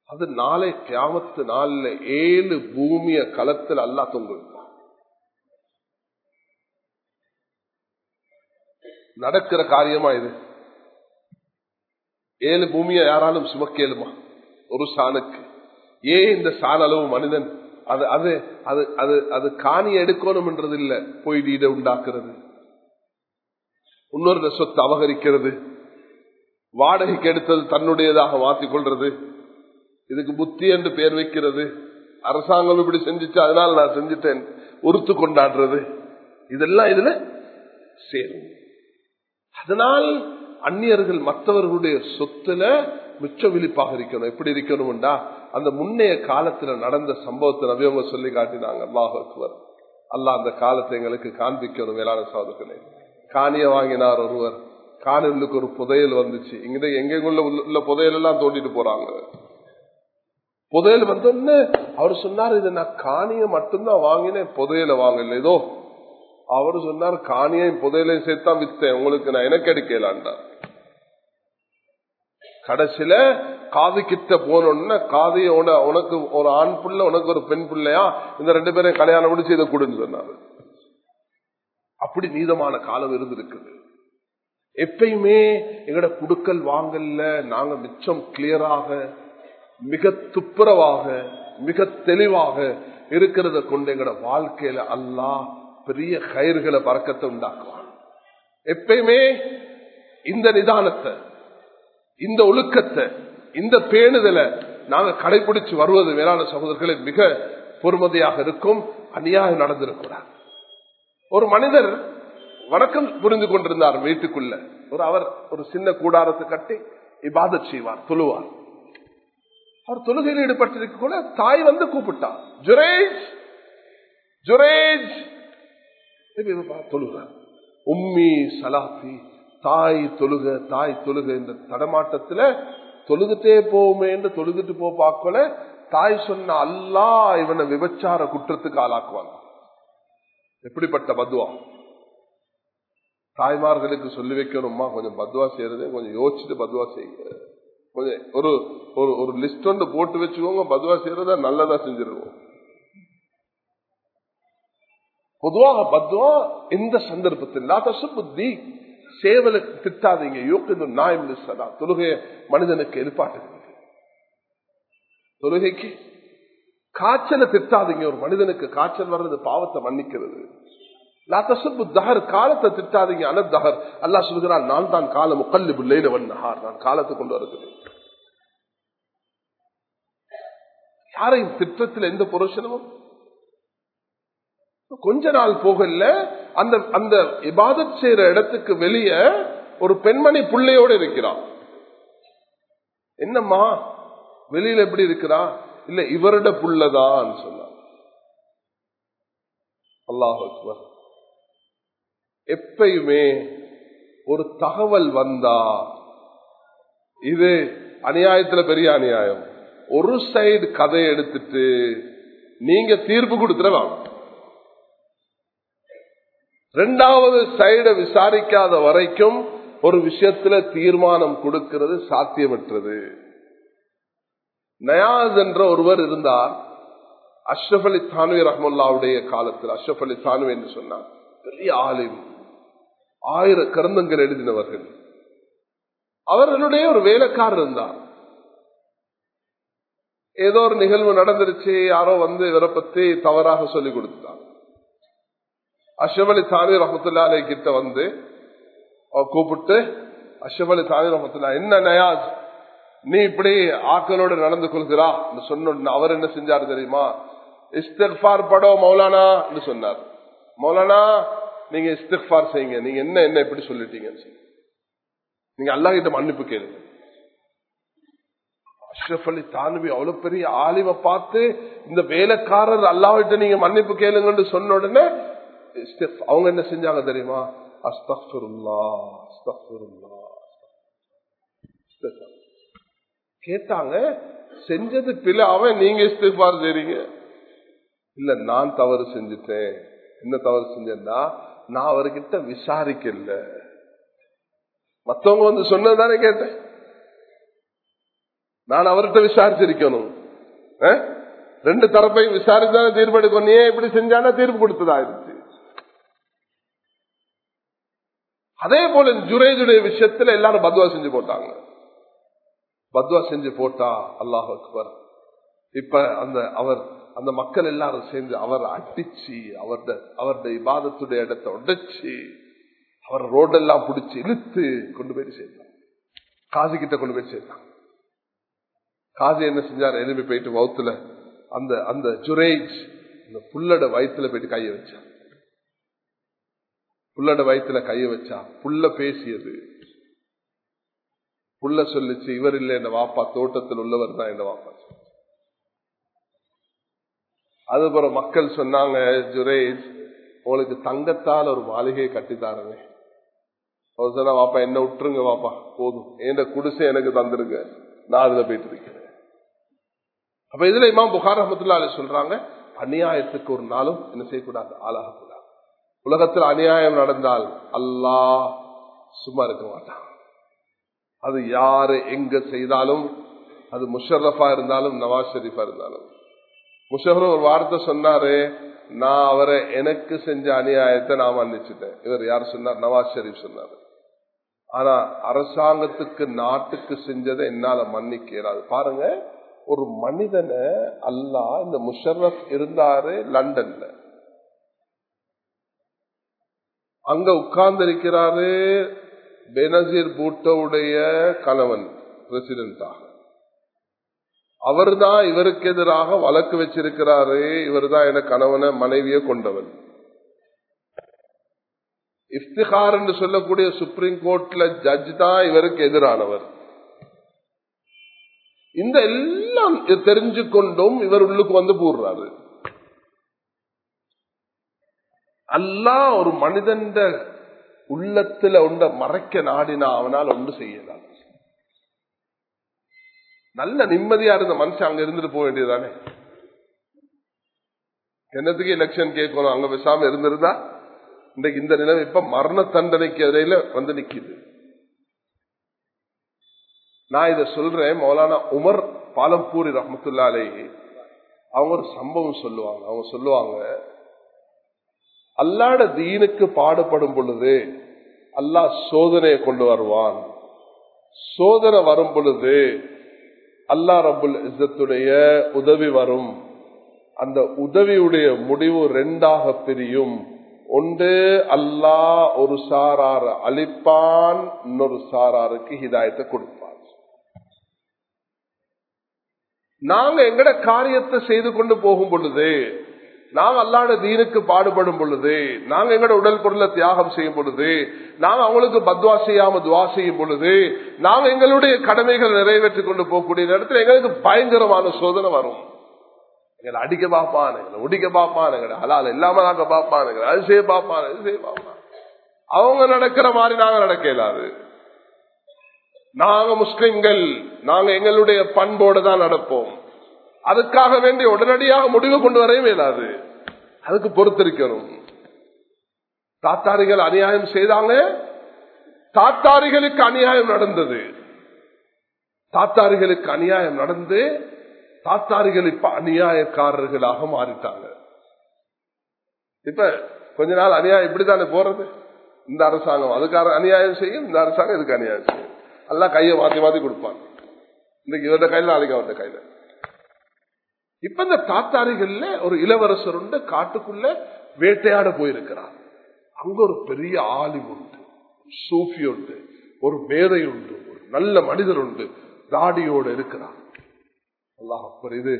அது நாளை கியாமத்து நாள்ல ஏழு பூமிய களத்தில் அல்லா தொங்குமா நடக்கிற காரியமா இது? ஏழு பூமியை யாராலும் சுமக்கேலுமா ஒரு சாணுக்கு ஏன் இந்த சான் அளவு மனிதன்? அது அது அது அது அது காணி எடுக்கணும்ன்றது என்றது இல்ல வீட உண்டாக்குறது. இன்னொரு சொத்து அபகரிக்கிறது. வாடகைக்கு எடுத்தது தன்னுடையதாக மாற்றிக் கொள்றது. இதுக்கு புத்தி என்று பெயர் வைக்கிறது. அரசாங்கம் இப்படி செஞ்சிச்சு அதனால நான் செஞ்சுட்டேன். உறுத்து கொண்டாடுறது. இதெல்லாம் இதுல சேரும். அதனால் அந்நியர்கள் மற்றவர்களுடைய சொத்துல மிச்ச விழிப்பாக இருக்கணும். எப்படி இருக்கணும்டா? அந்த முன்னைய காலத்துல நடந்த சம்பவத்தை நவியவங்க சொல்லி காட்டினாங்க. அல்லாஹ் அக்பர். அல்லாஹ் அந்த காலத்தை எங்களுக்கு காண்பிக்கணும் வேளாண் சாதுக்களை. காணிய வாங்கினார் ஒருவர். காணலுக்கு ஒரு புதையல் வந்துச்சு. இங்க எங்குள்ள உள்ள புதையல் எல்லாம் தோண்டிட்டு போறாங்க. புதையல் வந்தோன்னு அவர் சொன்னார் இது நான் காணிய மட்டும்தான் வாங்கினேன் புதையல வாங்கல. ஏதோ அவரு சொன்னார் காணியையும் புதையலையும் சேர்த்தா வித்தேன். உங்களுக்கு நான் எனக்கு எடுக்கலான்டா கடைசியில காது கிட்ட போனோம்னா காதைய உனக்கு ஒரு ஆண் புள்ள உனக்கு ஒரு பெண் பிள்ளையா? இந்த ரெண்டு பேரையும் கல்யாணம் முடிச்சு இதை கொடுன்னு சொன்னாரு. அப்படி நீதமான காலம் இருந்திருக்குது. எப்பயுமே எங்கட குடுக்கல் வாங்கல்ல நாங்க மிச்சம் கிளியராக மிக துப்புரவாக மிக தெளிவாக இருக்கிறத கொண்டு எங்கட வாழ்க்கையில அல்லா பெரிய கயிறுகளை பறக்கத்தை உண்டாக்குவான். எப்பயுமே இந்த நிதானத்தை இந்த ஒழுக்கத்தை இந்த பேணுதலை நாங்க கடைபிடிச்சு வருவது மேலான சகோதரர்களை மிக பொறுமதியாக இருக்கும் அநியாயம் நடந்திருக்கிறார். ஒரு மனிதர் வணக்கம் புரிந்து கொண்டிருந்தார் வீட்டுக்குள்ள. ஒரு அவர் ஒரு சின்ன கூடாரத்தை கட்டி இபாத செய்வார் தொழுவார். அவர் தொழுகையில் ஈடுபட்டிருக்க கூட தாய் வந்து கூப்பிட்டார் ஜுரேஜ் ஜுரேஜ். தொழுகிறார். உம்மி சலாபி தாய் தொழுக தாய் தொழுக இந்த தடமாட்டத்துல தொழுதுட்டே போவோமே என்று தொழுதுட்டு போ பார்க்கல தாய் சொன்ன அல்லா இவனை விபச்சார குற்றத்துக்கு ஆளாக்குவாங்க எப்படிப்பட்ட பத்வா? தாய்மார்களுக்கு சொல்லி வைக்கணுமா கொஞ்சம் பத்வா செய்யறது கொஞ்சம் யோசிச்சுட்டு பத்வா செய்ய கொஞ்சம் ஒரு ஒரு ஒரு லிஸ்ட் ஒன்று போட்டு வச்சுக்கோங்க பத்வா செய்யறதா நல்லதா செஞ்சிருவோம். பொதுவாக பத்வா எந்த சந்தர்ப்பத்தில் சேவலுக்கு திட்டாதீங்க. யோக்கு நாயம் சதா தொழுகைய மனிதனுக்கு எழுப்பாட்டுங்க தொழுகைக்கு காய்ச்சலை திட்டாதீங்க. ஒரு மனிதனுக்கு காய்ச்சல் வர்றது பாவத்தை மன்னிக்கிறது. காலத்தை திட்டாதீங்க. அனத்தகர் அல்லா சொல்கிறான் நான் தான் காலம் முக்கல்லி புல்லையில நான் காலத்தை கொண்டு வருகிறேன். யாரையும் திட்டத்தில் எந்த புரோஷனமும் கொஞ்ச நாள் போகல அந்த அந்த இபாதத் செய்யற இடத்துக்கு வெளியே ஒரு பெண்மணி பிள்ளையோடு இருக்கிறான். என்னம்மா? வெளியில எப்படி இருக்கிறா? இல்ல இவரோட புள்ளதான் சொன்னார் அல்லாஹ் எப்பயுமே ஒரு தகவல் வந்தா இது அநியாயத்துல பெரிய அநியாயம். ஒரு சைடு கதை எடுத்துட்டு நீங்க தீர்ப்பு கொடுத்துடலாம். ரெண்டாவது சைட விசாரிக்காத வரைக்கும் ஒரு விஷயத்துல தீர்மானம் கொடுக்கிறது சாத்தியமற்றது. நயாஸ் என்ற ஒருவர் இருந்தார். அஷ்ரப் அலி தானுவி ரஹமுல்லாவுடைய காலத்தில் அஷ்ரப் அலி தானுவி என்று சொன்னார். பெரிய ஆலிம். ஆயிர கருந்தங்கள் எழுதினவர்கள். அவர்களுடைய ஒரு வேலைக்காரர் இருந்தார். ஏதோ ஒரு நிகழ்வு நடந்துருச்சு யாரோ வந்து இவரை பத்தி தவறாக சொல்லிக் கொடுத்தார் அஷப் அலி தானி ரஹமத்துல்லா அலை கிட்ட வந்து கூப்பிட்டு அஷப் அலி சாமி ரஹமத்துல்லா என்ன நயாஸ்? நீ இப்படி ஆக்களோடு நடந்து கொள்கிறா? சொன்ன அவர் என்ன செஞ்சாரு தெரியுமா? இஸ்திஃபார் படோ மௌலானா சொன்னார். மௌலானா நீங்க இஸ்திஃபார் செய்யுங்க. நீங்க என்ன என்ன எப்படி சொல்லிட்டீங்க நீங்க அல்லா கிட்ட மன்னிப்பு கேளுங்க. அஷ்ரப் அலி தானுவி அவ்வளவு பெரிய ஆலிவை பார்த்து இந்த வேலைக்காரர் அல்லாவிட்ட நீங்க மன்னிப்பு கேளுங்கன்னு சொன்ன உடனே அவங்க என்ன செஞ்சாங்க தெரியுமா அஸ்தஃபுல்லா அஸ்தஃபுல்லா கேட்டாங்க செஞ்சது பிள்ளை அவன் நீங்க இஸ்திஃபார் செய்றீங்க. இல்ல நான் தவறு செஞ்சுட்டேன். என்ன தவறு செஞ்சேன்னா நான் அவர்கிட்ட விசாரிக்கல. மத்தவங்க வந்து சொன்னதுதானே கேட்டேன். நான் அவர்கிட்ட விசாரிச்சிருக்கணும். அஹ்? ரெண்டு தரப்பையும் விசாரிச்சான தீர்ப்பு எடுக்கணும் நீ ஏன் இப்படி செஞ்சானா தீர்ப்பு கொடுத்ததாயிருச்சு அதே போல ஜுரேஜுடைய விஷயத்துல எல்லாரும் பத்வா செஞ்சு போட்டாங்க. பத்வா செஞ்சு போட்டா அல்லாஹ் அக்பர். இப்ப அந்த அவர் அந்த மக்கள் எல்லாரும் சேர்ந்து அவர் அடிச்சு அவருடைய அவருடைய இபாதத்துடைய இடத்தை உடைச்சு அவர் ரோடெல்லாம் பிடிச்சி இழுத்து கொண்டு போய் சேர்த்தாங்க. காசி கிட்ட கொண்டு போய் சேர்த்தாங்க. காசி என்ன செஞ்சார்? எழுப்பி போயிட்டு வவுத்துல அந்த அந்த ஜுரேஜ் அந்த புல்லட வயிற்றுல போயிட்டு கையை வச்சார். புல்லட வயிற்றுல கைய வச்சா புல்ல பேசியது. புள்ள சொல்லிச்சு இவர் இல்ல என்ன வாப்பா தோட்டத்தில் உள்ளவர் தான் என்ன வாப்பா அதுபோல மக்கள் சொன்னாங்க ஜுரேஜ் உங்களுக்கு தங்கத்தால் ஒரு மாளிகையை கட்டித்தாருங்க. அவர் சொன்னா வாப்பா என்ன விட்டுருங்க வாப்பா போதும். என் குடிசை எனக்கு தந்துருங்க. நான் அதுல போயிட்டு இருக்கிறேன். அப்ப இதுல இமாம் புகார் ரஹமத்துல்லா சொல்றாங்க அநியாயத்துக்கு ஒரு நாளும் என்ன செய்யக்கூடாது. ஆளாக உலகத்தில் அநியாயம் நடந்தால் அல்லாஹ் சும்மா இருக்க மாட்டான். அது யாரு எங்க செய்தாலும் அது முஷர்ரஃபா இருந்தாலும் நவாஸ் ஷெரீஃபா இருந்தாலும். முஷரப் ஒரு வார்த்தை சொன்னாரு நான் அவரை எனக்கு செஞ்ச அநியாயத்தை நான் மன்னிச்சுட்டேன். இவர் யார் சொன்னார்? நவாஸ் ஷெரீப் சொன்னார். ஆனா அரசாங்கத்துக்கு நாட்டுக்கு செஞ்சதை என்னால மன்னிக்க இயலாது. பாருங்க ஒரு மனிதனை அல்லா இந்த முஷர்ரஃப் இருந்தாரு லண்டன்ல. அங்க உட்கார்ந்து இருக்கிறாரு பெனசீர் பூட்டோடைய கணவன் பிரசிடென்டாக அவர் தான் இவருக்கு எதிராக வழக்கு வச்சிருக்கிறாரு. இவர் தான் என கணவனை மனைவியை கொண்டவன் இஃப்திகார் என்று சொல்லக்கூடிய சுப்ரீம் கோர்ட்ல ஜட்ஜ் தான் இவருக்கு எதிரானவர். இந்த எல்லாம் தெரிஞ்சு கொண்டும் இவர் உள்ளுக்கு வந்து போடுறாரு. அல்லா ஒரு மனிதன் உள்ளத்துல உண்ட மறைக்க நாடினா அவனால் ஒன்று செய்யலாம். நல்ல நிம்மதியா இருந்த மனுஷன் அங்க இருந்துட்டு போக வேண்டியதானே என்னத்துக்கு எலெக்ஷன் கேட்கணும்? அங்க பேசாம இருந்திருந்தா இன்றைக்கு இந்த நிலைமை இப்ப மரண தண்டனைக்கு இடையில வந்து நிக்குது. நான் இத சொல்றேன் மௌலானா உமர் பாலம்பூரி ரஹமத்துல்லாலே அவங்க ஒரு சம்பவம் சொல்லுவாங்க. அவங்க சொல்லுவாங்க அல்லாட தீனுக்கு பாடுபடும் பொழுது அல்லாஹ் சோதனையை கொண்டு வருவான். சோதனை வரும் பொழுது அல்லா ரபுல் இசத்துடைய உதவி வரும். அந்த உதவியுடைய முடிவு ரெண்டாக பிரியும். ஒன்று அல்லாஹ் ஒரு சாரார அழிப்பான் இன்னொரு சாராருக்கு ஹிதாயத்தை கொடுப்பான். நாங்க எங்கட காரியத்தை செய்து கொண்டு போகும் பொழுது நாம் அல்லாட தீனுக்கு பாடுபடும் பொழுது நாங்க எங்களோட உடல் பொருளை தியாகம் செய்யும் பொழுது நாம் அவங்களுக்கு பத்வா செய்யாம துவா செய்யும் பொழுது நாம் எங்களுடைய கடமைகள் நிறைவேற்றிக் கொண்டு போகக்கூடிய நேரத்தில் எங்களுக்கு பயங்கரமான சோதனை வரும். எங்களை அடிக்க பார்ப்பான் எங்களை ஒடிக்க பார்ப்பான் எங்களை ஹலால் இல்லாம நாங்க பார்ப்பான் அது செய்ய பார்ப்பான் செய்ய பார்ப்பான். அவங்க நடக்கிற மாதிரி நாங்க நடக்க இயலாது. நாங்க முஸ்லிம்கள் நாங்க எங்களுடைய பண்போடு தான் நடப்போம். அதுக்காக வேண்டி உடனடியாக முடிவு கொண்டு வரவே இயலாது. அதுக்கு பொறுத்திருக்கணும். தாத்தாரிகள் அநியாயம் செய்தாங்க தாத்தாரிகளுக்கு அநியாயம் நடந்தது. தாத்தாரிகளுக்கு அநியாயம் நடந்து தாத்தாரிகள் இப்ப அநியாயக்காரர்களாக மாறிட்டாங்க. இப்ப கொஞ்ச நாள் அநியாயம் இப்படித்தானே போறது? இந்த அரசாங்கம் அதுக்காக அநியாயம் செய்யும் இந்த அரசாங்கம் இதுக்கு அநியாயம் செய்யும். எல்லாம் கையை மாத்தி மாத்தி கொடுப்பாங்க. இன்னைக்கு இவருடைய கையில நாளைக்கு அவருடைய கையில. இப்ப இந்த தாத்தாரிகள்ல ஒரு இளவரசர் உண்டு காட்டுக்குள்ள வேட்டையாட போயிருக்கிறார். அங்க ஒரு பெரிய ஆலி உண்டு சூஃபி உண்டு ஒரு மேதை உண்டு ஒரு நல்ல மனிதர் உண்டு தாடியோடு இருக்கிறார். அல்லாஹ் இது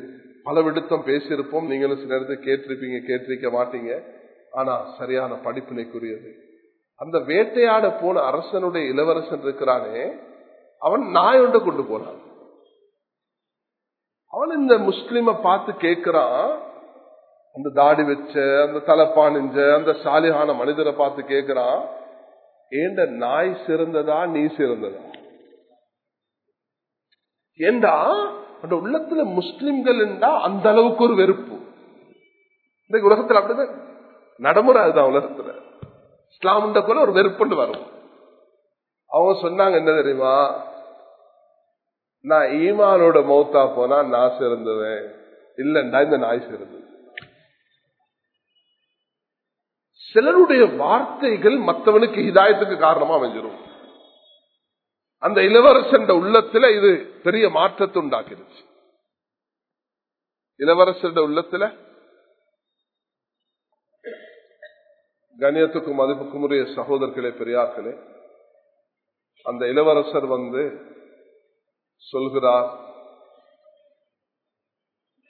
பல விடுத்தம் பேசியிருப்போம். நீங்களும் சில நேரத்தை கேட்டிருப்பீங்க கேட்டிருக்க மாட்டீங்க. ஆனா சரியான படிப்பினைக்குரியது. அந்த வேட்டையாட போன அரசனுடைய இளவரசன் இருக்கிறானே அவன் நாய் ஒன்று கொண்டு போனான் அவன் இந்த முஸ்லிம பார்த்து கேட்கிறான் அந்த தாடி வச்ச அந்த தலைப்பானிஞ்ச அந்த சாலிகான மனிதரை பார்த்து கேட்கிறான் ஏண்ட நாய் சிறந்ததா நீ சிறந்ததா? ஏண்டா அந்த உள்ளத்துல முஸ்லிம்கள் அந்த அளவுக்கு ஒரு வெறுப்பு. இந்த உலகத்துல அப்படிதான். நடைமுறை அதுதான் உலகத்துல. இஸ்லாம்ன்ற போல ஒரு வெறுப்புன்னு வரும். அவங்க சொன்னாங்க என்ன தெரியுமா? நான் ஈமானோட மௌத்தா போனா நான் சிறந்துவேன். இல்லைண்டா இந்த நாய் சிறந்தது சிலருடைய வார்த்தைகள் மற்றவனுக்கு ஹிதாயத்துக்கு காரணமா அமைஞ்சிரும். அந்த இளவரசன் உள்ளத்துல இது பெரிய மாற்றத்தை உண்டாக்கிடுச்சு இளவரசன் உள்ளத்துல கணியத்துக்கும் மதிப்புக்கும் உரிய சகோதரர்களே பெரியார்களே அந்த இளவரசர் வந்து சொல்கிறார்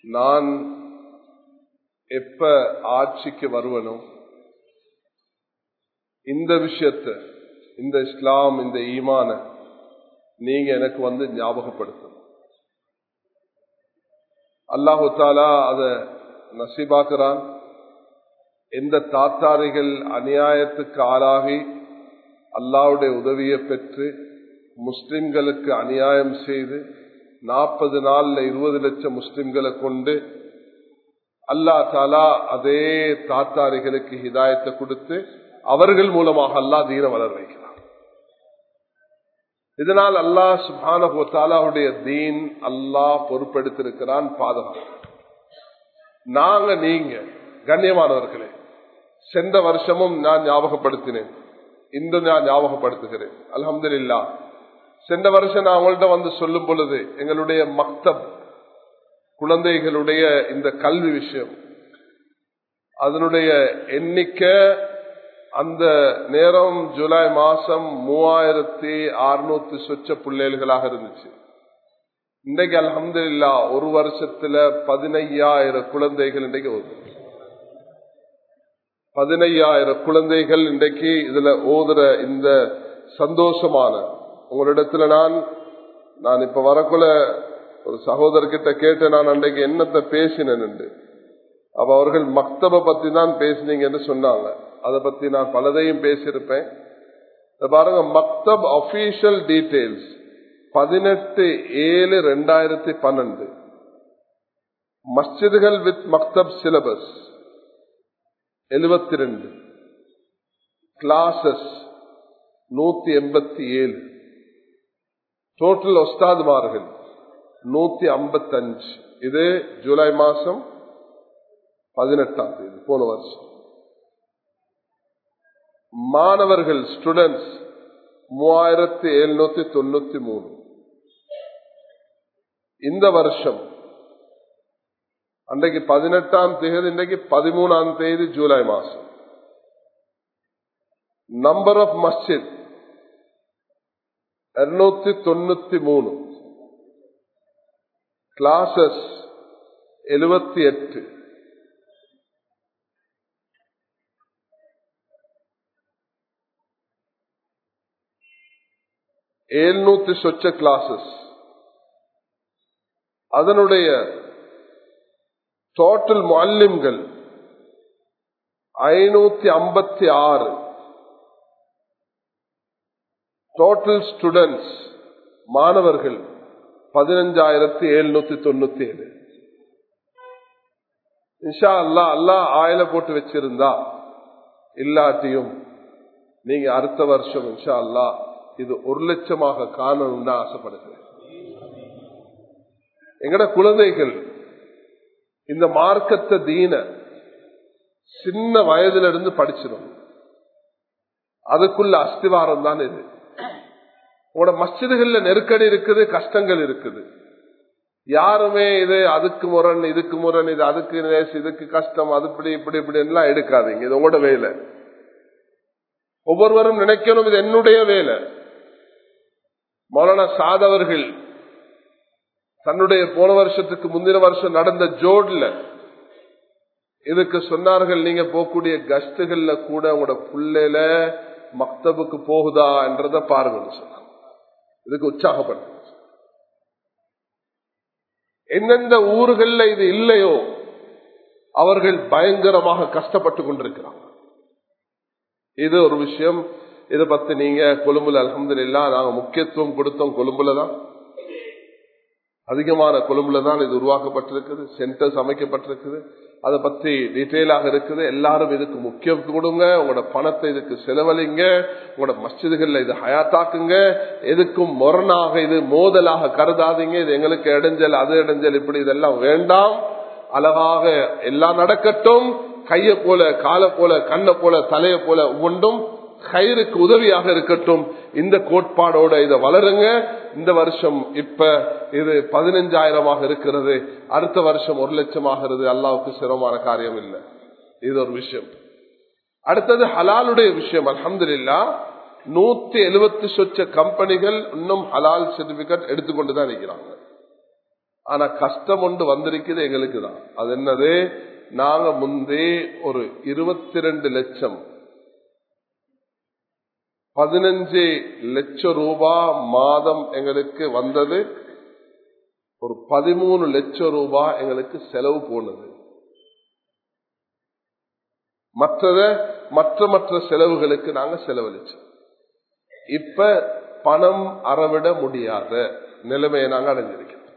நான் எப்ப ஆட்சிக்கு வருவனும் இந்த விஷயத்தை இந்த இஸ்லாம் இந்த ஈமான நீங்க எனக்கு வந்து ஞாபகப்படுத்தணும். அல்லாஹு தாலா அத நசீபாக்குறான். எந்த தாத்தாரிகள் அநியாயத்துக்கு ஆளாகி அல்லாவுடைய உதவியை பெற்று முஸ்லிம்களுக்கு அநியாயம் செய்து நாற்பது நாள்ல இருபது லட்சம் முஸ்லிம்களை கொண்டு அல்லா தாலா அதே தாத்தாரிகளுக்கு ஹிதாயத்தை கொடுத்து அவர்கள் மூலமாக அல்லா தீன வளர் வைக்கிறார் இதனால் அல்லாஹ் சுபானுடைய தீன் அல்லாஹ் பொறுப்பெடுத்திருக்கிறான் பாதுகாப்பு நாங்க நீங்க கண்ணியமானவர்களே சென்ற வருஷமும் நான் ஞாபகப்படுத்தினேன். இன்று நான் ஞாபகப்படுத்துகிறேன். அலமது இல்லா சென்ற வருஷம் நான் அவங்கள்ட்ட வந்து சொல்லும் பொழுது எங்களுடைய மக்தப் குழந்தைகளுடைய இந்த கல்வி விஷயம் அதனுடைய எண்ணிக்கை அந்த நேரம் ஜூலை மாசம் மூவாயிரத்தி அறுநூத்தி சொச்ச பிள்ளைகளாக இருந்துச்சு. இன்றைக்கு அலமது இல்லா ஒரு வருஷத்துல பதினையாயிரம் குழந்தைகள் இன்றைக்கு வருது பதினையாயிரம் குழந்தைகள் இன்றைக்கு இதுல ஓதுற இந்த சந்தோஷமான உங்களிடத்துல நான் நான் இப்ப வரக்குள்ள ஒரு சகோதரர்கிட்ட கேட்டு நான் அன்றைக்கு என்னத்தை பேசினேன் அப்ப அவர்கள் மக்தப பத்தி தான் பேசினீங்கன்னு சொன்னாங்க. அதை பத்தி நான் பலதையும் பேசியிருப்பேன். பாருங்க மக்தப் அபிஷியல் டீடைல்ஸ் பதினெட்டு ஏழு ரெண்டாயிரத்தி பன்னெண்டு. மஸ்ஜிதுகள் வித் மக்தப் சிலபஸ் எழுபத்தி ரெண்டு கிளாசஸ் நூத்தி எண்பத்தி ஏழு. டோட்டல் ஒஸ்தாதுமார்கள் நூத்தி ஐம்பத்தி அஞ்சு இது ஜூலை மாசம் பதினெட்டாம் தேதி போன வருஷம் மாணவர்கள் ஸ்டூடெண்ட்ஸ் மூவாயிரத்தி எழுநூத்தி தொண்ணூத்தி மூணு இந்த வருஷம் அன்றைக்கு பதினெட்டாம் தேதி இன்றைக்கு பதிமூணாம் தேதி ஜூலை மாசம் நம்பர் ஆஃப் மஸ்ஜித் இருநூத்தி தொண்ணூத்தி மூணு. கிளாசஸ் எழுபத்தி எட்டு. எழுநூத்தி சொச்ச கிளாசஸ் அதனுடைய டோட்டல் மல்லிம்கள் ஐநூத்தி ஐம்பத்தி ஆறு. டோட்டல் ஸ்டூடெண்ட்ஸ் மாணவர்கள் பதினஞ்சாயிரத்தி எழுநூத்தி தொண்ணூத்தி ஏழு இன்ஷா அல்லா அல்லா ஆயில போட்டு வச்சிருந்தா இல்லாட்டியும் நீங்க அடுத்த வருஷம் இன்ஷா அல்லா இது ஒரு லட்சமாக காணணும்னு ஆசைப்படுகிறேன். எங்கட குழந்தைகள் இந்த மார்க்கத்தை தீன சின்ன வயதுல இருந்து படிச்சிடும் அதுக்குள்ள அஸ்திவாரம் தான் இது. உங்களோட மஸ்ஜிதுகள்ல நெருக்கடி இருக்குது கஷ்டங்கள் இருக்குது. யாருமே இது அதுக்கு முரண் இதுக்கு முரண் இது அதுக்கு நேசு இதுக்கு கஷ்டம் அது இப்படி இப்படி இப்படின்லாம் எடுக்காதீங்க. இது உங்களோட வேலை. ஒவ்வொருவரும் நினைக்கணும் இது என்னுடைய வேலை. மரண சாதவர்கள் தன்னுடைய போன வருஷத்துக்கு முந்தின வருஷம் நடந்த ஜோட்ல இதுக்கு சொன்னார்கள் நீங்க போகக்கூடிய கஷ்டுகள்ல கூட உங்களோட புள்ளையில மக்தபுக்கு போகுதா என்றத பாருங்கன்னு சொன்னாங்க. இதுக்கு உற்சாகப்படுத்த எந்தெந்த ஊர்கள்ல இது இல்லையோ அவர்கள் பயங்கரமாக கஷ்டப்பட்டு கொண்டிருக்கிறாங்க இது ஒரு விஷயம். இதை பத்தி நீங்க கொழும்புல அலமது இல்லா நாங்க முக்கியத்துவம் கொடுத்தோம் கொழும்புலதான் அதிகமான கொழும்புல தான் இது உருவாக்கப்பட்டிருக்குது சென்டர்ஸ் அமைக்கப்பட்டிருக்குது. அதை பத்தி டீட்டெயிலாக இருக்குது. எல்லாரும் இதுக்கு முக்கியம் கொடுங்க. உங்களோட பணத்தை இதுக்கு செலவழிங்க. உங்களோட மஸ்ஜிதுகள்ல இது ஹயாத்தாக்குங்க. எதுக்கும் முரணாக இது மோதலாக கருதாதீங்க. இது எங்களுக்கு இடைஞ்சல் அது இடைஞ்சல் இப்படி இதெல்லாம் வேண்டாம். அழகாக எல்லாம் நடக்கட்டும். கைய போல காலை போல கண்ணை போல தலைய போல ஒவ்வொன்றும் கயிறுக்கு உதவியாக இருக்கட்டும். இந்த கோட்பாடோட இதை வளருங்க. இந்த வருஷம் இப்ப இது பதினஞ்சாயிரமாக இருக்கிறது. அடுத்த வருஷம் ஒரு லட்சம் ஆகிறது அல்லாவுக்கு சிரமமான காரியம் இல்லை. இது ஒரு விஷயம். அடுத்தது ஹலாலுடைய விஷயம். அலமதுல்லா நூத்தி எழுபத்தி சொச்ச கம்பெனிகள் இன்னும் ஹலால் சர்டிபிகேட் எடுத்துக்கொண்டுதான் இருக்கிறாங்க. ஆனா கஷ்டம் ஒன்று வந்திருக்குது எங்களுக்கு தான் அது என்னது? நாங்க முந்தே ஒரு இருபத்தி ரெண்டு லட்சம் பதினஞ்சு லட்சம் ரூபா மாதம் எங்களுக்கு வந்தது. ஒரு பதிமூணு லட்சம் ரூபாய் எங்களுக்கு செலவு போனது. மற்றத மற்ற மற்ற செலவுகளுக்கு நாங்க செலவழிச்சோம். இப்ப பணம் அறவிட முடியாத நிலைமையை நாங்க அடைஞ்சிருக்கிறோம்.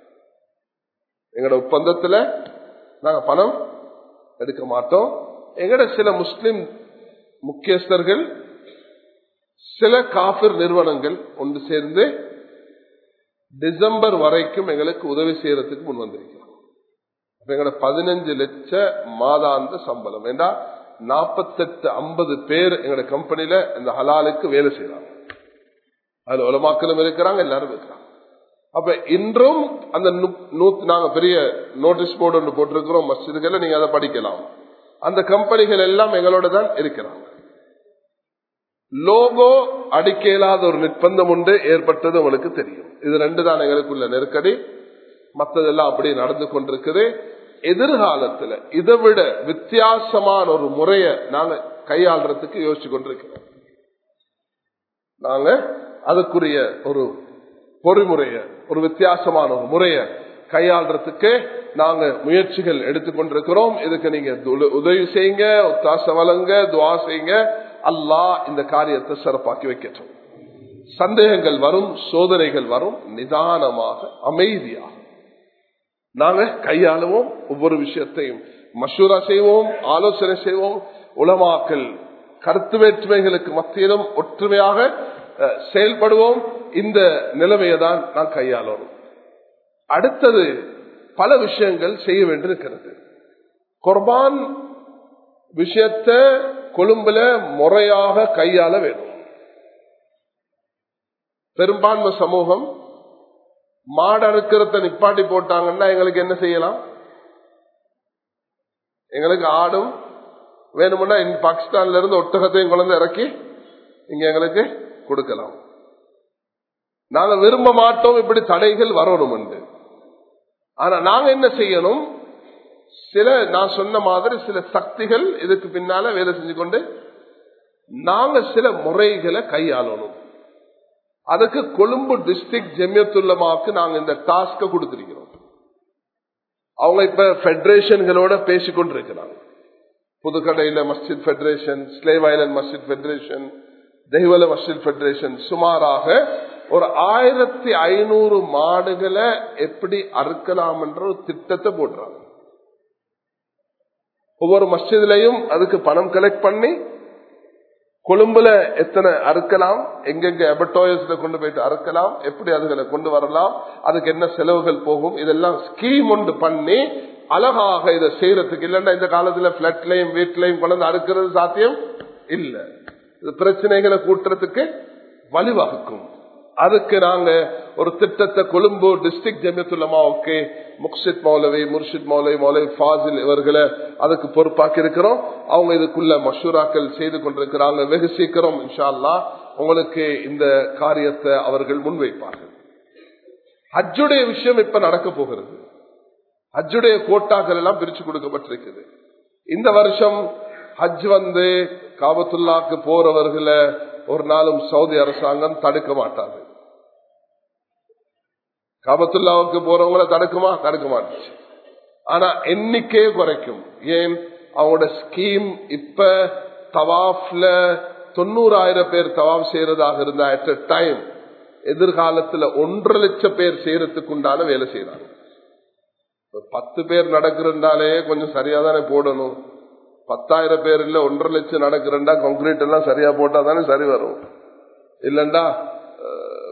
எங்களோட ஒப்பந்தத்துல நாங்க பணம் எடுக்க மாட்டோம். எங்கட சில முஸ்லிம் முக்கியஸ்தர்கள் சில காபிர் நிறுவனங்கள் ஒன்று சேர்ந்து டிசம்பர் வரைக்கும் எங்களுக்கு உதவி செய்யறதுக்கு முன் வந்திருக்கிறோம் எங்களோட பதினஞ்சு லட்ச மாதாந்த சம்பளம். ஏண்டா? நாற்பத்தெட்டு ஐம்பது பேர் எங்களோட கம்பெனியில இந்த ஹலாலுக்கு வேலை செய்யறாங்க அதுல உலமாக்களும் இருக்கிறாங்க எல்லாரும் இருக்கிறாங்க. அப்ப இன்றும் அந்த நாங்க பெரிய நோட்டீஸ் போர்டு ஒன்று போட்டிருக்கிறோம் மசிதுகளை நீங்க அதை படிக்கலாம். அந்த கம்பெனிகள் எல்லாம் எங்களோட தான் இருக்கிறாங்க. லோகோ அடிக்க இயலாத ஒரு நிர்பந்தம் உண்டு ஏற்பட்டது உங்களுக்கு தெரியும். இது ரெண்டு தான் எங்களுக்குள்ள நெருக்கடி. மற்றதெல்லாம் அப்படி நடந்து கொண்டிருக்குது. எதிர்காலத்துல இதை விட வித்தியாசமான ஒரு முறைய நாங்க கையாளுறதுக்கு யோசிச்சு கொண்டிருக்கிறோம். நாங்க அதுக்குரிய ஒரு பொறிமுறைய ஒரு வித்தியாசமான ஒரு முறைய கையாளுறதுக்கு நாங்க முயற்சிகள் எடுத்துக்கொண்டிருக்கிறோம் இதுக்கு நீங்க உதவி செய்யுங்க ஒத்தாச வழங்க துவா செய்யுங்க. அல்லாஹ் இந்த காரியத்தை சிறப்பாக்கி வைக்கட்டும். சந்தேகங்கள் வரும் சோதனைகள் வரும் நிதானமாக அமைதியாக. நாங்க கையாளுவோம் ஒவ்வொரு விஷயத்தையும். மசூரா செய்வோம் ஆலோசனை செய்வோம். உலமாக்கல் கருத்து வேற்றுமைகளுக்கு மத்தியிலும் ஒற்றுமையாக செயல்படுவோம். இந்த நிலைமையை தான் நான் கையாளணும். அடுத்தது பல விஷயங்கள் செய்ய வேண்டியிருக்கிறது. குர்பான் விஷயத்த கொழும்புல முறையாக கையாள வேண்டும். பெரும்பான்மை சமூகம் மாடு அறுக்கிறத நிப்பாட்டி போட்டாங்கன்னா எங்களுக்கு என்ன செய்யலாம்? எங்களுக்கு ஆடும் வேணும்னா பாகிஸ்தான்ல இருந்து ஒட்டகத்தையும் குழந்தை இறக்கி இங்க எங்களுக்கு கொடுக்கலாம். நாங்க விரும்ப மாட்டோம் இப்படி தடைகள் வரணும் என்று. ஆனா நாங்க என்ன செய்யணும்? சில நான் சொன்ன மாதிரி சில சக்திகள் இதுக்கு பின்னால வேலை செஞ்சு கொண்டு நாங்க சில முறைகளை கையாளணும். அதுக்கு கொழும்பு டிஸ்ட்ரிக்ட் ஜெமியத்துள்ளமாவுக்கு நாங்க இந்த டாஸ்க கொடுத்திருக்கிறோம். அவங்க இப்ப பெடரேஷன்களோட பேசிக்கொண்டிருக்கிறாங்க. புதுக்கடையில மஸ்ஜித் பெடரேஷன் ஸ்லேவ் ஐலண்ட் மஸ்ஜித் பெடரேஷன் தெய்வல மஸ்ஜித் பெடரேஷன் சுமாராக ஒரு ஆயிரத்தி ஐநூறு மாடுகளை எப்படி அறுக்கலாம் என்ற ஒரு திட்டத்தை போடுறாங்க. ஒவ்வொரு மஸ்ஜித்லையும் அதுக்கு பணம் கலெக்ட் பண்ணி கொழும்புல எத்தனை அறுக்கலாம் எங்கெங்க எபட்டோயஸ்ல கொண்டு போயிட்டு அறுக்கலாம் எப்படி அதுகளை கொண்டு வரலாம் அதுக்கு என்ன செலவுகள் போகும் இதெல்லாம் ஸ்கீம் ஒன்று பண்ணி அழகாக இதை செய்யறதுக்கு இல்லைன்னா இந்த காலத்துல பிளட்லையும் வீட்லையும் கொண்டு அறுக்கிறது சாத்தியம் இல்ல. இது பிரச்சனைகளை கூட்டுறதுக்கு வழிவகுக்கும். அதுக்கு நாங்க ஒரு திட்டத்தை கொழும்பு டிஸ்ட்ரிக்ட் ஜமியத்துலமாவுக்கு முக்ஷித் மௌலவி முர்ஷித் மௌலவி மௌலவி ஃபாசில் இவர்களை அதுக்கு பொறுப்பாக்கி இருக்கிறோம். அவங்க இதுக்குள்ள மஷூராக்கள் செய்து கொண்டிருக்கிறாங்க. வெகு சீக்கிரம் இன்ஷால்லா உங்களுக்கு இந்த காரியத்தை அவர்கள் முன்வைப்பார்கள். ஹஜ்ஜுடைய விஷயம் இப்ப நடக்க போகிறது. ஹஜ்ஜுடைய கோட்டாக்கள் எல்லாம் பிரிச்சு கொடுக்கப்பட்டிருக்குது. இந்த வருஷம் ஹஜ் வந்து காபத்துல்லாக்கு போறவர்களை ஒரு நாளும் சவுதி அரசாங்கம் தடுக்க மாட்டாது. காபத்துல்லாவுக்கு போறவங்கள தடுக்குமா? தடுக்க மாட்டுச்சு. ஆனா எண்ணிக்கையே குறைக்கும். ஏன்? அவங்களோட ஸ்கீம் இப்ப தவாஃப்ல தொண்ணூறாயிரம் பேர் தவாஃப் செய்யறதாக இருந்தா அட் அ டைம் எதிர்காலத்துல ஒன்றரை லட்சம் பேர் செய்யறதுக்கு உண்டான வேலை செய்யறாங்க பத்து பேர் நடக்கிறனாலே கொஞ்சம் சரியா தானே போடணும். பத்தாயிரம் பேர் இல்ல ஒன்றரை லட்சம் நடக்கிறண்டா கான்கிரீட் எல்லாம் சரியா போட்டா தானே சரி வரும். இல்லண்டா?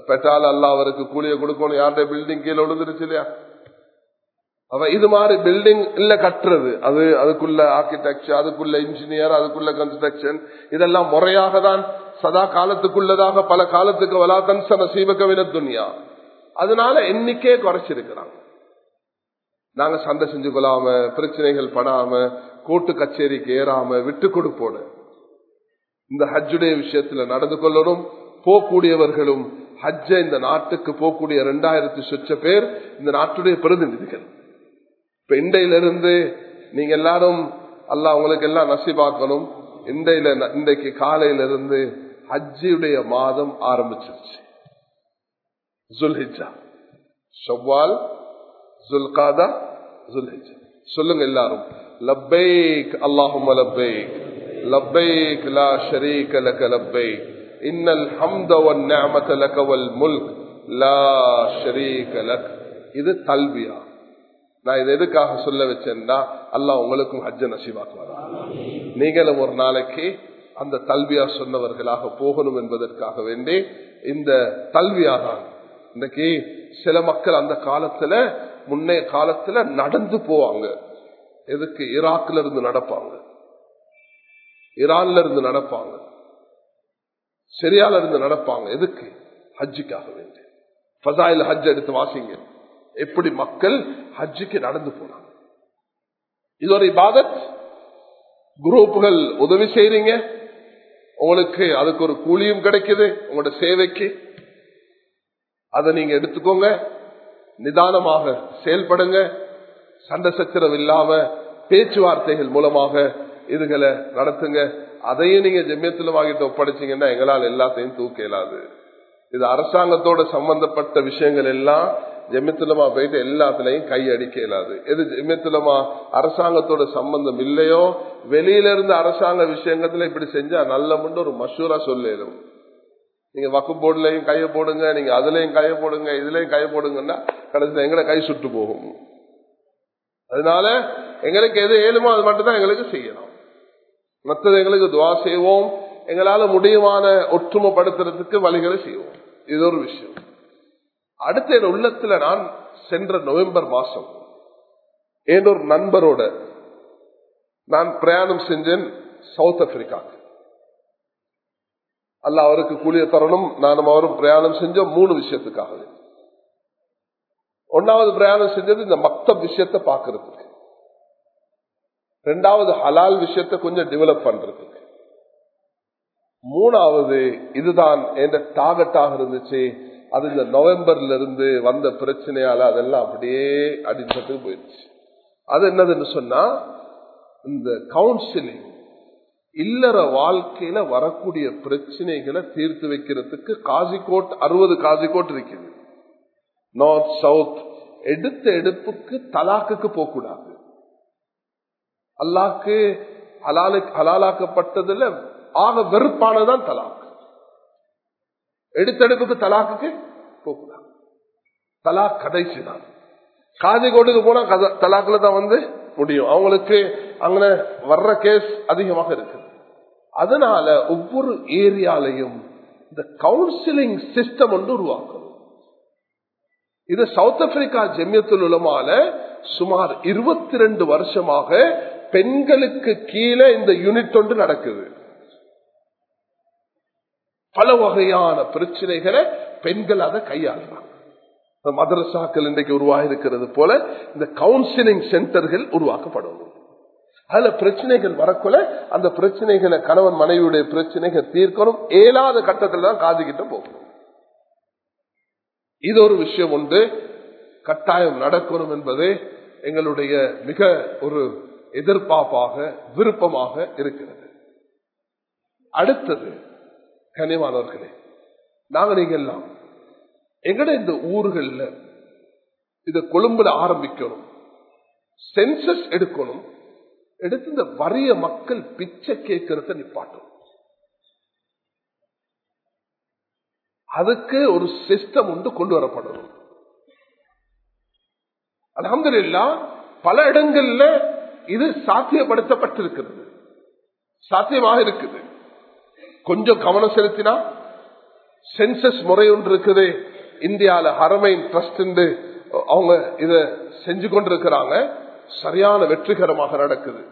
பெற்றால் அல்ல அவருக்கு கூலியை கொடுக்கணும். யார்கிட்ட பில்டிங் கீழே விழுந்துருச்சு இல்லையா? அவ இது மாதிரி பில்டிங் இல்ல கட்டுறது. அது அதுக்குள்ள ஆர்கிடெக்சர் அதுக்குள்ள இன்ஜினியர் அதுக்குள்ள கன்ஸ்ட்ரக்ஷன் இதெல்லாம் முறையாக தான் சதா காலத்துக்குள்ளதாக பல காலத்துக்கு வலா கன்சன சீவகவின துனியா. அதனால எண்ணிக்கையே குறைச்சிருக்கிறாங்க. நாங்க சண்டை செஞ்சு கொள்ளாம பிரச்சனைகள் படாம கோட்டு கச்சேரிக்கு ஏறாம விட்டு கொடுப்போடு இந்த ஹஜ்ஜுடைய விஷயத்துல நடந்து கொள்ளணும். போகக்கூடியவர்களும் ஹஜ்ஜ இந்த நாட்டுக்கு போகக்கூடிய இரண்டாயிரத்தி சொச்ச பேர் இந்த நாட்டுடைய பிரதிநிதிகள். இப்ப இண்டையிலிருந்து நீங்க எல்லாரும் அல்ல உங்களுக்கு எல்லாம் நசிபாக்கணும். இண்டையில இன்றைக்கு காலையிலிருந்து ஹஜ்ஜியுடைய மாதம் ஆரம்பிச்சிருச்சு. ஜுல்ஹிஜா ஷவ்வால் ஜுல்காதா ஜுல்ஹிஜா சொல்லுங்க எல்லாரும். லப்பைக் அல்லாஹும் லப்பைக். லப்பைக் லா ஷரீக் லக்க லப்பைக். இன்னல் الحمد வன் لك والملك لا شريك لك இது தல்பியா நான் இதை எதுக்காக சொல்ல வச்சேன்னா அல்லா உங்களுக்கும் ஹஜ்ஜ நசிவாக்குவார் நீங்களும் ஒரு நாளைக்கு அந்த தல்வியா சொன்னவர்களாக போகணும் என்பதற்காக வேண்டி இந்த தல்வியா தான் இன்னைக்கு சில மக்கள் அந்த காலத்துல முன்னைய காலத்துல நடந்து போவாங்க. எதுக்கு? ஈராக்ல இருந்து நடப்பாங்க. ஈரான்ல இருந்து நடப்பாங்க. சரியால இருந்து நடப்பாங்க. எதுக்கு? ஹஜ்ஜுக்காக வேண்டி. ஃபசாயில் ஹஜ் எடுத்து வாசிங்க. எப்படி மக்கள் ஹஜ்ஜுக்கு நடந்து போனாங்க. இது ஒரு இபாதத். குரூப்புகள் உதவி செய்றீங்க. உங்களுக்கு அதுக்கு ஒரு கூலியும் கிடைக்குது உங்களோட சேவைக்கு. அதை நீங்க எடுத்துக்கோங்க. நிதானமாக செயல்படுங்க. சண்டை சச்சரவு இல்லாம பேச்சுவார்த்தைகள் மூலமாக இதுகளை நடத்துங்க. அதையும் நீங்க ஜெமியத்துல வாங்கிட்டு ஒப்படைச்சீங்கன்னா எங்களால் எல்லாத்தையும் தூக்க இயலாது. இது அரசாங்கத்தோட சம்பந்தப்பட்ட விஷயங்கள் எல்லாம் ஜெமித்துலமா போயிட்டு எல்லாத்துலயும் கை அடிக்க இயலாது. எது ஜெமித்துலமா அரசாங்கத்தோட சம்பந்தம் இல்லையோ வெளியில இருந்து அரசாங்க விஷயங்கத்துல இப்படி செஞ்சா நல்ல முன்னு ஒரு மஷூரா சொல்லிடும். நீங்க வக்கு போர்டுலயும் கைய போடுங்க நீங்க அதுலயும் கைய போடுங்க இதுலயும் கைய போடுங்கன்னா கடைசியில் எங்களை கை சுட்டு போகும். அதனால எங்களுக்கு எது ஏழுமோ அது மட்டும் தான் எங்களுக்கு செய்யணும். மற்றது எங்களுக்கு துவா செய்வோம். எங்களால முடியுமான ஒற்றுமைப்படுத்துறதுக்கு வழிகளை செய்வோம். இது ஒரு விஷயம். அடுத்த என் உள்ளத்துல நான் சென்ற நவம்பர் மாசம் என் ஒரு நண்பரோட நான் பிரயாணம் செஞ்சேன் சவுத் ஆப்பிரிக்காக்கு அல்ல அவருக்கு கூலிய தரணும். நானும் அவரும் பிரயாணம் செஞ்சோம் மூணு விஷயத்துக்காக ஒன்னாவது பிரயாணம் செஞ்சது இந்த மக்த விஷயத்தை பார்க்கறதுக்கு. ரெண்டாவது ஹலால் விஷயத்தை கொஞ்சம் டெவலப் பண்றதுக்கு. மூணாவது இதுதான் எந்த டார்கெட்டாக இருந்துச்சு. அது இந்த நவம்பர்ல இருந்து வந்த பிரச்சனையால அதெல்லாம் அப்படியே அடிச்சதுக்கு போயிடுச்சு. அது என்னதுன்னு சொன்னா இந்த கவுன்சிலிங் இல்லற வாழ்க்கையில வரக்கூடிய பிரச்சனைகளை தீர்த்து வைக்கிறதுக்கு காசிகோட் அறுபது காசிகோட் இருக்குது. நார்த் சவுத் எடுத்த எடுப்புக்கு தலாக்குக்கு போகக்கூடாது. அல்லாக்கு ஹலாலாக்கப்பட்டதுல ஆக வெறுப்பானதான் தலாக். எடுத்தெடுப்புக்கு தலாக்குக்கு போகலாம் தலாக் கடைசி தான் காதிகோட்டுக்கு போனா தலாக்குல தான் வந்து முடியும். அவங்களுக்கு அங்க வர்ற கேஸ் அதிகமாக இருக்கு அதனால ஒவ்வொரு ஏரியாலையும் இந்த கவுன்சிலிங் சிஸ்டம் ஒன்று உருவாக்கணும். இது சவுத் ஆப்பிரிக்கா ஜெமியத்தில் உலமால சுமார் இருபத்தி ரெண்டு வருஷமாக பெண்களுக்கு கீழே இந்த யூனிட் ஒன்று நடக்குது. பல வகையான பிரச்சனைகளை பெண்கள் அதை கையாளுறாங்க. மதரசாக்கள் இன்றைக்கு உருவாகி இருக்கிறது போல இந்த கவுன்சிலிங் சென்டர்கள் உருவாக்கப்படும். அதுல பிரச்சனைகள் வரக்குள்ள அந்த பிரச்சனைகளை கணவன் மனைவியுடைய பிரச்சனைகள் தீர்க்கணும். ஏழாத கட்டத்தில் தான் காதுகிட்ட போகணும் இது ஒரு விஷயம் உண்டு. கட்டாயம் நடக்கணும் என்பது எங்களுடைய மிக ஒரு எதிர்பார்ப்பாக விருப்பமாக இருக்கிறது. அடுத்தது கனிமானவர்களே நாங்க நீங்க எல்லாம் எங்கட இந்த ஊர்கள்ல இத கொழும்புல ஆரம்பிக்கணும் சென்சஸ் எடுக்கணும் எடுத்து இந்த வறிய மக்கள் பிச்சை கேட்கறத நிப்பாட்டும் அதுக்கு ஒரு சிஸ்டம் ஒன்று கொண்டு வரப்படணும். அலமதுல்லா பல இடங்கள்ல இது சாத்தியப்படுத்தப்பட்டிருக்கிறது. சாத்தியமாக இருக்குது. கொஞ்சம் கவனம் செலுத்தினா சென்சஸ் முறை ஒன்று இருக்குது. இந்தியால ஹரமைன் ட்ரஸ்ட் அவங்க இத செஞ்சு கொண்டிருக்கிறாங்க. சரியான வெற்றிகரமாக நடக்குது.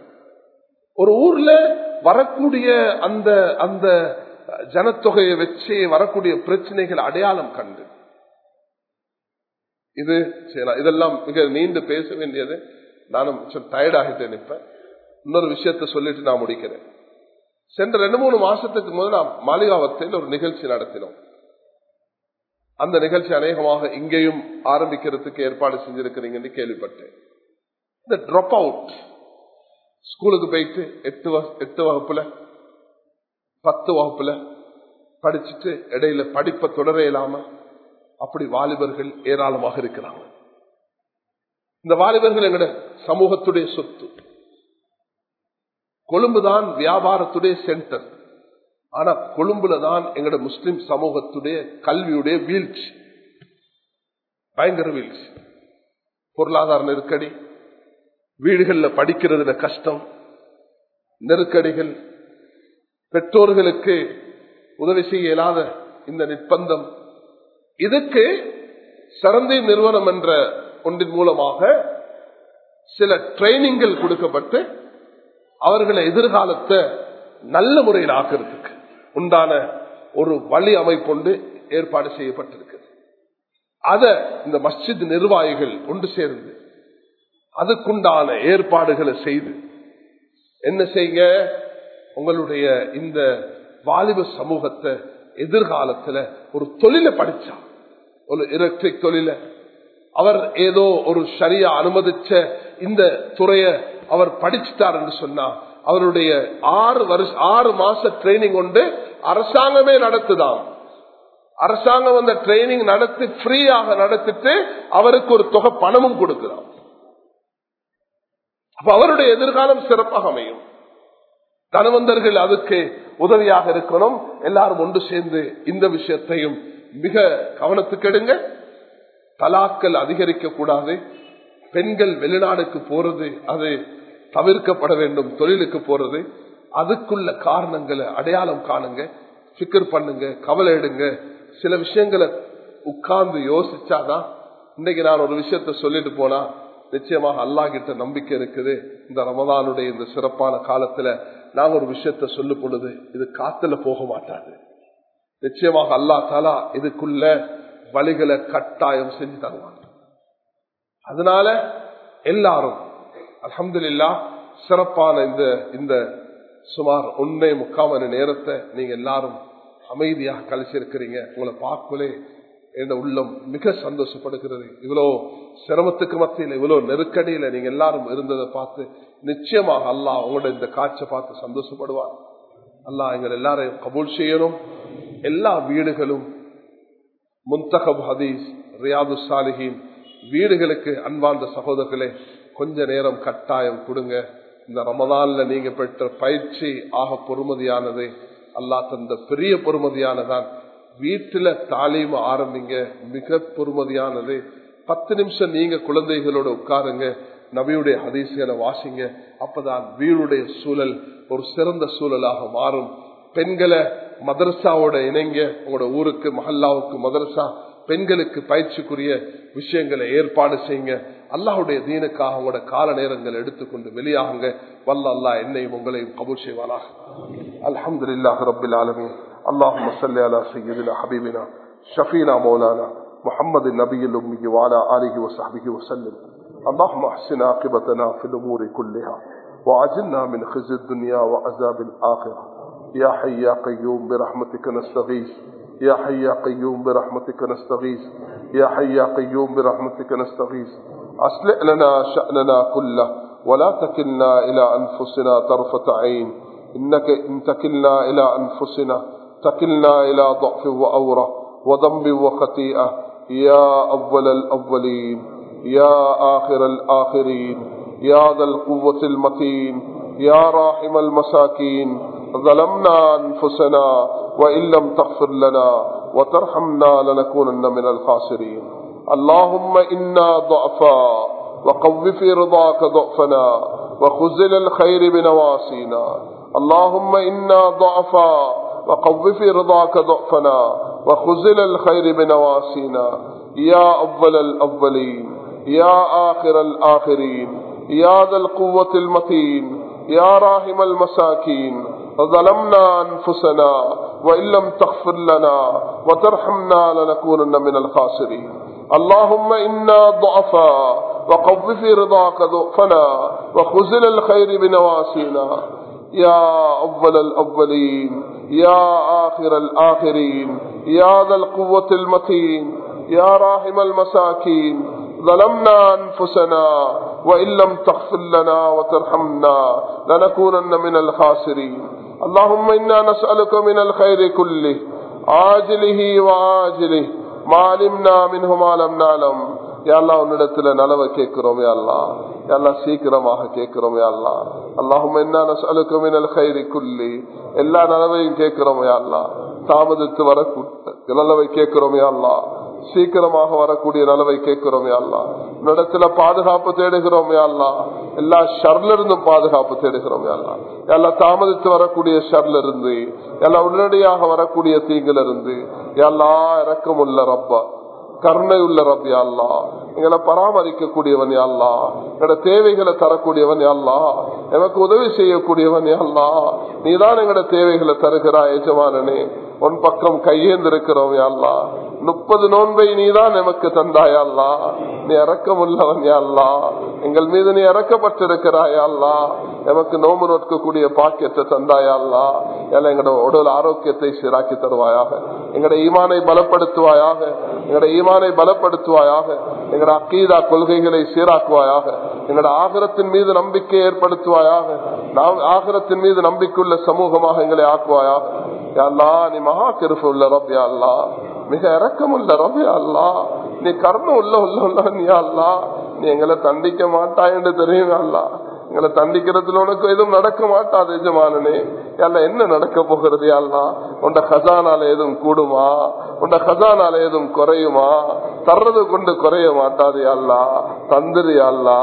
ஒரு ஊர்ல வரக்கூடிய அந்த அந்த ஜனத்தொகையை வச்சு வரக்கூடிய பிரச்சனைகள் அடையாளம் கண்டு. இது செய்யலாம். இதெல்லாம் மிக நீண்டு பேச வேண்டியது. நானும் டயர்ட் ஆகிட்டேன் இப்ப. இன்னொரு விஷயத்த சொல்லிட்டு நான் முடிக்கிறேன். சென்ற ரெண்டு மூணு மாசத்துக்கு முதல் நாம் மாலிகாவத்தில் ஒரு நிகழ்ச்சி நடத்தினோம். அந்த நிகழ்ச்சி அநேகமாக இங்கேயும் ஆரம்பிக்கிறதுக்கு ஏற்பாடு செஞ்சிருக்கிறீங்கன்னு கேள்விப்பட்டேன். இந்த ட்ராப் அவுட் ஸ்கூலுக்கு போயிட்டு எட்டு எட்டு வகுப்புல பத்து வகுப்புல படிச்சுட்டு இடையில படிப்பை தொடர இல்லாம அப்படி வாலிபர்கள் ஏராளமாக இருக்கிறாங்க. இந்த வாலிபர்கள் எங்கட சமூகத்துடைய சொத்து. கொழும்புதான் வியாபாரத்துடைய சென்டர். ஆனா கொழும்புல தான் எங்கட முஸ்லிம் சமூகத்துடைய கல்வியுடைய வீழ்ச்சி. பயங்கர வீழ்ச்சி. பொருளாதார நெருக்கடி வீடுகள்ல படிக்கிறதுல கஷ்டம் நெருக்கடிகள் பெற்றோர்களுக்கு உதவி செய்ய இயலாத இந்த நிர்பந்தம். இதுக்கு சரந்தை நிறுவனம் என்ற ஒன்றின் மூலமாக சில ட்ரைனிங்கள் கொடுக்கப்பட்டு அவர்களை எதிர்காலத்தை நல்ல முறையில் ஆக்கிறதுக்கு உண்டான ஒரு வழி அமைப்பொண்டு ஏற்பாடு செய்யப்பட்டிருக்கிறது அத இந்த மஸ்ஜித் நிர்வாகிகள் ஒன்று சேர்ந்து அதுக்குண்டான ஏற்பாடுகளை செய்து என்ன செய்ய உங்களுடைய இந்த வாலிப சமூகத்தை எதிர்காலத்துல ஒரு தொழில படிச்சா ஒரு எலக்ட்ரிக் தொழில அவர் ஏதோ ஒரு சரியா அனுமதிச்ச இந்த துறைய அவர் படிச்சுட்டார் என்று சொன்னா அவருடைய ஆறு வருஷ ஆறு மாச ட்ரைனிங் கொண்டு அரசாங்கமே நடத்துதான் அரசாங்கம் அந்த ட்ரைனிங் நடத்தி ஃப்ரீயாக நடத்திட்டு அவருக்கு ஒரு தொகை பணமும் கொடுக்கிறான் அப்ப அவருடைய எதிர்காலம் சிறப்பாக அமையும். தனவந்தர்கள் அதுக்கு உதவியாக இருக்கணும். எல்லாரும் ஒன்று சேர்ந்து இந்த விஷயத்தையும் மிக கவனத்துக்கு எடுங்க. தலாக்கள் அதிகரிக்க கூடாது. பெண்கள் வெளிநாடுக்கு போறது அது தவிர்க்கப்பட வேண்டும் தொழிலுக்கு போறது. அதுக்குள்ள காரணங்களை அடையாளம் காணுங்க சிக்கர் பண்ணுங்க கவலை எடுங்க. சில விஷயங்களை உட்கார்ந்து யோசிச்சாதான் இன்னைக்கு நான் ஒரு விஷயத்த சொல்லிட்டு போனா நிச்சயமாக அல்லா கிட்ட நம்பிக்கை இருக்குது. இந்த ரமதானுடைய இந்த சிறப்பான காலத்துல நான் ஒரு விஷயத்த சொல்லு பொழுது இது காத்துல போக மாட்டாது. நிச்சயமாக அல்லா தாலா இதுக்குள்ள வழிகளை கட்டாயம் செஞ்சு தருவாங்க. அதனால எல்லாரும் அலமதுல்லா சிறப்பான இந்த இந்த சுமார் ஒன்னே முக்கால் மணி நேரத்தை நீங்க எல்லாரும் அமைதியாக கழிச்சிருக்கிறீங்க. உங்களை பார்க்கலே என்ற உள்ளம் மிக சந்தோஷப்படுகிறது. இவ்வளோ சிரமத்துக்கு மத்தியில் இவ்வளோ நெருக்கடியில நீங்க எல்லாரும் இருந்ததை பார்த்து நிச்சயமாக அல்லாஹ் உங்களோட இந்த காட்சியை பார்த்து சந்தோஷப்படுவார். அல்லா எங்கள் எல்லாரையும் கபூல் செய்யணும். எல்லா வீடுகளும் முந்தகப் ஹதீஸ் ரியாது சாலிஹின். வீடுகளுக்கு அன்பார்ந்த சகோதரர்களே கொஞ்ச நேரம் கட்டாயம் கொடுங்க. இந்த ரமதான்ல நீங்க பெற்ற பயிற்சி ஆக பொறுமதியானது அல்லா தந்த பெரிய பொறுமதியானதான். வீட்டுல தாலீம் ஆரம்பிங்க மிக பொறுமதியானது. பத்து நிமிஷம் நீங்க குழந்தைகளோட உட்காருங்க நபியுடைய ஹதீசுகளை வாசிங்க. அப்பதான் வீடுடைய சூழல் ஒரு சிறந்த சூழலாக மாறும். பெண்களை மதரசாவோட இணைங்க உங்களோட ஊருக்கு மஹல்லாவுக்கு மதரசா பெண்களுக்கு பயிற்சிக்குரிய விஷயங்களை ஏற்பாடு செய்யுங்க அல்லாஹுடைய தீனுக்காக உங்களோட கால நேரங்கள் எடுத்துக்கொண்டு வெளியாகுங்க வல்ல அல்லா என்னையும் உங்களையும் கபூர் செய்வானாக அலமது இல்லாஹ் ரபில் ஆலமின் اللهم صل على سيدنا حبيبنا شفينا مولانا محمد النبي الأمي وعلى آله وصحبه وسلم اللهم احسن عاقبتنا في الأمور كلها وعجلنا من خزي الدنيا وعذاب الآخرة يا حي يا قيوم برحمتك نستغيث. يا حي يا قيوم برحمتك نستغيث. يا حي يا قيوم برحمتك نستغيث. أصلح لنا شأننا كله ولا تكلنا إلى أنفسنا طرفة عين. إنك إن تكلنا إلى أنفسنا تكلنا إلى ضعف وأورة وذنب وخطيئة. يا أول الأولين يا آخر الآخرين يا ذا القوة المتين يا راحم المساكين ظلمنا أنفسنا وإن لم تغفر لنا وترحمنا لنكونن من الخاسرين. اللهم إنا ضعفاء وقو في رضاك ضعفنا وخزل الخير بنواسينا. اللهم إنا ضعفا وقو في رضاك ضعفنا وخزل الخير بنواسينا. يا أول الأولين يا آخر الآخرين يا ذا القوة المتين يا راحم المساكين ظلمنا أنفسنا وإن لم تغفر لنا وترحمنا لنكونن من الخاسرين. اللهم إنا ضعفا وقو في رضاك ضعفنا وخزل الخير بنواسينا. يا أول الأولين يا آخر الآخرين يا ذا القوة المتين يا راحم المساكين. ظلمنا أنفسنا وإن لم تغفر لنا وترحمنا لنكونن من الخاسرين. اللهم إنا نسألك من الخير كله عاجله وعاجله ما علمنا منه ما لم نعلم யாழ்லா உன்னிடத்துல நலவை கேட்கிறோம் யாழ்லா யாழ்லா சீக்கிரமாக கேட்கிறோம் யாழ்லா அல்லாஹும் என்ன அலுக்குமினல் கைரி குல்லி எல்லா நலவையும் கேட்கிறோம் யாழ்லா தாமதித்து வரக்கூடிய நலவை கேட்கிறோம் யாழ்லா சீக்கிரமாக வரக்கூடிய நலவை கேட்கிறோம் யாழ்லா உன்னிடத்துல பாதுகாப்பு தேடுகிறோம் யாழ்லா எல்லா ஷர்ல இருந்தும் பாதுகாப்பு தேடுகிறோம் யாழ்லா எல்லா தாமதித்து வரக்கூடிய ஷர்ல இருந்து எல்லா உடனடியாக வரக்கூடிய தீங்குல இருந்து எல்லா இறக்கம் உள்ள ரப்பா கருணை உள்ள ரப் அல்லா எங்களை பராமரிக்கக்கூடியவன் யாழ்லா எங்களோட தேவைகளை தரக்கூடியவன் யாழ்லா எனக்கு உதவி செய்யக்கூடியவன் யாழ்லா நீதான் எங்களோட தேவைகளை தருகிறாய் எஜமானனே. உன் பக்கம் கையேந்திருக்கிறோம் யாழ்லா முப்பது நோன்பை நீதான் எமக்கு தந்தாயல்லா நீ இறக்கம் உள்ளவன் அல்லா. எங்கள் மீது நீ இறக்கப்பட்டிருக்கிறாயல்லா எமக்கு நோம்பு நோக்கக்கூடிய பாக்கியத்தை தந்தாயல்லா எல்லாம் எங்களோட உடல் ஆரோக்கியத்தை சீராக்கி தருவாயாக. எங்களோட ஈமானை பலப்படுத்துவாயாக. எங்களோட ஈமானை பலப்படுத்துவாயாக. எங்களோட அக்கீதா கொள்கைகளை சீராக்குவாயாக. எங்களோட ஆகரத்தின் மீது நம்பிக்கை ஏற்படுத்துவாயாக. நாம் ஆகரத்தின் மீது நம்பிக்கையுள்ள சமூகமாக எங்களை ஆக்குவாயாக. அல்லா நீ மகா கிருப்பு உள்ள ரபி அல்லா. மிக இறக்கம் உள்ள ரபி அல்லா. நீ கர்ணம் உள்ள உள்ள உள்ள நீ அல்லா. நீ எங்களை தண்டிக்க மாட்டாய் என்று தெரியும் அல்லா. எங்களை தண்டிக்கிறதுல உனக்கு எதுவும் நடக்க மாட்டாது எஜமானனே. அல்ல என்ன நடக்க போகிறது அல்லா உண்ட ஹசானால எதுவும் கூடுமா? உண்ட ஹசானால எதுவும் குறையுமா? தர்றது கொண்டு குறைய மாட்டாது அல்லா தந்துரு அல்லா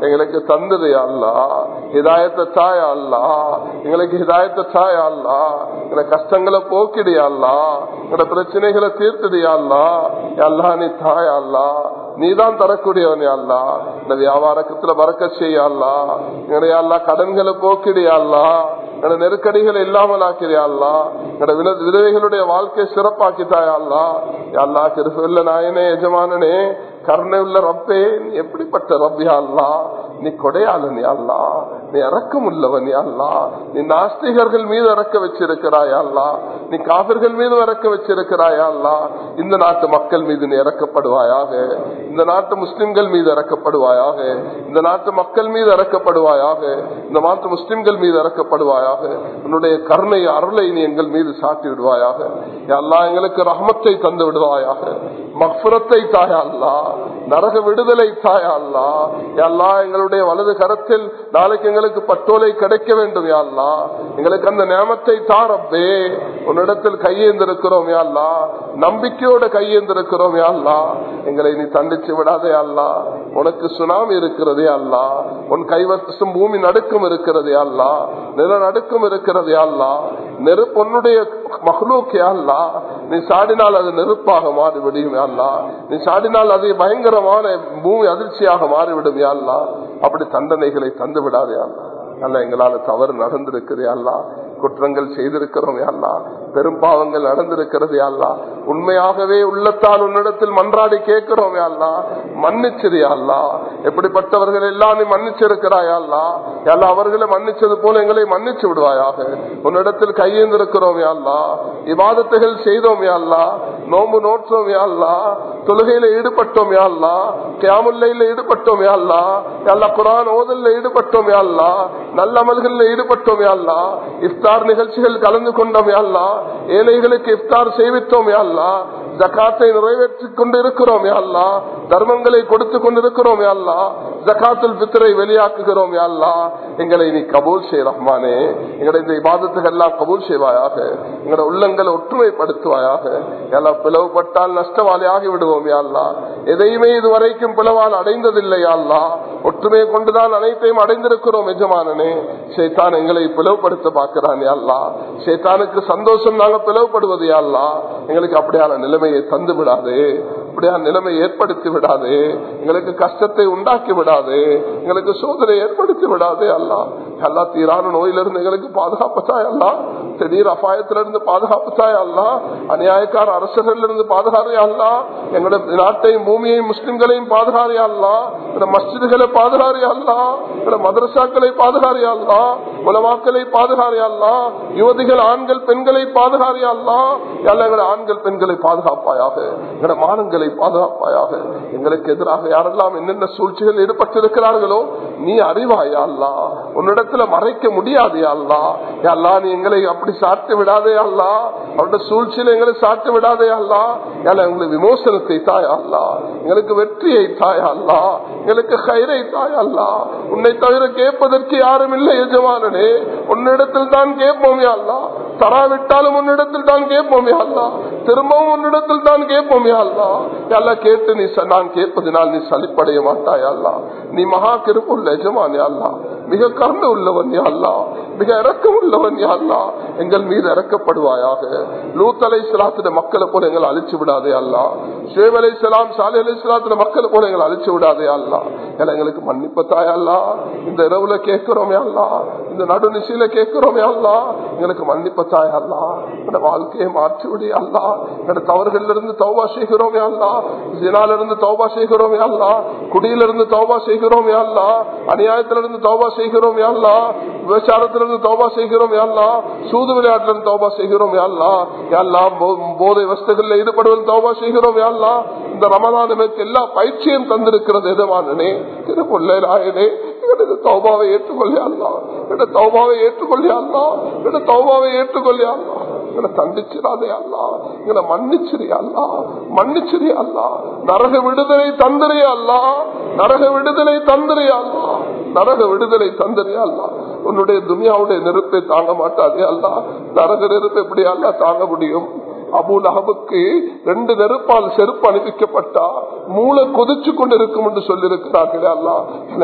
எங்களுக்கு தந்துரு அல்லா ஹிதாயத்தை சாய அல்லா எங்களுக்கு ஹிதாயத்தை சாய அல்லா எங்களை கஷ்டங்களை போக்கிடியா அல்லா எங்களோட பிரச்சனைகளை தீர்த்துடியா அல்லா எல்லா நீ தாயா அல்லா நீதான் தரக்கூடியவன் அல்லா. இந்த வியாபாரத்துல பறக்க செய்யல்லா எங்களுடைய கடன்களை போக்கிடியல்லா எங்களோட நெருக்கடிகளை இல்லாமல் ஆக்கிறியல்லா எங்களோட விதவைகளுடைய வாழ்க்கையை சிறப்பாக்கிட்டாயல்லா யாழ்லா கிருப்பில்ல நாயனே எஜமானனே கருணை உள்ள ரப்பே நீ எப்படிப்பட்ட ரப்பியா அல்லா? நீ கொடையாளன் யாழ்லா நீ இறக்கம் உள்ளவன் யாழ்லா நீ நாஸ்திகர்கள் மீது இறக்க வச்சிருக்கிறாயல்லா நீ காவிர்கள் மீது இறக்க வச்சிருக்கிறாயல்லா இந்த நாட்டு மக்கள் மீது நீ இறக்கப்படுவாயாக இந்த நாட்டு முஸ்லிம்கள் மீது இறக்கப்படுவாயாக இந்த நாட்டு மக்கள் மீது இறக்கப்படுவாயாக இந்த நாட்டு முஸ்லிம்கள் மீது இறக்கப்படுவாயாக உன்னுடைய கருணை அருளை நீ எங்கள் மீது சாட்டி விடுவாயாக. அல்லா எங்களுக்கு ரஹமத்தை தந்து விடுவாயாக. மக்புரத்தை தாயா அல்லா. நரக விடுதலை தாயல்லா எல்லா எங்களுடைய வலது கரத்தில் நாளைக்கு எங்களுக்கு பட்டோலை கிடைக்க வேண்டும் யாழ்லா எங்களுக்கு அந்த நியமத்தை தாரப்பே உன்னிடத்தில் கையேந்திருக்கிறோம் யாழ்லா நம்பிக்கையோட கையேந்திருக்கிறோம் யாழ்லா எங்களை நீ தண்டிச்சு விடாதே அல்லா. உனக்கு சுனாமி இருக்கிறது அல்லா. உன் கைவசம் பூமி நடுக்கம் இருக்கிறது அல்லா. நில நடுக்கம் இருக்கிறது அல்லா. நெருப்பு உன்னுடைய மகளூக்கே அல்லா. நீ சாடினால் அது நெருப்பாக மாறி விடியும் அல்லா. நீ சாடினால் அது பயங்கரமான பூமி அதிர்ச்சியாக மாறிவிடும் அல்லா. அப்படி தண்டனைகளை தந்து விடாது அல்லா. அல்ல எங்களால தவறு நடந்திருக்குது அல்லா. குற்றங்கள் செய்திருக்கிறோம் அல்லா. பெரும் பாவங்கள் நடந்திருக்கிறது அல்லா. உண்மையாகவே உள்ளத்தால் உன்னிடத்தில் மன்றாடி கேட்கிறோம் அல்லா மன்னிச்சிரு எப்படிப்பட்டவர்கள் எல்லாம் நீ மன்னிச்சிருக்கிறாய் அல்லா எல்லா அவர்களை மன்னிச்சது போல எங்களை மன்னிச்சு விடுவாயாக உன்னிடத்தில் கையேந்திருக்கிறோம் அல்லா இவாதத்தைகள் செய்தோம் அல்லா நோம்பு நோற்றோம் அல்லா தொழுகையில ஈடுபட்டோம் அல்லா கேமுல்லையில ஈடுபட்டோம் அல்லா எல்லா குரான் ஓதல்ல ஈடுபட்டோம் அல்லா நல்ல அமல்கள்ல ஈடுபட்டோம் அல்லா இஃப்தார் நிகழ்ச்சிகள் கலந்து கொண்டோம் அல்லா ஏழைகளுக்கு இஃப்தார் செய்வித்தோம் அல்லா ஜக்காத்தை நிறைவேற்றிக் கொண்டு இருக்கிறோம் அல்லா தர்மங்களை கொடுத்து கொண்டிருக்கிறோம் அல்லா ஜக்காத்துல் பித்தரை வெளியாக்குகிறோம் யாழ்லா எங்களை நீ கபூல் செய் ரஹ்மானே. எங்களை இந்த எல்லாம் கபூல் செய்வாயாக. எங்களோட உள்ளங்களை ஒற்றுமைப்படுத்துவாயாக. எல்லாம் பிளவுபட்டால் நஷ்டவாளி ஆகிவிடுவோம் யாழ்லா எதையுமே இதுவரைக்கும் பிளவால் அடைந்ததில்லை யாழ்லா ஒற்றுமை கொண்டுதான் அனைத்தையும் அடைந்திருக்கிறோம் எஜமானனே. சேத்தான் எங்களை பிளவுபடுத்த பார்க்கிறான் யாழ்லா சேத்தானுக்கு சந்தோஷம் நாங்கள் பிளவுபடுவது யாழ்லா எங்களுக்கு அப்படியான நிலைமை நிலைமையை தந்து விடாது இப்படியா நிலைமை ஏற்படுத்தி விடாது. எங்களுக்கு கஷ்டத்தை உண்டாக்கி விடாது. எங்களுக்கு சோதனை ஏற்படுத்தி விடாது அல்லா எல்லா தீரான நோயிலிருந்து எங்களுக்கு பாதுகாப்பு தாய் அல்லா திடீர் அபாயத்திலிருந்து பாதுகாப்பு தாய் அல்லா அநியாயக்கார அரசர்களிலிருந்து பாதுகாரியா அல்லா எங்களோட நாட்டையும் பூமியையும் முஸ்லிம்களையும் பாதுகாரியா அல்லா எங்களோட மஸ்ஜிதுகளை பாதுகாரியா அல்லா எங்களோட மதரசாக்களை பாதுகாரியா அல்லா உலமாக்களை பாதுகாரியா அல்லா யுவதிகள் ஆண்கள் பெண்களை பாதுகாரியா அல்லா எல்லா எங்களோட ஆண்கள் பெண்களை பாதுகாப்பாயாக. எங்களோட மானங்களை எங்களை பாதுகாப்பாயாக எங்களுக்கு எதிராக யாரெல்லாம் என்னென்ன சூழ்ச்சிகள் ஈடுபட்டிருக்கிறார்களோ நீ அறிவாயல்லா உன்னிடத்துல மறைக்க முடியாது அல்லா? அல்லா நீ எங்களை அப்படி சாட்டு விடாதே அல்லா? அவருடைய சூழ்ச்சியில எங்களை சாட்டு விடாதே அல்லா? அல்ல எங்களுக்கு விமோசனத்தை தாய் எங்களுக்கு வெற்றியை தாய் எங்களுக்கு கயிறை தாய் உன்னை தவிர கேட்பதற்கு யாரும் இல்லை எஜமானனே. உன்னிடத்தில் தான் கேட்போம் அல்லா? தராவிட்டாலும் உன்னிடத்தில் தான் கேட்போம் அல்லா? திரும்பவும் உன்னிடத்தில் தான் கேட்போம் அல்லா எல்லாம் கேட்டு நீ நான் கேட்பதனால் நீ சலிப்படைய மாட்டாய் அல்லா நீ மகா கிருப்புள்ள எஜமானே அல்லா மிக கருணை உள்ளவன் அல்லா மிக இறக்கம் உள்ளவன் யாழ்லா எங்கள் மீது இறக்கப்படுவாயாக லூத்தலை சலாத்தின மக்களை போல எங்களை அழிச்சு விடாதே அல்லா சேவலை அலை சலாம் சாலை அலை சலாத்தின மக்களை போல எங்களை அழிச்சு விடாதே அல்லா எங்களுக்கு மன்னிப்பத்தாயல்லா இந்த இரவுல கேட்கிறோமே அல்லா இந்த நடுநிசையில கேட்கிறோமே அல்லா எங்களுக்கு மன்னிப்பத்தாய் அல்லா இந்த வாழ்க்கையை மாற்றி விடி அல்லா என்னோட தவறுகள்ல இருந்து தௌபா செய்கிறோமே அல்லா ஜினால இருந்து தௌபா செய்கிறோமே அல்லா குடியிலிருந்து தௌபா செய்கிறோமே அல்லா அநியாயத்திலிருந்து தௌபா செய்கிறோம் யாழ்லா விபச்சாரத்திலிருந்து தோபா செய்கிறோம் யாழ்லா சூது விளையாட்டிலிருந்து தோபா செய்கிறோம் யாழ்லா யாழ்லா போதை வஸ்துகளில் ஈடுபடுவது தோபா செய்கிறோம் யாழ்லா இந்த ரமதானுக்கு எல்லா பயிற்சியும் தந்திருக்கிறது எதுவானே திருப்பொல்லே ராயனே எனது தௌபாவை ஏற்றுக்கொள்ளே அல்லா என்னோட தௌபாவை ஏற்றுக்கொள்ளே அல்லா தௌபாவை ஏற்றுக்கொள்ளே எங்களை தண்டிச்சிடாதே எங்களை மன்னிச்சிரி அல்லா மன்னிச்சிரி அல்லா நரக விடுதலை தந்திரே நரக விடுதலை தந்திரே நரக விடுதலை தந்திரே உன்னுடைய துனியாவுடைய நெருப்பை தாங்க மாட்டாதே அல்லா நரக நெருப்பு எப்படி அல்லா தாங்க முடியும்? அபுல் அஹபுக்கு ரெண்டு நெருப்பால் செருப்பு அனுப்பிக்கப்பட்டா மூளை கொதிச்சு கொண்டிருக்கும் என்று சொல்லியிருக்கிறார்களே அல்லா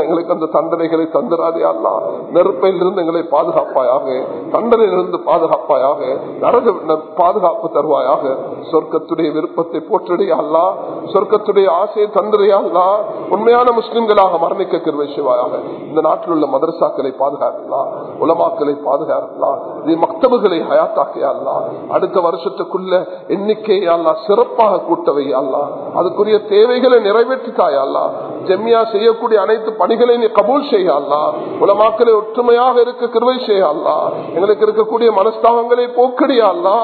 எங்களுக்கு அந்த தண்டனைகளை தந்துராதே அல்லா நெருப்பையில் இருந்து எங்களை பாதுகாப்பாயாக தண்டனையிலிருந்து பாதுகாப்பாயாக நரக பாதுகாப்பு தருவாயாக சொர்க்கத்துடைய விருப்பத்தை போற்றடைய அல்லா சொர்க்கத்துடைய ஆசையை தந்துரையா அல்லா உண்மையான முஸ்லிம்களாக மரணிக்க கிருவை செய்வாயாக. இந்த நாட்டில் உள்ள மதரசாக்களை பாதுகாக்கலாம் உலமாக்களை பாதுகாக்கலாம் இது மக்தபுகளை ஹயாத்தாக்கியா அல்லா அடுத்த வருஷத்துக்குள்ள எண்ணிக்கையை அல்லா சிறப்பாக கூட்டவை அல்லா அதுக்குரிய தேவைகளை நிறைவேற்றித்தாய் அல்லா ஜெம்மியா செய்யக்கூடிய அனைத்து பணிகளை நீ கபூல் செய்ய உலமாக்களை ஒற்றுமையாக இருக்க கிருவை செய்ய எங்களுக்கு இருக்கக்கூடிய மனஸ்தாபங்களை போக்கடியா அல்லா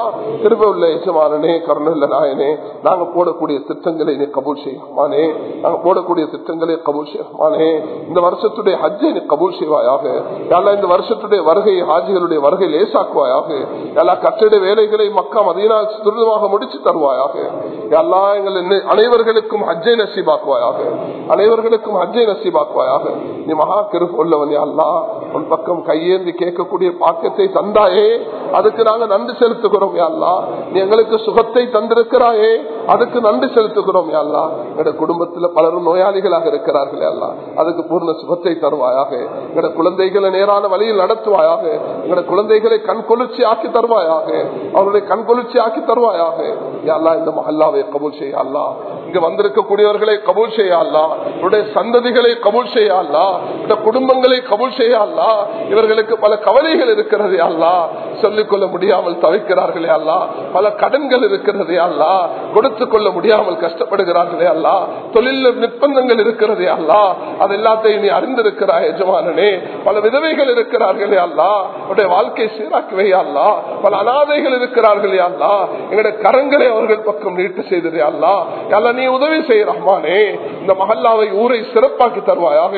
உள்ள எஜமானனே கருணல்ல நாயனே நாங்க போடக்கூடிய திட்டங்களை நீ கபூல் செய்யமானே நாங்க போடக்கூடிய திட்டங்களை கபூல் செய்யமானே இந்த வருஷத்துடைய ஹஜ்ஜை நீ கபூல் செய்வாயாக. யாரா இந்த வருஷத்துடைய வருகை ஹாஜிகளுடைய வருகை லேசாக்குவாயாக. யாரா கட்டிட வேலைகளை மக்கா மதீனா துரிதமாக முடிச்சு தருவாயாக. எல்லா எங்கள் அனைவர்களுக்கும் ஹஜ்ஜை நசீபாக்குவாயாக. அனைவர்களுக்கும் ஹஜ்ஜை நசீபாக்குவாயாக. நீ மகா கருப்பு உள்ளவன் அல்லா. உன் பக்கம் கையேந்தி கேட்கக்கூடிய பாக்கத்தை தந்தாயே. அதுக்கு நாங்க நன்றி செலுத்துகிறோம் யாழ்லா நீ எங்களுக்கு சுகத்தை தந்திருக்கிறாயே. அதுக்கு நன்றி செலுத்துகிறோம் யாழ்லா எங்க குடும்பத்துல பலரும் நோயாளிகளாக இருக்கிறார்கள் யாழ்லா அதுக்கு பூர்ண சுகத்தை தருவாயாக. எங்க குழந்தைகளை நேரான வழியில் நடத்துவாயாக. எங்க குழந்தைகளை கண்கொளிர்ச்சி ஆக்கி தருவாயாக. அவருடைய கண்கொளிர்ச்சி ஆக்கி தருவாயாக. யாழ்லா இந்த மஹல்லாவை கபூல் செய்யலாம் இங்க வந்திருக்கக்கூடியவர்களை கபூல் செய்ய அல்லா இவருடைய சந்ததிகளை கபூல் செய்ய இந்த குடும்பங்களை கபூல் செய்ய இவர்களுக்கு பல கவலைகள் இருக்கிறது அல்லா சொல்லிக் கொள்ள முடியாமல் தவிக்கிறார்களே அல்லா பல கடன்கள் இருக்கிறது அல்லா கொடுத்து கொள்ள முடியாமல் கஷ்டப்படுகிறார்களே அல்லா தொழில் நிர்பந்தங்கள் இருக்கிறது அல்லா அது எல்லாத்தையும் நீ அறிந்திருக்கிறாய் எஜமானனே பல விதவைகள் இருக்கிறார்களே அல்லா உடைய வாழ்க்கை சீராக்குவே அல்லா பல அனாதைகள் இருக்கிறார்களே அல்லா எங்களுடைய கரங்களை அவர்கள் பக்கம் நீட்டு செய்ததே அல்லா அல்ல நீ உதவி செய்ய ரஹ்மானே. இந்த இந்த மஹல்லாவை ஊரை சிறப்பாக்கி தருவாயாக.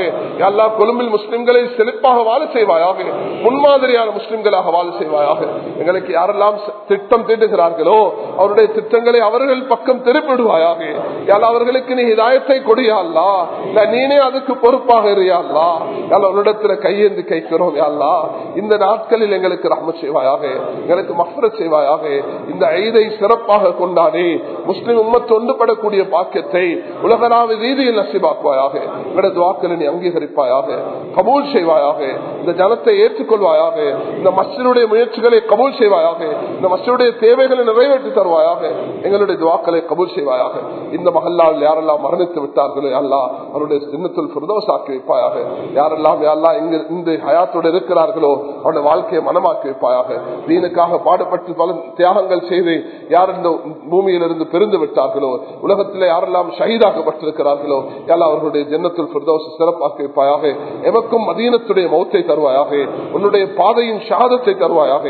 எல்லா கொழும்பில் முஸ்லிம்களை செழிப்பாக வாழ செய்வாயாக. முன்மாதிரியான முஸ்லிம்களாக வாழ செய்வாயாக. எங்களுக்கு யாரெல்லாம் திட்டம் தீட்டுகிறார்களோ அவருடைய திட்டங்களை அவர்கள் பக்கம் திருப்பிடுவாயாக யாழ் அவர்களுக்கு நீ இதாயத்தை கொடியாளா இல்ல நீனே அதுக்கு பொறுப்பாக இருயாள்லா யாழ் அவரிடத்துல கையேந்து கைக்கிறோம் யாழ்லா. இந்த நாட்களில் எங்களுக்கு ரஹ்ம செய்வாயாக. எங்களுக்கு மஃபர செய்வாயாக. இந்த ஐதை சிறப்பாக கொண்டாடி முஸ்லிம் உண்மை தொண்டுபடக்கூடிய ஒன்றுபடக்கூடிய பாக்கியத்தை உலகளாவிய ரீதியில் நசிபாக்குவாயாக. எங்களது வாக்களை நீ அங்கீகரிப்பாயாக. கபூல் செய்வாயாக. இந்த ஜனத்தை ஏற்றுக்கொள்வாயாக. இந்த மஸ்ஜினுடைய முயற்சிகளை கபூல் செய்வாயாக. இந்த மஸ்ஜினுடைய தேவைகளை நிறைவேற்றி தருவாயாக. எங்களுடைய துவாக்களை கபூல் செய்வாயாக. இந்த மகல்லால் யாரெல்லாம் மரணித்து விட்டார்களோ அல்லா அவருடைய சின்னத்தில் பிரதோசாக்கி வைப்பாயாக. யாரெல்லாம் யாரெல்லாம் இங்கு இந்த ஹயாத்தோடு இருக்கிறார்களோ அவருடைய வாழ்க்கையை மனமாக்கி வைப்பாயாக. தீனுக்காக பாடுபட்டு பல தியாகங்கள் செய்து யார் இந்த பூமியிலிருந்து பிரிந்து விட்டார்களோ உலக உலகத்தில் யாரெல்லாம் ஷஹீதாக்கப்பட்டிருக்கிறார்களோ எல்லா அவர்களுடைய ஜன்னத்தில் பிரதோஷ சிறப்பாக வைப்பாயாக எமக்கும் மதீனத்துடைய மௌத்தை தருவாயாக உன்னுடைய பாதையின் ஷாதத்தை தருவாயாக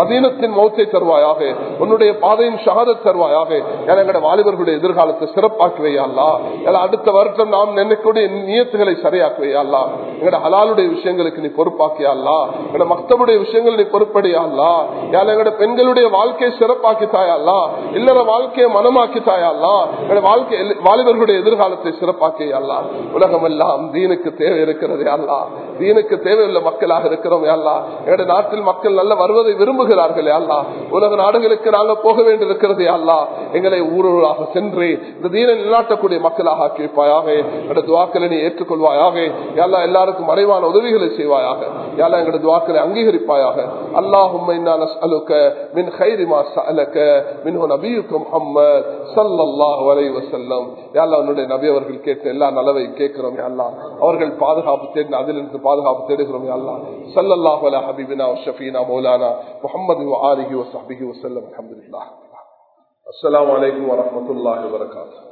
மதீனத்தின் மௌத்தை தருவாயாக உன்னுடைய பாதையின் ஷாதத் தருவாயாக என எங்களோட வாலிபர்களுடைய எதிர்காலத்தை சிறப்பாக்கி வையாளா அடுத்த வருடம் நாம் நினைக்கூடிய நியத்துகளை சரியாக்கி எங்களோட ஹலாலுடைய விஷயங்களுக்கு நீ பொறுப்பாக்கியாளா எங்களோட மக்தபுடைய விஷயங்கள் நீ பொறுப்படியாளா எங்களோட பெண்களுடைய வாழ்க்கையை சிறப்பாக்கி தாயாளா இல்லற வாழ்க்கையை மனமாக்கி தாயாளா எங்களோட வாழ்க்கை வாலிபர்களுடைய எதிர்காலத்தை சிறப்பாக்கியாளா உலகம் எல்லாம் தீனுக்கு தேவை இருக்கிறது அல்லா தீனுக்கு தேவையுள்ள மக்களாக இருக்கிறோம் எங்களுடைய நாட்டில் மக்கள் நல்ல வருவதை விரும்புகிறார்கள் அல்லா உலக நாடுகளுக்கு நாங்கள் போக வேண்டியிருக்கிறது அல்லா எங்களை ஊரூராக சென்று இந்த தீனை நிலாட்டக்கூடிய மக்களாக ஆக்கி வைப்பாயாக எங்களோட துவாக்களை நீ ஏற்றுக்கொள்வாயாக. எல்லா எல்லாருக்கும் மறைவான உதவிகளை செய்வாயாக. யாரா எங்களோட துவாக்களை அங்கீகரிப்பாயாக. அல்லாஹும் மின் கைரிமா சலக்க மின் நபியுக்கும் முஹம்மத் சல்லல்லாஹு அலைஹி வஸல்லம். யாரா உன்னுடைய நபி அவர்கள் கேட்ட எல்லா நலவை கேட்கிறோம் அல்லா அவர்கள் பாதுகாப்பு தேடி அதிலிருந்து பாதுகாப்பு தேடுகிறோம் அல்லா சல்லல்லாஹு அலா ஹபீபினா ஷஃபீனா மௌலானா முஹம்மது ஆலிஹி வஸஹ்பிஹி வஸல்லம் அல்ஹம்துலில்லாஹ் அஸ்ஸலாமு அலைக்கும் வரஹ்மத்துல்லாஹி வபரகாத்துஹு